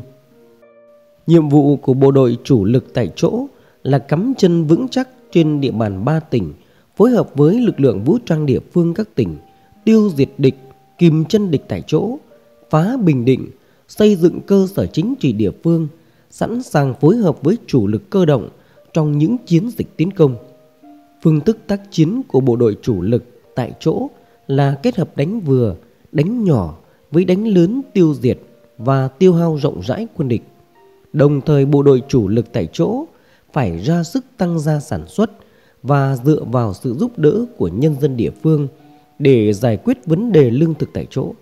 Nhiệm vụ của bộ đội chủ lực tại chỗ là cắm chân vững chắc trên địa bàn ba tỉnh, phối hợp với lực lượng vũ trang địa phương các tỉnh, tiêu diệt địch, kìm chân địch tại chỗ, phá Bình Định, xây dựng cơ sở chính trị địa phương, sẵn sàng phối hợp với chủ lực cơ động trong những chiến dịch tiến công. Phương thức tác chiến của bộ đội chủ lực tại chỗ là kết hợp đánh vừa, đánh nhỏ với đánh lớn tiêu diệt và tiêu hao rộng rãi quân địch. Đồng thời bộ đội chủ lực tại chỗ phải ra sức tăng gia sản xuất và dựa vào sự giúp đỡ của nhân dân địa phương để giải quyết vấn đề lương thực tại chỗ.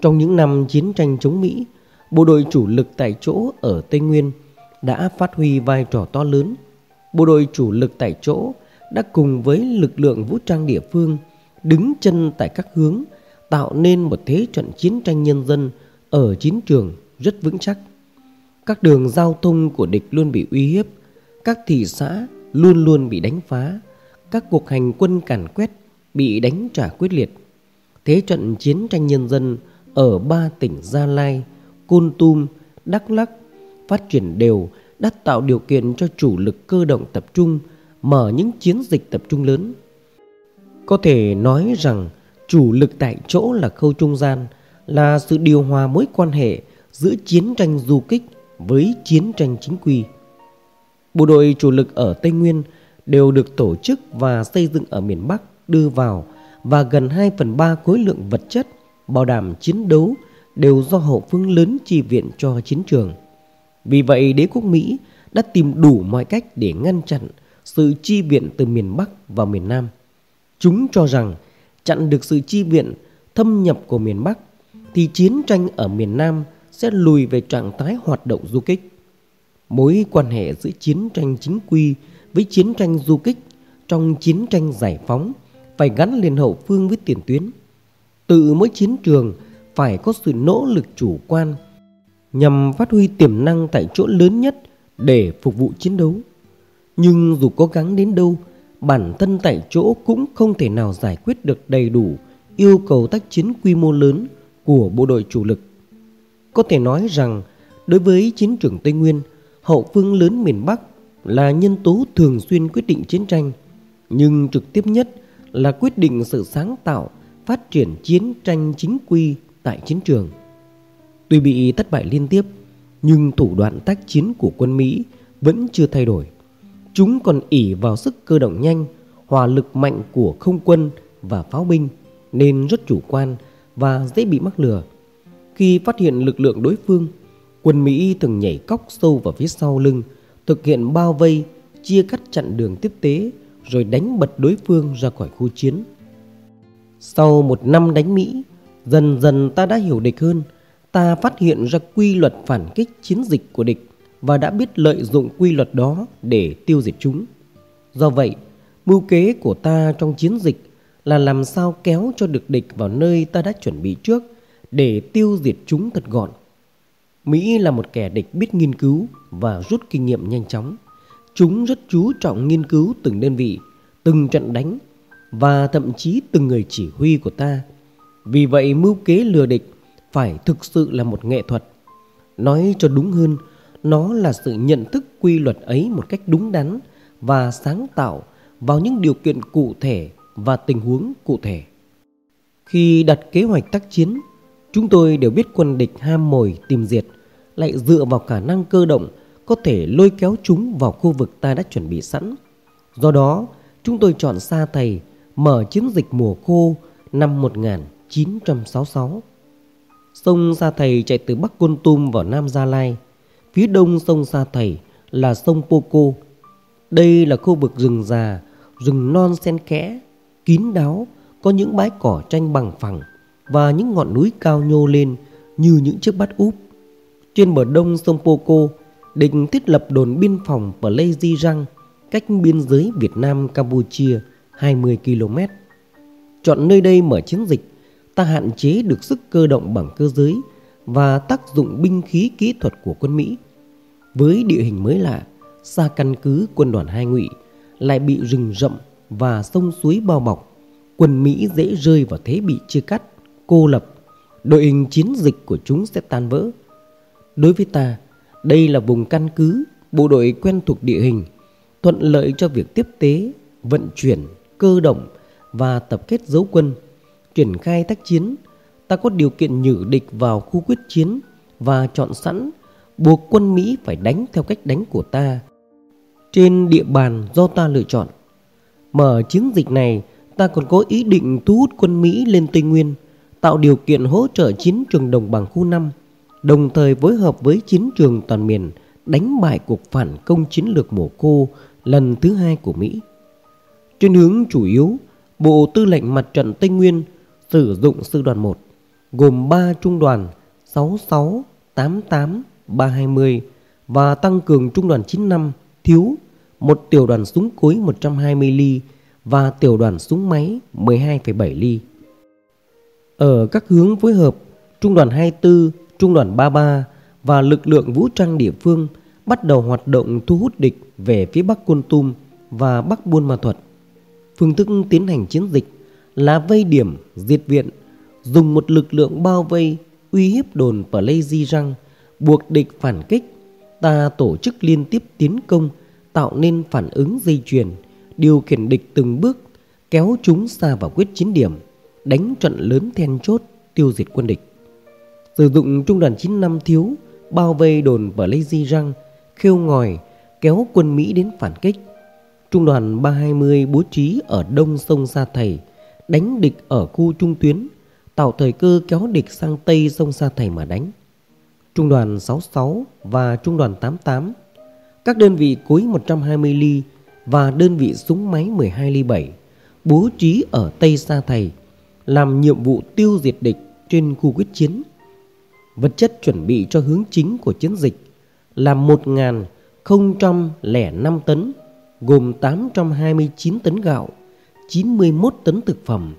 Trong những năm chiến tranh chống Mỹ, bộ đội chủ lực tại chỗ ở Tây Nguyên đã phát huy vai trò to lớn. Bộ đội chủ lực tại chỗ đã cùng với lực lượng vũ trang địa phương đứng chân tại các hướng tạo nên một thế trận chiến tranh nhân dân ở chiến trường rất vững chắc. Các đường giao thông của địch luôn bị uy hiếp, các thị xã luôn luôn bị đánh phá, các cuộc hành quân càn quét bị đánh trả quyết liệt. Thế trận chiến tranh nhân dân ở ba tỉnh Gia Lai, Côn Tum, Đắk Lắk phát triển đều đã tạo điều kiện cho chủ lực cơ động tập trung mở những chiến dịch tập trung lớn. Có thể nói rằng chủ lực tại chỗ là khâu trung gian, là sự điều hòa mối quan hệ giữa chiến tranh du kích với chiến tranh chính quy. Bộ đội chủ lực ở Tây Nguyên đều được tổ chức và xây dựng ở miền Bắc đưa vào và gần 2 phần 3 khối lượng vật chất, bảo đảm chiến đấu đều do hậu phương lớn chi viện cho chiến trường. Vì vậy, đế quốc Mỹ đã tìm đủ mọi cách để ngăn chặn sự chi viện từ miền Bắc vào miền Nam. Chúng cho rằng chặn được sự chi viện thâm nhập của miền Bắc thì chiến tranh ở miền Nam sẽ lùi về trạng thái hoạt động du kích. Mối quan hệ giữa chiến tranh chính quy với chiến tranh du kích trong chiến tranh giải phóng phải gắn liền hậu phương với tiền tuyến. Tự mỗi chiến trường phải có sự nỗ lực chủ quan nhằm phát huy tiềm năng tại chỗ lớn nhất để phục vụ chiến đấu. Nhưng dù cố gắng đến đâu, bản thân tại chỗ cũng không thể nào giải quyết được đầy đủ yêu cầu tác chiến quy mô lớn của bộ đội chủ lực. Có thể nói rằng, đối với chiến trường Tây Nguyên, hậu phương lớn miền Bắc là nhân tố thường xuyên quyết định chiến tranh, nhưng trực tiếp nhất là quyết định sự sáng tạo, phát triển chiến tranh chính quy tại chiến trường. Tuy bị thất bại liên tiếp, nhưng thủ đoạn tác chiến của quân Mỹ vẫn chưa thay đổi. Chúng còn ỉ vào sức cơ động nhanh, hòa lực mạnh của không quân và pháo binh nên rất chủ quan và dễ bị mắc lừa. Khi phát hiện lực lượng đối phương, quân Mỹ thường nhảy cóc sâu vào phía sau lưng, thực hiện bao vây, chia cắt chặn đường tiếp tế rồi đánh bật đối phương ra khỏi khu chiến. Sau một năm đánh Mỹ, dần dần ta đã hiểu địch hơn, ta phát hiện ra quy luật phản kích chiến dịch của địch và đã biết lợi dụng quy luật đó để tiêu diệt chúng. Do vậy, mưu kế của ta trong chiến dịch là làm sao kéo cho được địch vào nơi ta đã chuẩn bị trước để tiêu diệt chúng thật gọn. Mỹ là một kẻ địch biết nghiên cứu và rút kinh nghiệm nhanh chóng. Chúng rất chú trọng nghiên cứu từng đơn vị, từng trận đánh và thậm chí từng người chỉ huy của ta. Vì vậy mưu kế lừa địch phải thực sự là một nghệ thuật. Nói cho đúng hơn, nó là sự nhận thức quy luật ấy một cách đúng đắn và sáng tạo vào những điều kiện cụ thể và tình huống cụ thể. Khi đặt kế hoạch tác chiến, chúng tôi đều biết quân địch ham mồi tìm diệt, lại dựa vào khả năng cơ động có thể lôi kéo chúng vào khu vực ta đã chuẩn bị sẵn. Do đó, chúng tôi chọn Sa Thầy mở chiến dịch mùa khô năm 1966. Sông Sa Thầy chạy từ Bắc Côn Tum vào Nam Gia Lai. Phía đông sông Sa Thầy là sông Poco. Đây là khu vực rừng già, rừng non xen kẽ, kín đáo, có những bãi cỏ tranh bằng phẳng và những ngọn núi cao nhô lên như những chiếc bát úp. Trên bờ đông sông Poco, định thiết lập đồn biên phòng Pleizi Răng, cách biên giới Việt Nam Campuchia 20 km. Chọn nơi đây mở chiến dịch, ta hạn chế được sức cơ động bằng cơ giới và tác dụng binh khí kỹ thuật của quân Mỹ. Với địa hình mới lạ, xa căn cứ quân đoàn hai ngụy lại bị rừng rậm và sông suối bao bọc, quân Mỹ dễ rơi vào thế bị chia cắt, cô lập. Đội hình chiến dịch của chúng sẽ tan vỡ. Đối với ta, đây là vùng căn cứ, bộ đội quen thuộc địa hình, thuận lợi cho việc tiếp tế, vận chuyển, cơ động và tập kết dấu quân. Triển khai tác chiến, ta có điều kiện nhử địch vào khu quyết chiến và chọn sẵn buộc quân Mỹ phải đánh theo cách đánh của ta trên địa bàn do ta lựa chọn. Mở chiến dịch này, ta còn có ý định thu hút quân Mỹ lên Tây Nguyên, tạo điều kiện hỗ trợ chiến trường đồng bằng khu 5, đồng thời phối hợp với chiến trường toàn miền đánh bại cuộc phản công chiến lược mổ cô lần thứ hai của Mỹ. Trên hướng chủ yếu, Bộ Tư lệnh Mặt trận Tây Nguyên sử dụng sư đoàn 1 gồm 3 trung đoàn 66, 88, 320 và tăng cường trung đoàn 95 thiếu một tiểu đoàn súng cối 120 ly và tiểu đoàn súng máy 12,7 ly. Ở các hướng phối hợp, trung đoàn 24, trung đoàn 33 và lực lượng vũ trang địa phương bắt đầu hoạt động thu hút địch về phía Bắc Côn Tum và Bắc Buôn Ma Thuật. Phương thức tiến hành chiến dịch là vây điểm, diệt viện, dùng một lực lượng bao vây uy hiếp đồn Pleizi Răng, buộc địch phản kích. Ta tổ chức liên tiếp tiến công, tạo nên phản ứng dây chuyền, điều khiển địch từng bước, kéo chúng xa vào quyết chiến điểm, đánh trận lớn then chốt, tiêu diệt quân địch. Sử dụng trung đoàn 95 thiếu, bao vây đồn và lấy di Răng, khêu ngòi, kéo quân Mỹ đến phản kích. Trung đoàn 320 bố trí ở đông sông Sa Thầy, đánh địch ở khu trung tuyến, tạo thời cơ kéo địch sang tây sông Sa Thầy mà đánh. Trung đoàn 66 và Trung đoàn 88, các đơn vị cối 120 ly và đơn vị súng máy 12 ly 7 bố trí ở Tây Sa Thầy làm nhiệm vụ tiêu diệt địch trên khu quyết chiến. Vật chất chuẩn bị cho hướng chính của chiến dịch là 1.005 tấn gồm 829 tấn gạo, 91 tấn thực phẩm,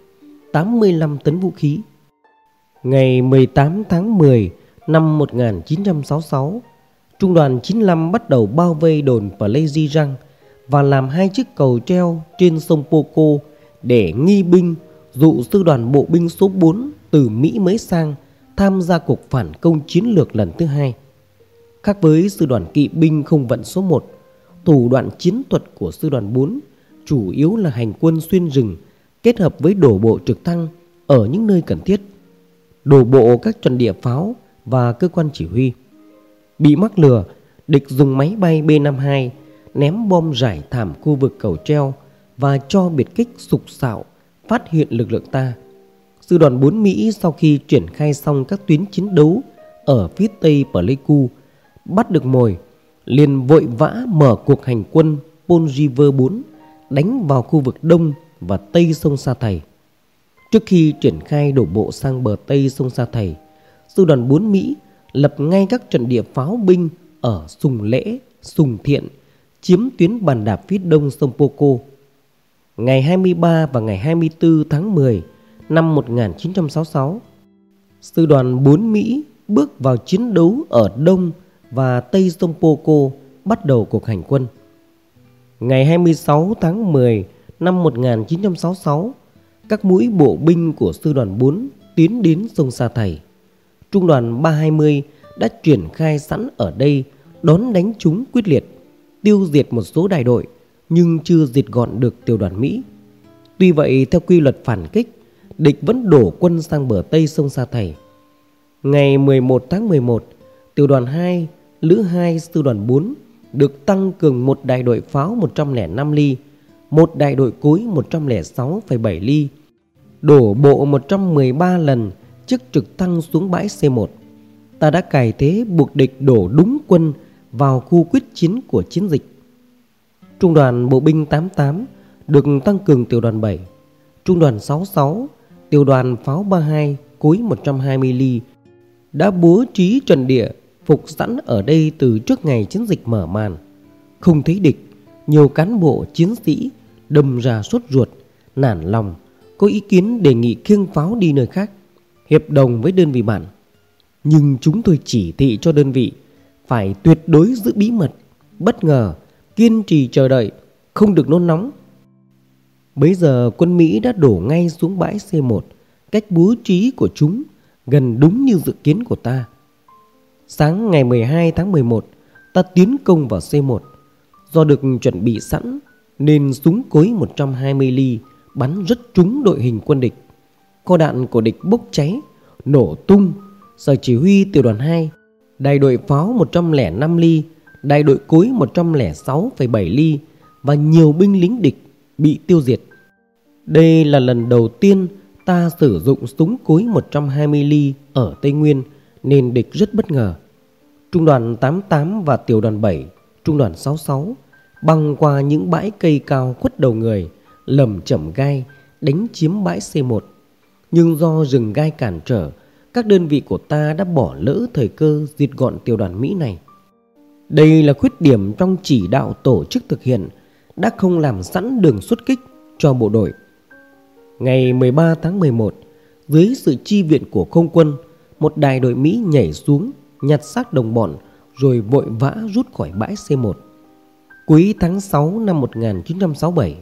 85 tấn vũ khí. Ngày 18 tháng 10 năm 1966, Trung đoàn 95 bắt đầu bao vây đồn Pleziran và làm hai chiếc cầu treo trên sông Poco để nghi binh dụ sư đoàn bộ binh số 4 từ Mỹ mới sang tham gia cuộc phản công chiến lược lần thứ hai. Khác với sư đoàn kỵ binh không vận số 1, thủ đoạn chiến thuật của sư đoàn 4 chủ yếu là hành quân xuyên rừng kết hợp với đổ bộ trực thăng ở những nơi cần thiết, đổ bộ các trận địa pháo và cơ quan chỉ huy. Bị mắc lừa, địch dùng máy bay B-52 ném bom rải thảm khu vực cầu treo và cho biệt kích sục sạo phát hiện lực lượng ta. Sư đoàn 4 Mỹ sau khi triển khai xong các tuyến chiến đấu ở phía tây Pleiku bắt được mồi liền vội vã mở cuộc hành quân Pol River 4 đánh vào khu vực đông và tây sông Sa Thầy. Trước khi triển khai đổ bộ sang bờ tây sông Sa Thầy, sư đoàn 4 Mỹ lập ngay các trận địa pháo binh ở Sùng Lễ, Sùng Thiện, chiếm tuyến bàn đạp phía đông sông Poco. Ngày 23 và ngày 24 tháng 10 năm 1966, sư đoàn 4 Mỹ bước vào chiến đấu ở đông và tây sông Poco bắt đầu cuộc hành quân. Ngày 26 tháng 10 năm 1966, các mũi bộ binh của sư đoàn 4 tiến đến sông Sa Thầy. Trung đoàn 320 đã triển khai sẵn ở đây đón đánh chúng quyết liệt, tiêu diệt một số đại đội nhưng chưa diệt gọn được tiểu đoàn Mỹ. Tuy vậy theo quy luật phản kích, địch vẫn đổ quân sang bờ tây sông Sa Thầy. Ngày 11 tháng 11, tiểu đoàn 2, lữ 2 sư đoàn 4 được tăng cường một đại đội pháo 105 ly, một đại đội cối 106,7 ly, đổ bộ 113 lần chức trực tăng xuống bãi C1. Ta đã cài thế buộc địch đổ đúng quân vào khu quyết chiến của chiến dịch. Trung đoàn bộ binh 88 được tăng cường tiểu đoàn 7, trung đoàn 66, tiểu đoàn pháo 32 cối 120 ly đã bố trí trận địa phục sẵn ở đây từ trước ngày chiến dịch mở màn. Không thấy địch, nhiều cán bộ chiến sĩ đâm ra sốt ruột, nản lòng, có ý kiến đề nghị khiêng pháo đi nơi khác, hiệp đồng với đơn vị bạn. Nhưng chúng tôi chỉ thị cho đơn vị phải tuyệt đối giữ bí mật, bất ngờ, kiên trì chờ đợi, không được nôn nóng. Bấy giờ quân Mỹ đã đổ ngay xuống bãi C1 Cách bố trí của chúng gần đúng như dự kiến của ta. Sáng ngày 12 tháng 11 Ta tiến công vào C1 Do được chuẩn bị sẵn Nên súng cối 120 ly Bắn rất trúng đội hình quân địch. Kho đạn của địch bốc cháy Nổ tung Sở chỉ huy tiểu đoàn 2 Đại đội pháo 105 ly Đại đội cối 106,7 ly Và nhiều binh lính địch bị tiêu diệt. Đây là lần đầu tiên ta sử dụng súng cối 120 ly ở Tây Nguyên, Nên địch rất bất ngờ. Trung đoàn 88 và tiểu đoàn 7 Trung đoàn 66 Băng qua những bãi cây cao khuất đầu người, Lầm chậm gai, Đánh chiếm bãi C1 Nhưng do rừng gai cản trở, các đơn vị của ta đã bỏ lỡ thời cơ diệt gọn tiểu đoàn Mỹ này. Đây là khuyết điểm trong chỉ đạo tổ chức thực hiện đã không làm sẵn đường xuất kích cho bộ đội. Ngày 13 tháng 11, dưới sự chi viện của không quân, một đại đội Mỹ nhảy xuống nhặt xác đồng bọn rồi vội vã rút khỏi bãi C1. Cuối tháng 6 năm 1967,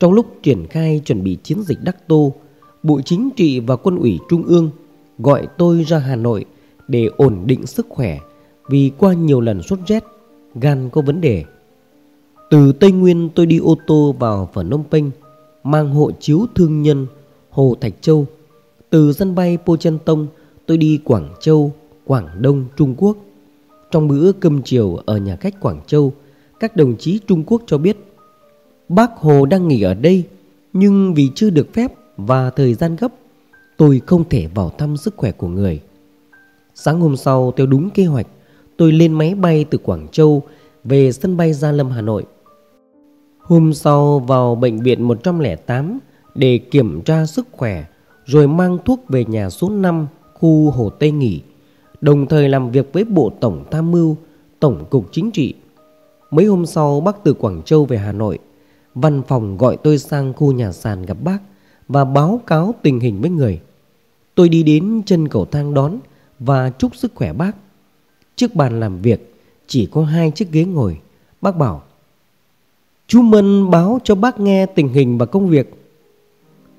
trong lúc triển khai chuẩn bị chiến dịch Đắc Tô, Bộ Chính trị và Quân ủy Trung ương gọi tôi ra Hà Nội để ổn định sức khỏe vì qua nhiều lần sốt rét, gan có vấn đề. Từ Tây Nguyên tôi đi ô tô vào Phnom Penh, mang hộ chiếu thương nhân Hồ Thạch Châu. Từ sân bay Po Chen Tông tôi đi Quảng Châu, Quảng Đông, Trung Quốc. Trong bữa cơm chiều ở nhà khách Quảng Châu, các đồng chí Trung Quốc cho biết Bác Hồ đang nghỉ ở đây nhưng vì chưa được phép và thời gian gấp tôi không thể vào thăm sức khỏe của người. Sáng hôm sau theo đúng kế hoạch, tôi lên máy bay từ Quảng Châu về sân bay Gia Lâm Hà Nội. Hôm sau vào bệnh viện 108 để kiểm tra sức khỏe rồi mang thuốc về nhà số 5 khu Hồ Tây nghỉ, đồng thời làm việc với Bộ Tổng Tham mưu, Tổng cục Chính trị. Mấy hôm sau bác từ Quảng Châu về Hà Nội, văn phòng gọi tôi sang khu nhà sàn gặp bác và báo cáo tình hình với người. Tôi đi đến chân cầu thang đón và chúc sức khỏe bác. Trước bàn làm việc chỉ có hai chiếc ghế ngồi. Bác bảo Chú Mân báo cho bác nghe tình hình và công việc.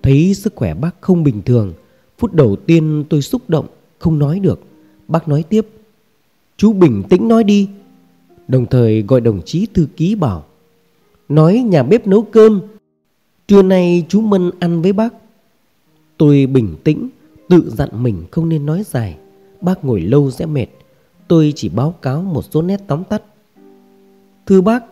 Thấy sức khỏe bác không bình thường. Phút đầu tiên tôi xúc động, không nói được. Bác nói tiếp Chú bình tĩnh nói đi Đồng thời gọi đồng chí thư ký bảo Nói nhà bếp nấu cơm Trưa nay chú Mân ăn với bác Tôi bình tĩnh Tự dặn mình không nên nói dài Bác ngồi lâu sẽ mệt Tôi chỉ báo cáo một số nét tóm tắt Thưa bác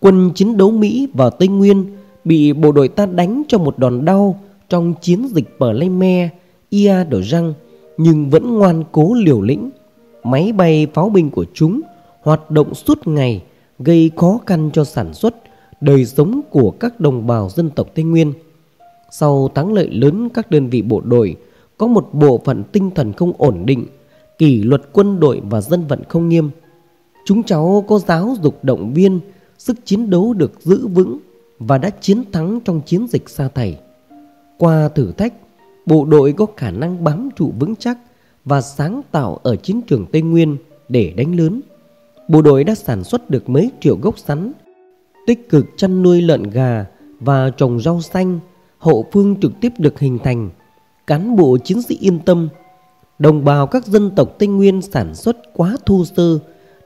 Quân chiến đấu Mỹ vào Tây Nguyên Bị bộ đội ta đánh cho một đòn đau Trong chiến dịch Pleme Ia đổ răng Nhưng vẫn ngoan cố liều lĩnh Máy bay pháo binh của chúng Hoạt động suốt ngày Gây khó khăn cho sản xuất Đời sống của các đồng bào dân tộc Tây Nguyên Sau thắng lợi lớn các đơn vị bộ đội có một bộ phận tinh thần không ổn định, kỷ luật quân đội và dân vận không nghiêm. Chúng cháu có giáo dục động viên, sức chiến đấu được giữ vững và đã chiến thắng trong chiến dịch Sa Thầy. Qua thử thách, bộ đội có khả năng bám trụ vững chắc và sáng tạo ở chiến trường Tây Nguyên để đánh lớn. Bộ đội đã sản xuất được mấy triệu gốc sắn, tích cực chăn nuôi lợn gà và trồng rau xanh, hậu phương trực tiếp được hình thành cán bộ chiến sĩ yên tâm. Đồng bào các dân tộc Tây Nguyên sản xuất quá thu sơ,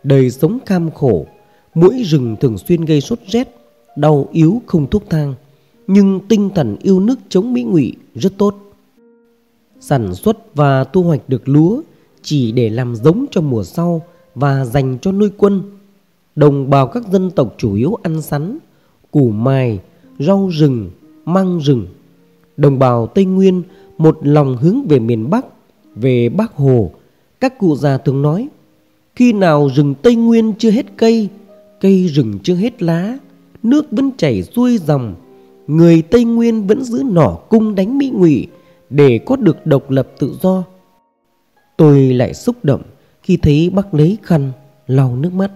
đời sống cam khổ, mũi rừng thường xuyên gây sốt rét, đau yếu không thuốc thang, nhưng tinh thần yêu nước chống Mỹ ngụy rất tốt. Sản xuất và thu hoạch được lúa chỉ để làm giống cho mùa sau và dành cho nuôi quân. Đồng bào các dân tộc chủ yếu ăn sắn, củ mài, rau rừng, măng rừng. Đồng bào Tây Nguyên một lòng hướng về miền Bắc, về Bắc Hồ. Các cụ già thường nói, khi nào rừng Tây Nguyên chưa hết cây, cây rừng chưa hết lá, nước vẫn chảy xuôi dòng, người Tây Nguyên vẫn giữ nỏ cung đánh Mỹ ngụy để có được độc lập tự do. Tôi lại xúc động khi thấy bác lấy khăn lau nước mắt.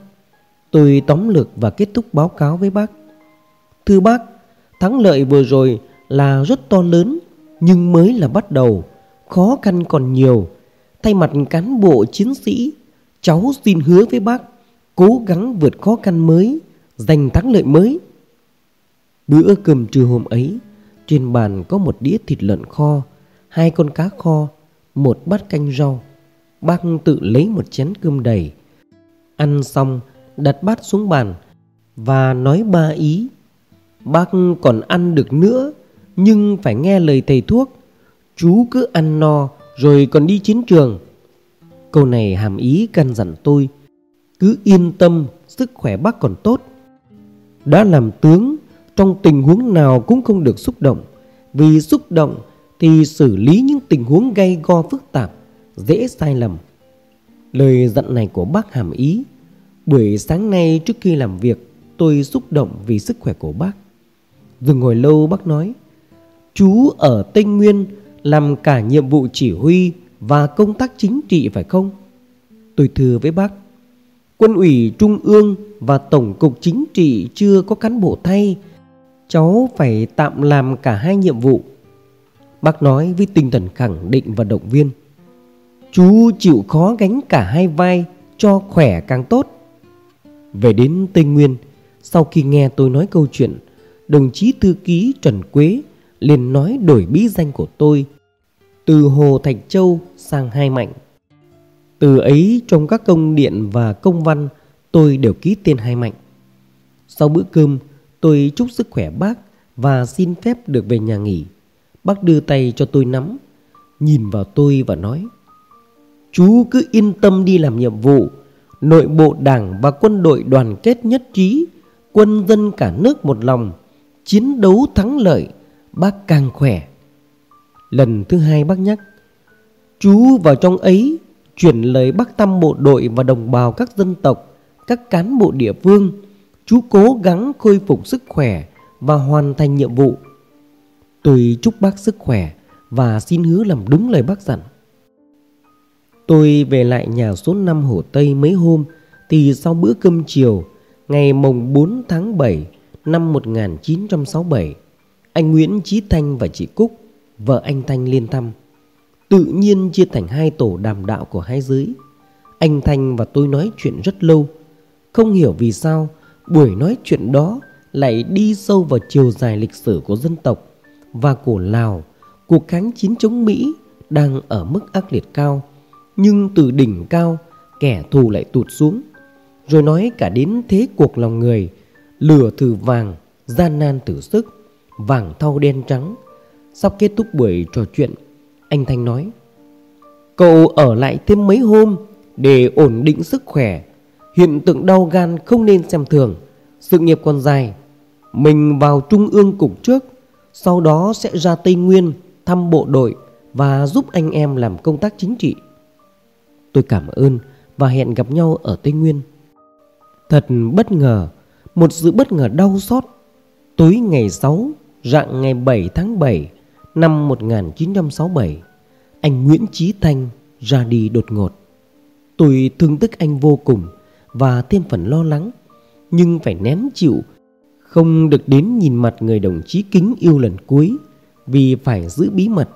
Tôi tóm lược và kết thúc báo cáo với bác. Thưa bác, thắng lợi vừa rồi là rất to lớn nhưng mới là bắt đầu, khó khăn còn nhiều. Thay mặt cán bộ chiến sĩ, cháu xin hứa với bác cố gắng vượt khó khăn mới, giành thắng lợi mới. Bữa cơm trưa hôm ấy, Trên bàn có một đĩa thịt lợn kho, hai con cá kho, một bát canh rau. Bác tự lấy một chén cơm đầy. Ăn xong, đặt bát xuống bàn và nói ba ý. Bác còn ăn được nữa, nhưng phải nghe lời thầy thuốc. Chú cứ ăn no rồi còn đi chiến trường. Câu này hàm ý căn dặn tôi cứ yên tâm, sức khỏe bác còn tốt. Đã làm tướng, trong tình huống nào cũng không được xúc động vì xúc động thì xử lý những tình huống gay go phức tạp, dễ sai lầm. Lời dặn này của bác hàm ý buổi sáng nay trước khi làm việc, tôi xúc động vì sức khỏe của bác. Dừng ngồi lâu bác nói, Chú ở Tây Nguyên làm cả nhiệm vụ chỉ huy và công tác chính trị phải không? Tôi thưa với bác Quân ủy, Trung ương và Tổng cục Chính trị chưa có cán bộ thay. Cháu phải tạm làm cả hai nhiệm vụ. Bác nói với tinh thần khẳng định và động viên. Chú chịu khó gánh cả hai vai, cho khỏe càng tốt. Về đến Tây Nguyên, Sau khi nghe tôi nói câu chuyện, Đồng chí thư ký Trần Quế liền nói đổi bí danh của tôi, Từ Hồ Thạch Châu sang Hai Mạnh từ ấy trong các công điện và công văn tôi đều ký tên Hai Mạnh. Sau bữa cơm tôi chúc sức khỏe bác và xin phép được về nhà nghỉ. Bác đưa tay cho tôi nắm, nhìn vào tôi và nói Chú cứ yên tâm đi làm nhiệm vụ, nội bộ đảng và quân đội đoàn kết nhất trí, quân dân cả nước một lòng, chiến đấu thắng lợi, bác càng khỏe. Lần thứ hai bác nhắc Chú vào trong ấy chuyển lời bác tâm bộ đội và đồng bào các dân tộc, các cán bộ địa phương, chú cố gắng khôi phục sức khỏe và hoàn thành nhiệm vụ. Tôi chúc bác sức khỏe và xin hứa làm đúng lời bác dặn. Tôi về lại nhà số 5 Hồ Tây mấy hôm thì sau bữa cơm chiều ngày mùng 4 tháng 7 năm 1967, anh Nguyễn Chí Thanh và chị Cúc, vợ anh Thanh lên thăm tự nhiên chia thành hai tổ đàm đạo của hai giới. Anh Thanh và tôi nói chuyện rất lâu, không hiểu vì sao buổi nói chuyện đó lại đi sâu vào chiều dài lịch sử của dân tộc và của Lào, cuộc kháng chiến chống Mỹ đang ở mức ác liệt cao, nhưng từ đỉnh cao kẻ thù lại tụt xuống. Rồi nói cả đến thế cuộc lòng người, lửa thử vàng, gian nan tử sức, vàng thau đen trắng. Sau kết thúc buổi trò chuyện, anh Thanh nói, Cậu ở lại thêm mấy hôm Để ổn định sức khỏe. Hiện tượng đau gan không nên xem thường. Sự nghiệp còn dài. Mình vào trung ương cục trước, Sau đó sẽ ra Tây Nguyên Thăm bộ đội Và giúp anh em làm công tác chính trị. Tôi cảm ơn Và hẹn gặp nhau ở Tây Nguyên. Thật bất ngờ, Một sự bất ngờ đau xót. Tối ngày 6 Rạng ngày 7 tháng 7 Năm 1967 Anh Nguyễn Chí Thanh ra đi đột ngột. Tôi thương tức anh vô cùng Và thêm phần lo lắng Nhưng phải nén chịu Không được đến nhìn mặt người đồng chí kính yêu lần cuối Vì phải giữ bí mật.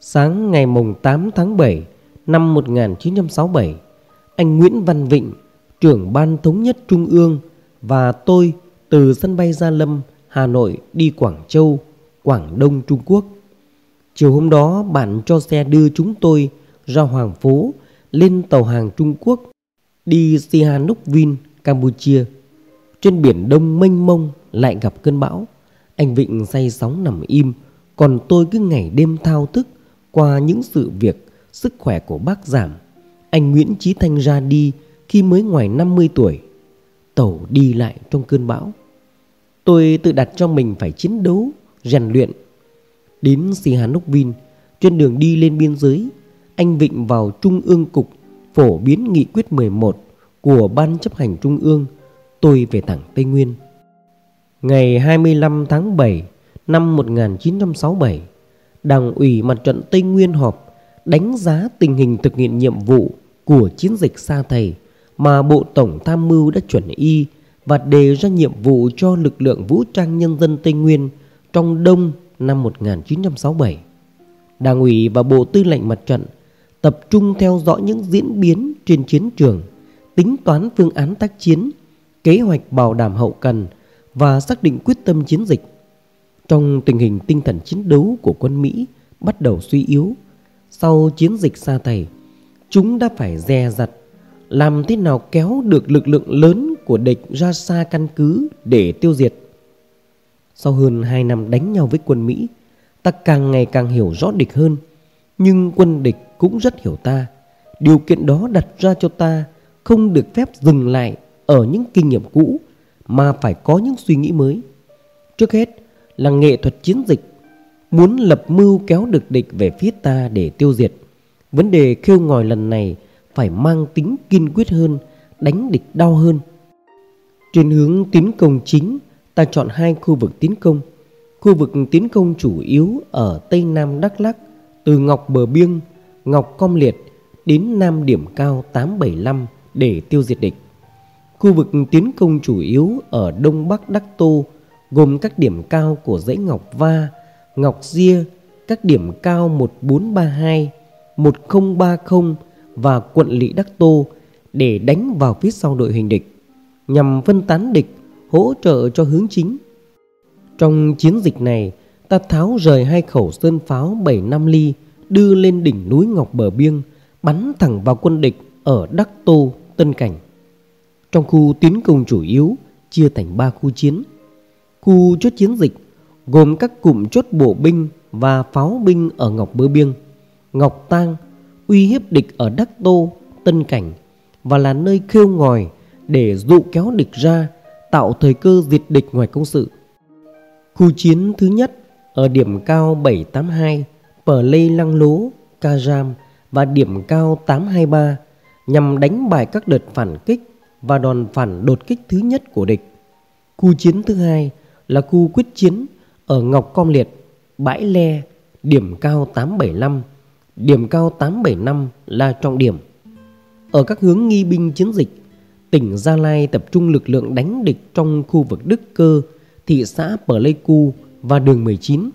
Sáng ngày mùng 8 tháng 7 năm 1967 Anh Nguyễn Văn Vịnh Trưởng Ban Thống nhất Trung ương Và tôi từ sân bay Gia Lâm, Hà Nội đi Quảng Châu Quảng Đông Trung Quốc. Chiều hôm đó bạn cho xe đưa chúng tôi ra Hoàng Phố lên tàu hàng Trung Quốc đi Sihanoukville, Campuchia. Trên biển Đông mênh mông lại gặp cơn bão. Anh Vịnh say sóng nằm im, còn tôi cứ ngày đêm thao thức qua những sự việc sức khỏe của bác giảm. Anh Nguyễn Chí Thanh ra đi khi mới ngoài 50 tuổi. Tàu đi lại trong cơn bão. Tôi tự đặt cho mình phải chiến đấu rèn luyện. Đến Sihanoukville, trên đường đi lên biên giới, anh Vịnh vào Trung ương Cục phổ biến nghị quyết 11 của Ban chấp hành Trung ương, tôi về thẳng Tây Nguyên. Ngày 25 tháng 7 năm 1967, Đảng ủy Mặt trận Tây Nguyên họp đánh giá tình hình thực hiện nhiệm vụ của chiến dịch Sa Thầy mà Bộ Tổng Tham mưu đã chuẩn y và đề ra nhiệm vụ cho lực lượng vũ trang nhân dân Tây Nguyên trong đông năm 1967. Đảng ủy và Bộ Tư lệnh Mặt trận tập trung theo dõi những diễn biến trên chiến trường, tính toán phương án tác chiến, kế hoạch bảo đảm hậu cần và xác định quyết tâm chiến dịch. Trong tình hình tinh thần chiến đấu của quân Mỹ bắt đầu suy yếu, sau chiến dịch Sa thầy chúng đã phải dè dặt làm thế nào kéo được lực lượng lớn của địch ra xa căn cứ để tiêu diệt. Sau hơn 2 năm đánh nhau với quân Mỹ, ta càng ngày càng hiểu rõ địch hơn, nhưng quân địch cũng rất hiểu ta. Điều kiện đó đặt ra cho ta không được phép dừng lại ở những kinh nghiệm cũ mà phải có những suy nghĩ mới. Trước hết là nghệ thuật chiến dịch, muốn lập mưu kéo được địch về phía ta để tiêu diệt. Vấn đề kêu ngòi lần này phải mang tính kiên quyết hơn, đánh địch đau hơn. Trên hướng tiến công chính, ta chọn hai khu vực tiến công. Khu vực tiến công chủ yếu ở Tây Nam Đắk Lắk, từ Ngọc Bờ Biêng, Ngọc Com Liệt đến Nam Điểm Cao 875 để tiêu diệt địch. Khu vực tiến công chủ yếu ở Đông Bắc Đắc Tô gồm các điểm cao của dãy Ngọc Va, Ngọc Gia, các điểm cao 1432, 1030 và quận lỵ Đắc Tô để đánh vào phía sau đội hình địch nhằm phân tán địch, hỗ trợ cho hướng chính. Trong chiến dịch này, ta tháo rời hai khẩu sơn pháo 75 ly đưa lên đỉnh núi Ngọc Bờ Biêng, bắn thẳng vào quân địch ở Đắc Tô, Tân Cảnh. Trong khu tiến công chủ yếu chia thành 3 khu chiến. Khu chốt chiến dịch gồm các cụm chốt bộ binh và pháo binh ở Ngọc bờ Biêng, Ngọc Tang, uy hiếp địch ở Đắc Tô, Tân Cảnh và là nơi khêu ngòi để dụ kéo địch ra, tạo thời cơ diệt địch ngoài công sự. Khu chiến thứ nhất ở điểm cao 782, Pờ Lê Lăng Lố, Ca Ram và điểm cao 823 nhằm đánh bại các đợt phản kích và đòn phản đột kích thứ nhất của địch. Khu chiến thứ hai là khu quyết chiến ở Ngọc Com Liệt, Bãi Le, điểm cao 875. Điểm cao 875 là trọng điểm. Ở các hướng nghi binh chiến dịch, tỉnh Gia Lai tập trung lực lượng đánh địch trong khu vực Đức Cơ, thị xã Pleiku và đường 19.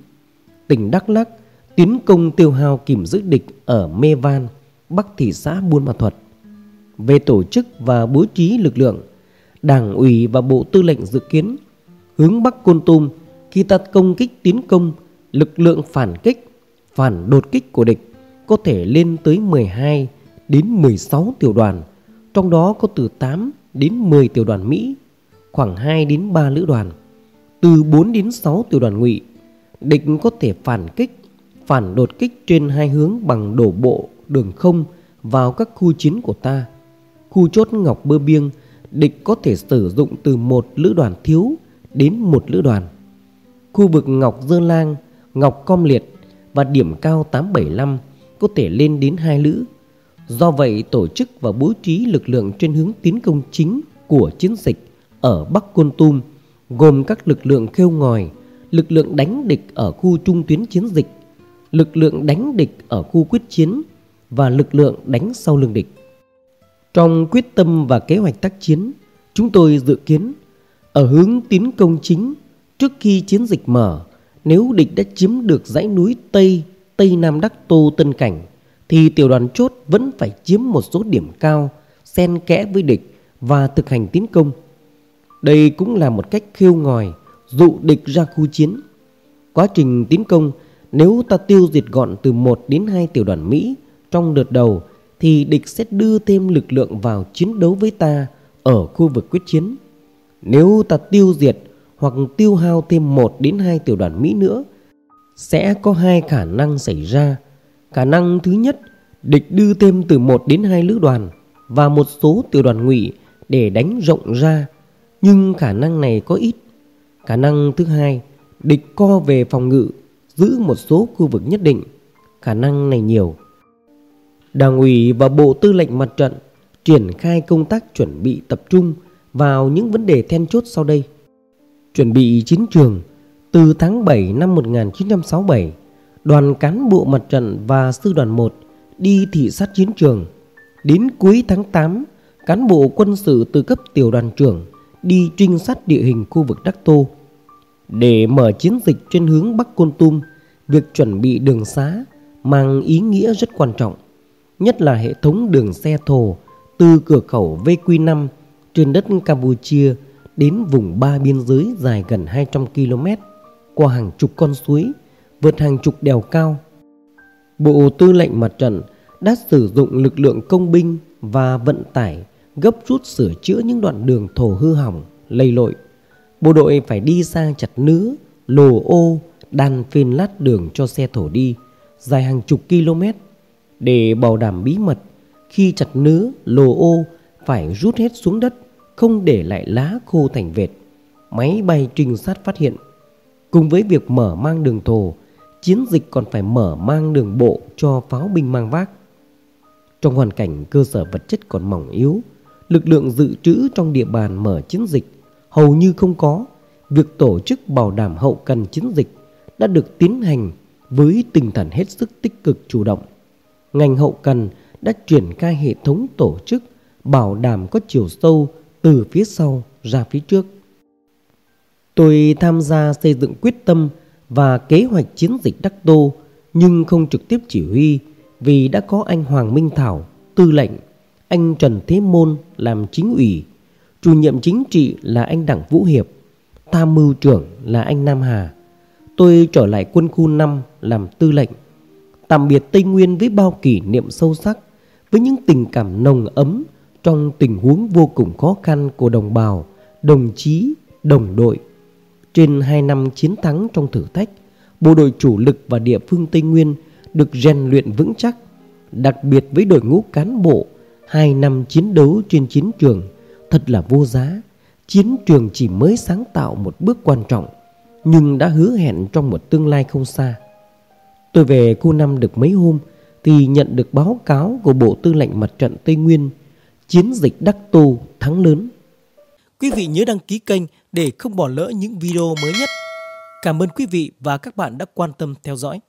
Tỉnh Đắk Lắk tiến công tiêu hao kìm giữ địch ở Mê Van, bắc thị xã Buôn Ma Thuật. Về tổ chức và bố trí lực lượng, Đảng ủy và Bộ Tư lệnh dự kiến hướng Bắc Côn Tum khi ta công kích tiến công, lực lượng phản kích, phản đột kích của địch có thể lên tới 12 đến 16 tiểu đoàn, trong đó có từ 8 đến 10 tiểu đoàn Mỹ, khoảng 2 đến 3 lữ đoàn, từ 4 đến 6 tiểu đoàn ngụy. Địch có thể phản kích, phản đột kích trên hai hướng bằng đổ bộ đường không vào các khu chiến của ta. Khu chốt Ngọc Bơ Biêng, địch có thể sử dụng từ một lữ đoàn thiếu đến một lữ đoàn. Khu vực Ngọc Dơ Lang, Ngọc Com Liệt và điểm cao 875 có thể lên đến hai lữ. Do vậy, tổ chức và bố trí lực lượng trên hướng tiến công chính của chiến dịch ở Bắc Côn Tum gồm các lực lượng khêu ngòi, lực lượng đánh địch ở khu trung tuyến chiến dịch, lực lượng đánh địch ở khu quyết chiến và lực lượng đánh sau lưng địch. Trong quyết tâm và kế hoạch tác chiến, chúng tôi dự kiến ở hướng tiến công chính trước khi chiến dịch mở, nếu địch đã chiếm được dãy núi Tây, Tây Nam Đắc Tô Tân Cảnh, thì tiểu đoàn chốt vẫn phải chiếm một số điểm cao, xen kẽ với địch và thực hành tiến công. Đây cũng là một cách khiêu ngòi, dụ địch ra khu chiến. Quá trình tiến công, nếu ta tiêu diệt gọn từ 1 đến 2 tiểu đoàn Mỹ trong đợt đầu, thì địch sẽ đưa thêm lực lượng vào chiến đấu với ta ở khu vực quyết chiến. Nếu ta tiêu diệt hoặc tiêu hao thêm 1 đến 2 tiểu đoàn Mỹ nữa, sẽ có hai khả năng xảy ra. Khả năng thứ nhất, địch đưa thêm từ 1 đến 2 lữ đoàn và một số tiểu đoàn ngụy để đánh rộng ra, nhưng khả năng này có ít. Khả năng thứ hai, địch co về phòng ngự, giữ một số khu vực nhất định. Khả năng này nhiều. Đảng ủy và Bộ Tư lệnh Mặt trận triển khai công tác chuẩn bị tập trung vào những vấn đề then chốt sau đây. Chuẩn bị chiến trường từ tháng 7 năm 1967, đoàn cán bộ mặt trận và sư đoàn 1 đi thị sát chiến trường. Đến cuối tháng 8, cán bộ quân sự từ cấp tiểu đoàn trưởng đi trinh sát địa hình khu vực Đắc Tô. Để mở chiến dịch trên hướng Bắc Côn Tum, việc chuẩn bị đường xá mang ý nghĩa rất quan trọng, nhất là hệ thống đường xe thồ từ cửa khẩu VQ5 trên đất Campuchia đến vùng ba biên giới dài gần 200 km qua hàng chục con suối, vượt hàng chục đèo cao. Bộ Tư lệnh Mặt trận đã sử dụng lực lượng công binh và vận tải gấp rút sửa chữa những đoạn đường thổ hư hỏng, lầy lội. Bộ đội phải đi sang chặt nứa, lồ ô, đan phên lát đường cho xe thổ đi, dài hàng chục km. Để bảo đảm bí mật, khi chặt nứa, lồ ô phải rút hết xuống đất, không để lại lá khô thành vệt. Máy bay trinh sát phát hiện. Cùng với việc mở mang đường thổ, chiến dịch còn phải mở mang đường bộ cho pháo binh mang vác. Trong hoàn cảnh cơ sở vật chất còn mỏng yếu, lực lượng dự trữ trong địa bàn mở chiến dịch hầu như không có. Việc tổ chức bảo đảm hậu cần chiến dịch đã được tiến hành với tinh thần hết sức tích cực chủ động. Ngành hậu cần đã triển khai hệ thống tổ chức bảo đảm có chiều sâu từ phía sau ra phía trước. Tôi tham gia xây dựng quyết tâm và kế hoạch chiến dịch Đắc Tô nhưng không trực tiếp chỉ huy vì đã có anh Hoàng Minh Thảo, tư lệnh, anh Trần Thế Môn làm chính ủy, chủ nhiệm chính trị là anh Đặng Vũ Hiệp, tham mưu trưởng là anh Nam Hà. Tôi trở lại quân khu 5 làm tư lệnh, tạm biệt Tây Nguyên với bao kỷ niệm sâu sắc, với những tình cảm nồng ấm trong tình huống vô cùng khó khăn của đồng bào, đồng chí, đồng đội. Trên 2 năm chiến thắng trong thử thách, bộ đội chủ lực và địa phương Tây Nguyên được rèn luyện vững chắc, đặc biệt với đội ngũ cán bộ, 2 năm chiến đấu trên chiến trường thật là vô giá. Chiến trường chỉ mới sáng tạo một bước quan trọng, nhưng đã hứa hẹn trong một tương lai không xa. Tôi về khu năm được mấy hôm thì nhận được báo cáo của Bộ Tư lệnh Mặt trận Tây Nguyên chiến dịch Đắc Tô thắng lớn. Quý vị nhớ đăng ký kênh để không bỏ lỡ những video mới nhất. Cảm ơn quý vị và các bạn đã quan tâm theo dõi.